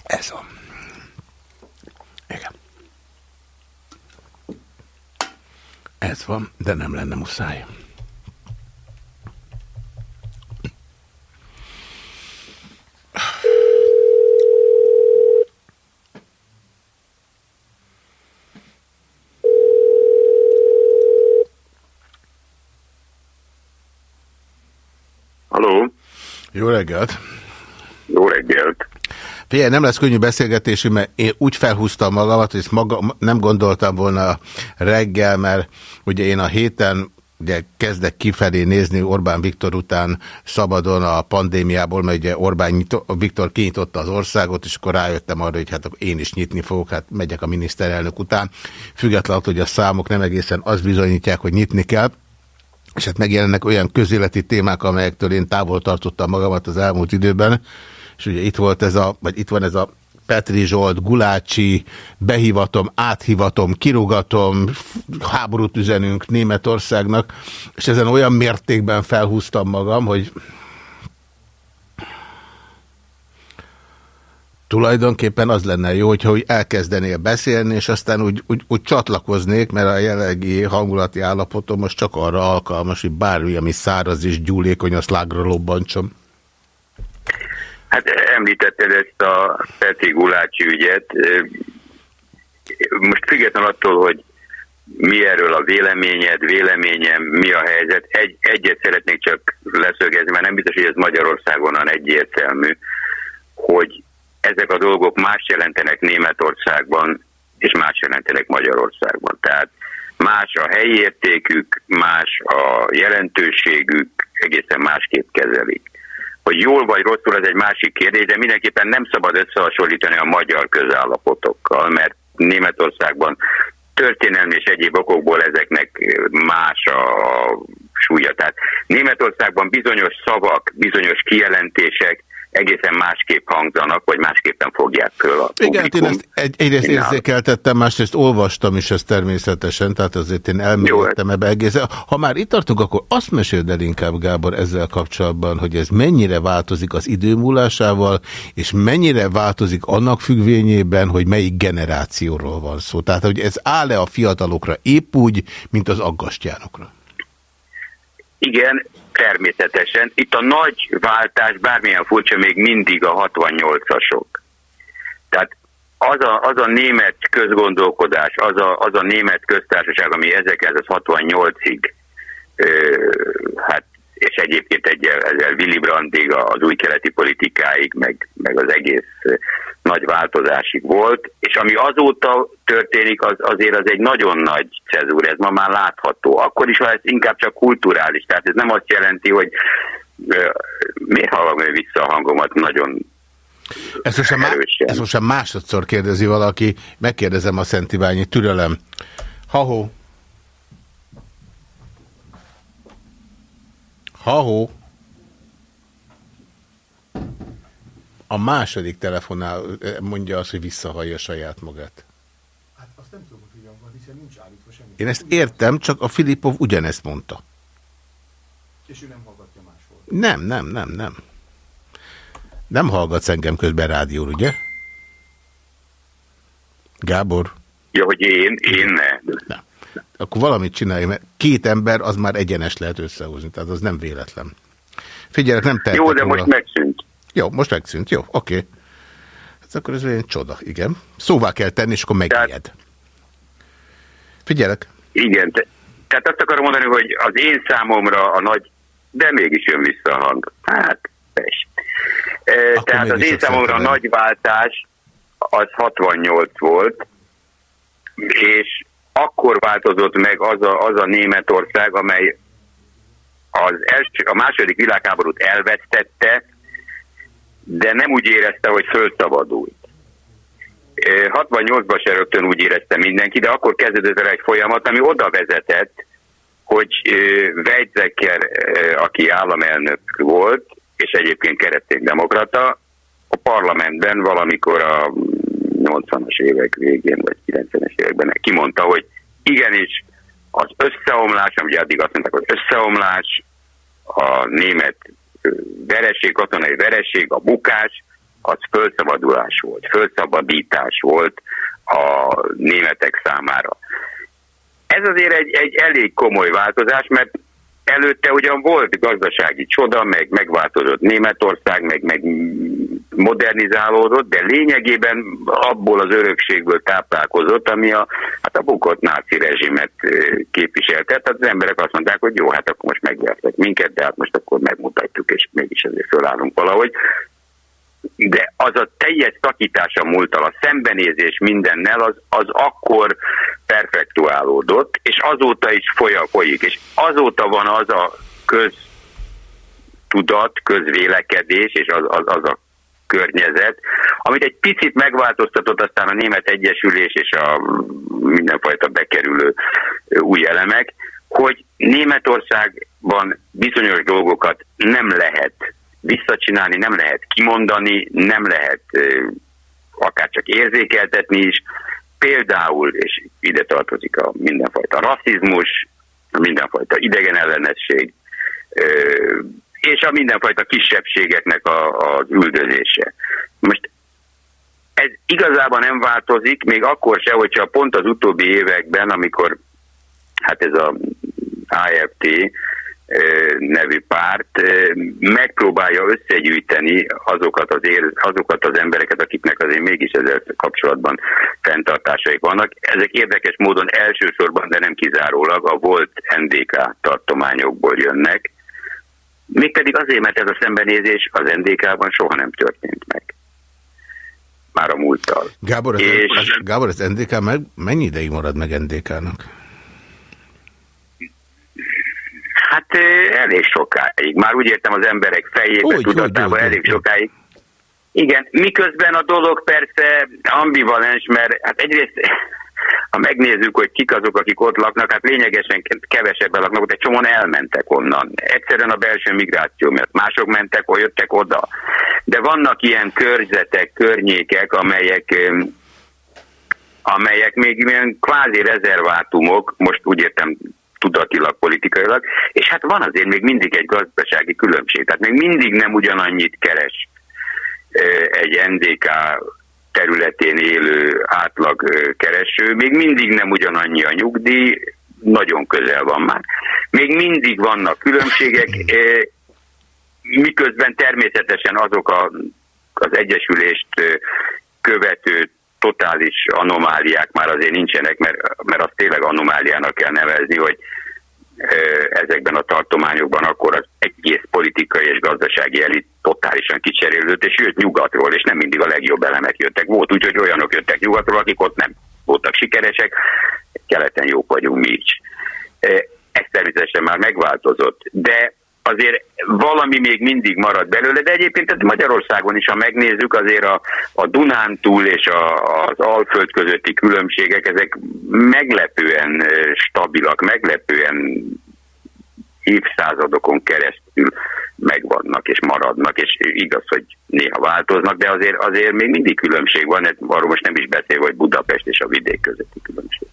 Ez a. Igen. Ez van, de nem lenne muszáj. Halló? Jó reggelt! Jó reggelt! Figyelj, nem lesz könnyű beszélgetésű, mert én úgy felhúztam magamat, hogy ezt maga, nem gondoltam volna reggel, mert ugye én a héten ugye kezdek kifelé nézni Orbán Viktor után szabadon a pandémiából, mert ugye Orbán nyitó, Viktor kinyitotta az országot, és akkor rájöttem arra, hogy hát én is nyitni fogok, hát megyek a miniszterelnök után. Függetlenül, hogy a számok nem egészen azt bizonyítják, hogy nyitni kell. És hát megjelennek olyan közéleti témák, amelyektől én távol tartottam magamat az elmúlt időben, és ugye itt volt ez a, vagy itt van ez a Petri Zsolt, Gulácsi, behívatom, áthivatom, kirugatom, háborút üzenünk Németországnak, és ezen olyan mértékben felhúztam magam, hogy tulajdonképpen az lenne jó, hogyha úgy elkezdenél beszélni, és aztán úgy, úgy, úgy csatlakoznék, mert a jelenlegi hangulati állapotom most csak arra alkalmas, hogy bármi, ami száraz és gyúlékony, azt lágra lobbantsom. Hát említetted ezt a Petri Gulácsi ügyet. Most független attól, hogy mi erről a véleményed, véleményem, mi a helyzet, egy, egyet szeretnék csak leszögezni, mert nem biztos, hogy ez Magyarországon egyértelmű, hogy ezek a dolgok más jelentenek Németországban, és más jelentenek Magyarországban. Tehát más a helyi értékük, más a jelentőségük, egészen másképp kezelik. Hogy jól vagy rosszul, ez egy másik kérdés, de mindenképpen nem szabad összehasonlítani a magyar közállapotokkal, mert Németországban történelmi és egyéb okokból ezeknek más a súlya. Tehát Németországban bizonyos szavak, bizonyos kijelentések egészen másképp hangzanak, vagy másképpen fogják föl a Igen, hát én ezt egy, egyrészt érzékeltettem, másrészt olvastam is ezt természetesen, tehát azért én elmélyedtem ebbe egészen. Ha már itt tartunk, akkor azt meséld el inkább, Gábor, ezzel kapcsolatban, hogy ez mennyire változik az idő múlásával, és mennyire változik annak függvényében, hogy melyik generációról van szó. Tehát, hogy ez áll-e a fiatalokra épp úgy, mint az aggastyánokra? Igen, természetesen. Itt a nagy váltás, bármilyen furcsa, még mindig a 68-asok. Tehát az a, az a német közgondolkodás, az a, az a német köztársaság, ami 1968-ig, hát, és egyébként egy, ezzel Willy Brandtig az új keleti politikáig, meg, meg az egész nagy változásig volt, és ami azóta történik, az azért az egy nagyon nagy cezúr, ez ma már látható. Akkor is van ez inkább csak kulturális, tehát ez nem azt jelenti, hogy miért hallom vissza a hangomat nagyon ezt most, má ezt most másodszor kérdezi valaki, megkérdezem a Szent Iványi türelem. Ha-ho. Ha-ho. A második telefonál mondja azt, hogy visszahallja saját magát. Hát azt nem tudom, hogy van, hiszen nincs állítva semmi. Én ezt értem, csak a Filipov ugyanezt mondta. És ő nem hallgatja máshol. Nem, nem, nem, nem. Nem hallgatsz engem közben rádió, ugye? Gábor? Ja, hogy én, én nem. nem. Akkor valamit csinálj, mert két ember az már egyenes lehet összehozni, tehát az nem véletlen. Figyelek, nem tehetek Jó, de róla. most megszűnt. Jó, most megszűnt, jó, oké. Okay. Hát akkor ez egy csoda, igen. Szóvá kell tenni, és akkor megijed. Figyelek. Igen, te, tehát azt akarom mondani, hogy az én számomra a nagy, de mégis jön vissza a hang. Hát, pest. Akkor Tehát az én számomra a nagy váltás az 68 volt, és akkor változott meg az a, az a Németország, amely az első, a második világháborút elvesztette, de nem úgy érezte, hogy fölszabadult. 68-ban se rögtön úgy érezte mindenki, de akkor kezdődött el egy folyamat, ami oda vezetett, hogy Weizsäcker, aki államelnök volt, és egyébként kereszténydemokrata, a parlamentben valamikor a 80-as évek végén, vagy 90-es években kimondta, hogy igenis az összeomlás, ugye addig azt mondták, hogy összeomlás, a német vereség, katonai vereség, a bukás, az fölszabadulás volt, fölszabadítás volt a németek számára. Ez azért egy, egy elég komoly változás, mert Előtte ugyan volt gazdasági csoda, meg megváltozott Németország, meg, meg modernizálódott, de lényegében abból az örökségből táplálkozott, ami a, hát a bukott náci rezsimet képviselte. Tehát az emberek azt mondták, hogy jó, hát akkor most megvertek minket, de hát most akkor megmutatjuk, és mégis ezért fölállunk valahogy de az a teljes szakítása múltal, a szembenézés mindennel, az, az akkor perfektuálódott, és azóta is folyik, és azóta van az a köztudat, közvélekedés, és az, az, az a környezet, amit egy picit megváltoztatott aztán a Német Egyesülés és a mindenfajta bekerülő új elemek, hogy Németországban bizonyos dolgokat nem lehet visszacsinálni, nem lehet kimondani, nem lehet akár csak érzékeltetni is. Például, és ide tartozik a mindenfajta rasszizmus, mindenfajta idegenellenesség, és a mindenfajta kisebbségeknek a, az üldözése. Most ez igazából nem változik, még akkor se, hogyha pont az utóbbi években, amikor hát ez a AFT nevű párt megpróbálja összegyűjteni azokat az, ér, azokat az embereket, akiknek azért mégis ezzel kapcsolatban fenntartásaik vannak. Ezek érdekes módon elsősorban, de nem kizárólag a volt NDK tartományokból jönnek, mégpedig azért, mert ez a szembenézés az NDK-ban soha nem történt meg. Már a múlttal. Gábor, az, és... Gábor, az NDK meg, mennyi ideig marad meg NDK-nak? Hát elég sokáig. Már úgy értem az emberek fejébe, úgy, tudatában úgy, elég úgy, sokáig. Igen, miközben a dolog persze ambivalens, mert hát egyrészt ha megnézzük, hogy kik azok, akik ott laknak, hát lényegesen kevesebben laknak, de csomóan elmentek onnan. Egyszerűen a belső migráció miatt. Mások mentek, vagy jöttek oda. De vannak ilyen körzetek, környékek, amelyek amelyek még ilyen kvázi rezervátumok, most úgy értem tudatilag, politikailag, és hát van azért még mindig egy gazdasági különbség, tehát még mindig nem ugyanannyit keres egy NDK területén élő átlag kereső, még mindig nem ugyanannyi a nyugdíj, nagyon közel van már. Még mindig vannak különbségek, miközben természetesen azok a, az egyesülést követő totális anomáliák már azért nincsenek, mert, mert azt tényleg anomáliának kell nevezni, hogy ezekben a tartományokban, akkor az egész politikai és gazdasági elit totálisan kicserélődött, és jött nyugatról, és nem mindig a legjobb elemek jöttek. Volt úgy, hogy olyanok jöttek nyugatról, akik ott nem voltak sikeresek, keleten jók vagyunk mi is. Ez természetesen már megváltozott, de azért valami még mindig marad belőle, de egyébként ez Magyarországon is, ha megnézzük, azért a, a Dunántúl és a, az Alföld közötti különbségek, ezek meglepően stabilak, meglepően évszázadokon keresztül megvannak és maradnak, és igaz, hogy néha változnak, de azért, azért még mindig különbség van, arról most nem is beszél, hogy Budapest és a vidék közötti különbség.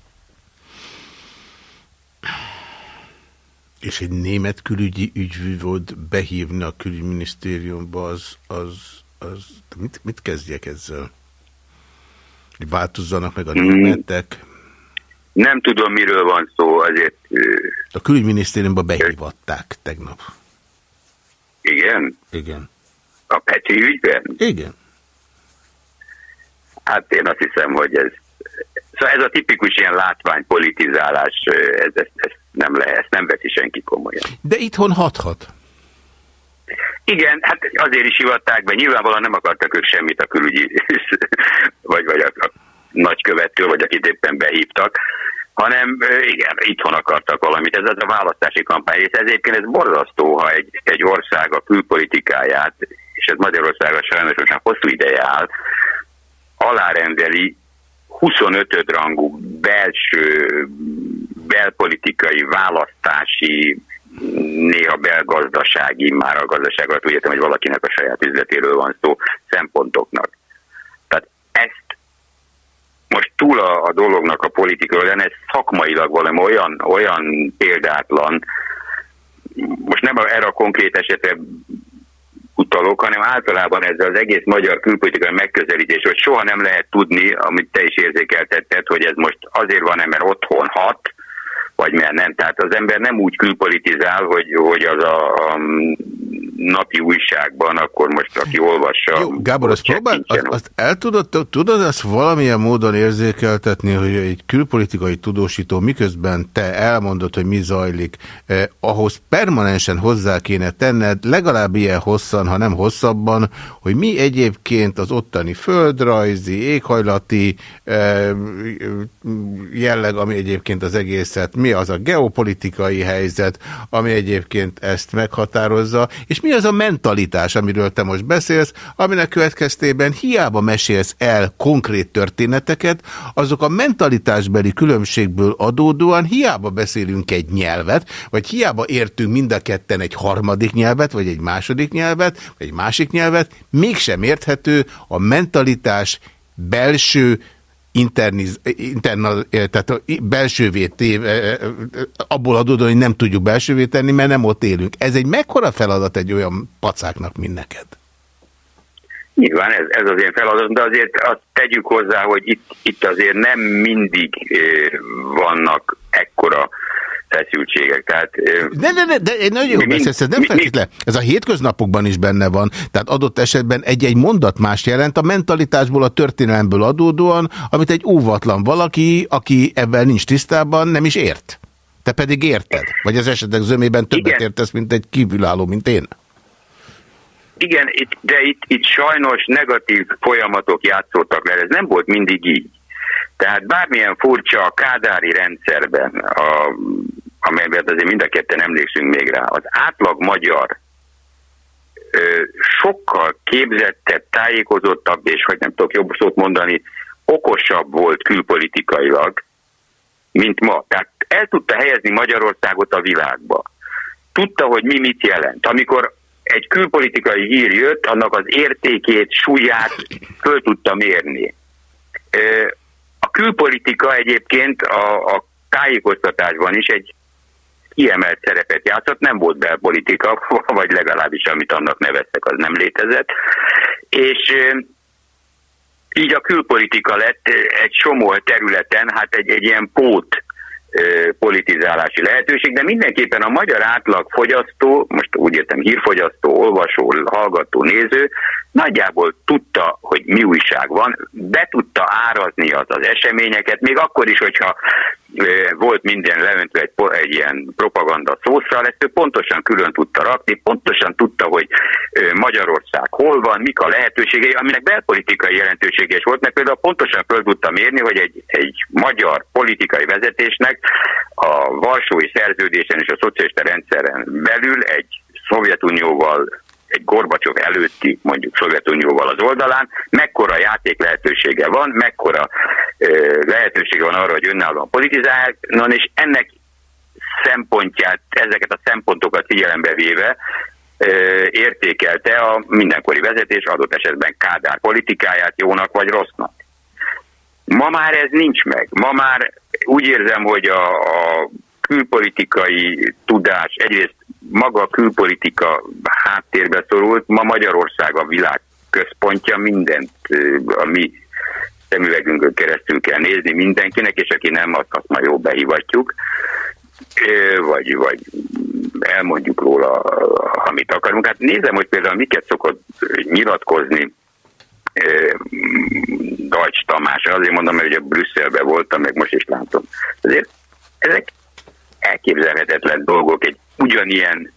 És egy német külügyi ügyvívót behívni a külügyminisztériumba, az, az, az mit, mit kezdjek ezzel? Változzanak meg a hmm. németek? Nem tudom, miről van szó, azért... A külügyminisztériumba behívatták tegnap. Igen? Igen. A Peti ügyben? Igen. Hát én azt hiszem, hogy ez... Szóval ez a tipikus ilyen látványpolitizálás, ez, ez, ez nem lehet, ezt nem veszi senki komolyan. De itthon hathat. Igen, hát azért is hivatták be, nyilvánvalóan nem akartak ők semmit a külügyi, vagy, vagy a, a nagykövettől, vagy akit éppen behívtak, hanem igen, itthon akartak valamit. Ez az a választási kampány, és ez egyébként ez borzasztó, ha egy, egy ország a külpolitikáját, és ez Magyarországon sajnos most már hosszú ideje áll, alárendeli 25 rangú belső, belpolitikai, választási, néha belgazdasági, már a gazdaságról úgy értem, hogy valakinek a saját üzletéről van szó, szempontoknak. Tehát ezt most túl a, a dolognak a politikai lenne, ez szakmailag valami olyan, olyan példátlan, most nem erre a konkrét esetre utalok, hanem általában ez az egész magyar külpolitikai megközelítés, hogy soha nem lehet tudni, amit te is érzékeltetted, hogy ez most azért van-e, mert otthon hat, vagy mert nem. Tehát az ember nem úgy külpolitizál, hogy, hogy az a, a napi újságban, akkor most aki olvassa... Jó, Gábor, azt próbál, azt, azt el tudod, tudod azt valamilyen módon érzékeltetni, hogy egy külpolitikai tudósító miközben te elmondod, hogy mi zajlik, eh, ahhoz permanensen hozzá kéne tenned, legalább ilyen hosszan, ha nem hosszabban, hogy mi egyébként az ottani földrajzi, éghajlati eh, jelleg, ami egyébként az egészet, mi az a geopolitikai helyzet, ami egyébként ezt meghatározza, és mi az a mentalitás, amiről te most beszélsz, aminek következtében hiába mesélsz el konkrét történeteket, azok a mentalitásbeli különbségből adódóan hiába beszélünk egy nyelvet, vagy hiába értünk mind a ketten egy harmadik nyelvet, vagy egy második nyelvet, vagy egy másik nyelvet, mégsem érthető a mentalitás belső interniz, internal, tehát belsővé téve, abból adódóan, hogy nem tudjuk belsővé tenni, mert nem ott élünk. Ez egy mekkora feladat egy olyan pacáknak, mint neked? Nyilván ez, ez az én feladat, de azért azt tegyük hozzá, hogy itt, itt azért nem mindig vannak ekkora feszültségek. Tehát, ne, ne, ne, de egy nagyon jó beszélsz, ez nem feltétlen. Ez a hétköznapokban is benne van. Tehát adott esetben egy-egy mondat más jelent a mentalitásból, a történelemből adódóan, amit egy óvatlan valaki, aki ebben nincs tisztában, nem is ért. Te pedig érted? Vagy az esetek zömében többet Igen. értesz, mint egy kívülálló, mint én? Igen, itt, de itt, itt sajnos negatív folyamatok játszottak le. Ez nem volt mindig így. Tehát bármilyen furcsa a kádári rendszerben, a, amelyben azért mind a ketten emlékszünk még rá, az átlag magyar ö, sokkal képzettebb, tájékozottabb, és hogy nem tudok jobb szót mondani, okosabb volt külpolitikailag, mint ma. Tehát el tudta helyezni Magyarországot a világba. Tudta, hogy mi mit jelent. Amikor egy külpolitikai hír jött, annak az értékét, súlyát föl tudta mérni külpolitika egyébként a, a tájékoztatásban is egy kiemelt szerepet játszott, nem volt belpolitika, vagy legalábbis amit annak neveztek, az nem létezett. És így a külpolitika lett egy somó területen, hát egy, egy ilyen pót politizálási lehetőség, de mindenképpen a magyar átlag fogyasztó, most úgy értem hírfogyasztó, olvasó, hallgató, néző, nagyjából tudta, hogy mi újság van, be tudta árazni az az eseményeket, még akkor is, hogyha volt minden leöntve egy, egy ilyen propaganda szószal, ezt ő pontosan külön tudta rakni, pontosan tudta, hogy Magyarország hol van, mik a lehetőségei, aminek belpolitikai jelentősége is volt, mert például pontosan föl tudta mérni, hogy egy, egy magyar politikai vezetésnek a Varsói szerződésen és a szocialista rendszeren belül egy Szovjetunióval egy Gorbacsov előtti, mondjuk Szovjetunióval az oldalán, mekkora játék lehetősége van, mekkora ö, lehetősége van arra, hogy önállóan politizálják, na és ennek szempontját, ezeket a szempontokat figyelembe véve értékelte a mindenkori vezetés adott esetben Kádár politikáját jónak vagy rossznak. Ma már ez nincs meg. Ma már úgy érzem, hogy a, a külpolitikai tudás egyrészt maga a külpolitika háttérbe szorult, ma Magyarország a világ központja, mindent a mi szemüvegünkön keresztül kell nézni mindenkinek, és aki nem, azt, azt már jó behívatjuk, vagy, vagy elmondjuk róla, amit akarunk. Hát nézem, hogy például miket szokott nyilatkozni Dajcs Tamás, azért mondom, mert ugye Brüsszelben voltam, meg most is látom. Azért ezek elképzelhetetlen dolgok egy ugyanilyen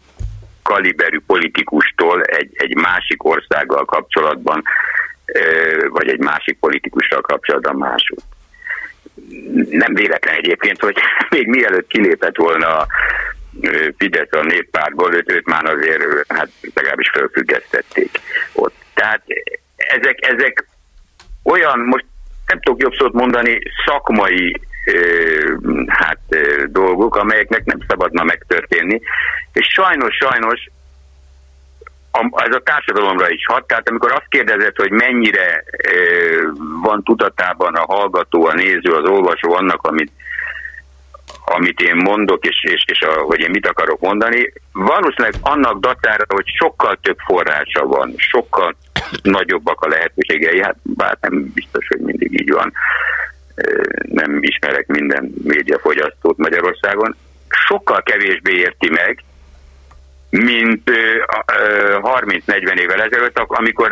kaliberű politikustól egy, egy másik országgal kapcsolatban, vagy egy másik politikussal kapcsolatban máshogy. Nem véletlen egyébként, hogy még mielőtt kilépett volna Fidesz a néppártból, őt, őt már azért hát legalábbis felfüggesztették ott. Tehát ezek, ezek olyan, most nem tudok jobb szót mondani, szakmai hát dolgok, amelyeknek nem szabadna megtörténni. És sajnos, sajnos ez a társadalomra is hat. Tehát amikor azt kérdezett, hogy mennyire van tudatában a hallgató, a néző, az olvasó annak, amit, amit én mondok, és, és, és a, hogy én mit akarok mondani, valószínűleg annak datára, hogy sokkal több forrása van, sokkal nagyobbak a lehetőségei, hát bár nem biztos, hogy mindig így van, nem ismerek minden médiafogyasztót Magyarországon, sokkal kevésbé érti meg, mint 30-40 évvel ezelőtt, amikor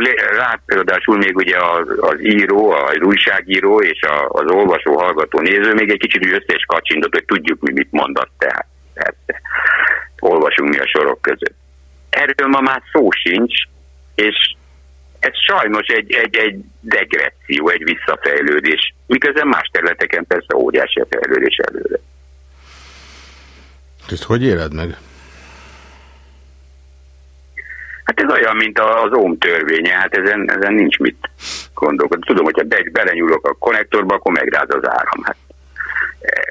ráadásul még ugye az, az író, az újságíró és az olvasó, hallgató, néző még egy kicsit összes kacsintott, hogy tudjuk mi mit mondott tehát. Persze. Olvasunk mi a sorok között. Erről ma már szó sincs, és ez sajnos egy, egy, egy degresszió, egy visszafejlődés, miközben más területeken persze óriási a fejlődés előre. Ezt hogy éled meg? Hát ez olyan, mint az OM törvénye, hát ezen, ezen nincs mit gondolkodni. Tudom, hogyha be, belenyúlok a konnektorba, akkor megráz az áram. Hát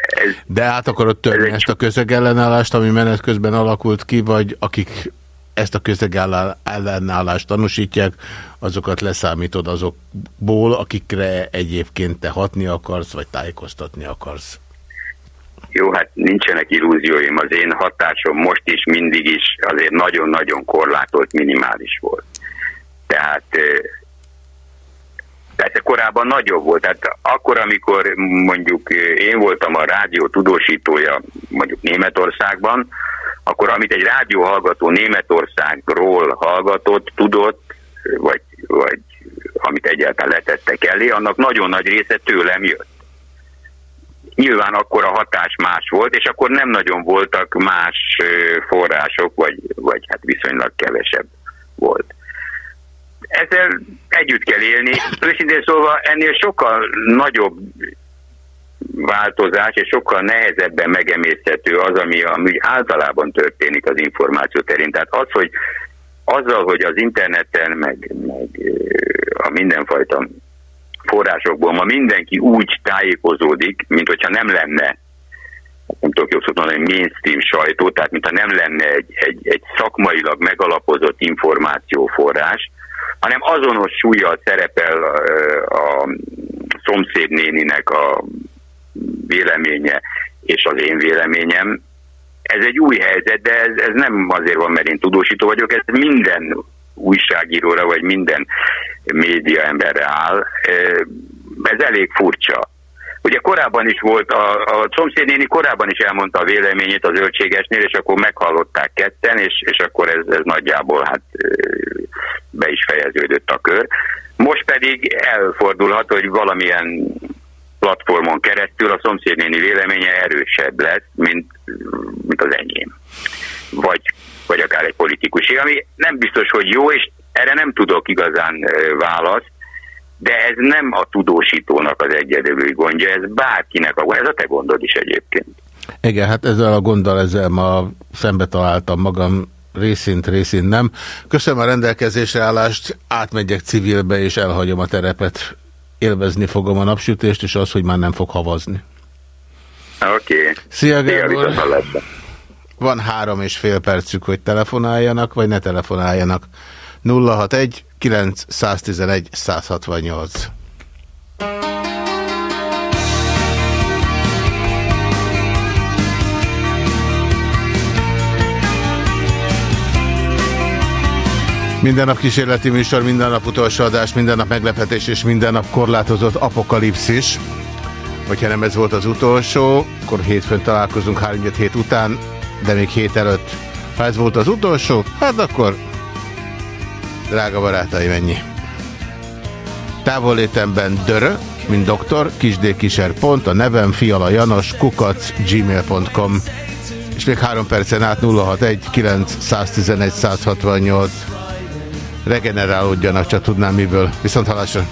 ez, De át akarod törni ezt a közegellenállást, ami menet közben alakult ki, vagy akik ezt a közegellenállást tanúsítják, azokat leszámítod azokból, akikre egyébként te hatni akarsz, vagy tájékoztatni akarsz? Jó, hát nincsenek illúzióim. Az én hatásom most is, mindig is azért nagyon-nagyon korlátolt, minimális volt. Tehát Persze korábban nagyobb volt, tehát akkor, amikor mondjuk én voltam a rádió tudósítója mondjuk Németországban, akkor amit egy rádióhallgató Németországról hallgatott, tudott, vagy, vagy amit egyáltalán letettek elé, annak nagyon nagy része tőlem jött. Nyilván akkor a hatás más volt, és akkor nem nagyon voltak más források, vagy, vagy hát viszonylag kevesebb volt. Ezzel együtt kell élni. Őszintén szólva ennél sokkal nagyobb változás, és sokkal nehezebben megemészhető az, ami, ami általában történik az információ terén. Tehát az, hogy azzal, hogy az interneten, meg, meg a mindenfajta forrásokból ma mindenki úgy tájékozódik, mint hogyha nem lenne nem tudok jobb szót mondani, mainstream sajtó, tehát mintha nem lenne egy, egy, egy szakmailag megalapozott információforrás, hanem azonos súlyjal szerepel a, a szomszédnéninek a véleménye és az én véleményem. Ez egy új helyzet, de ez, ez nem azért van, mert én tudósító vagyok, ez minden újságíróra vagy minden média emberre áll. Ez elég furcsa. Ugye korábban is volt, a, a szomszédnéni korábban is elmondta a véleményét az zöldségesnél, és akkor meghallották ketten, és, és akkor ez, ez nagyjából hát be is fejeződött a kör. Most pedig elfordulhat, hogy valamilyen platformon keresztül a szomszédnéni véleménye erősebb lesz, mint, mint az enyém. Vagy, vagy akár egy politikusé, ami nem biztos, hogy jó, és erre nem tudok igazán választ, de ez nem a tudósítónak az egyedülű gondja, ez bárkinek a gondja, ez a te gondod is egyébként. Igen, hát ezzel a gonddal ezzel ma szembe találtam magam részint, részint nem. Köszönöm a rendelkezésre állást, átmegyek civilbe és elhagyom a terepet. Élvezni fogom a napsütést, és az, hogy már nem fog havazni. Oké. Okay. Szia, Gábor. Van három és fél percük, hogy telefonáljanak, vagy ne telefonáljanak. 061 911 168. Minden nap kísérleti műsor, minden nap utolsó adás, minden nap meglepetés és minden nap korlátozott apokalipszis. Hogyha nem ez volt az utolsó, akkor hétfőn találkozunk 3 hét után, de még hét előtt. Ha ez volt az utolsó, hát akkor drága barátaim, ennyi. Távollétemben dörö, mint doktor, kisdkiser. a nevem fiala janos, kukac, gmail.com. És még három percen át 061 911 168 regenerálódjanak, csak tudnám miből. Viszont halásra!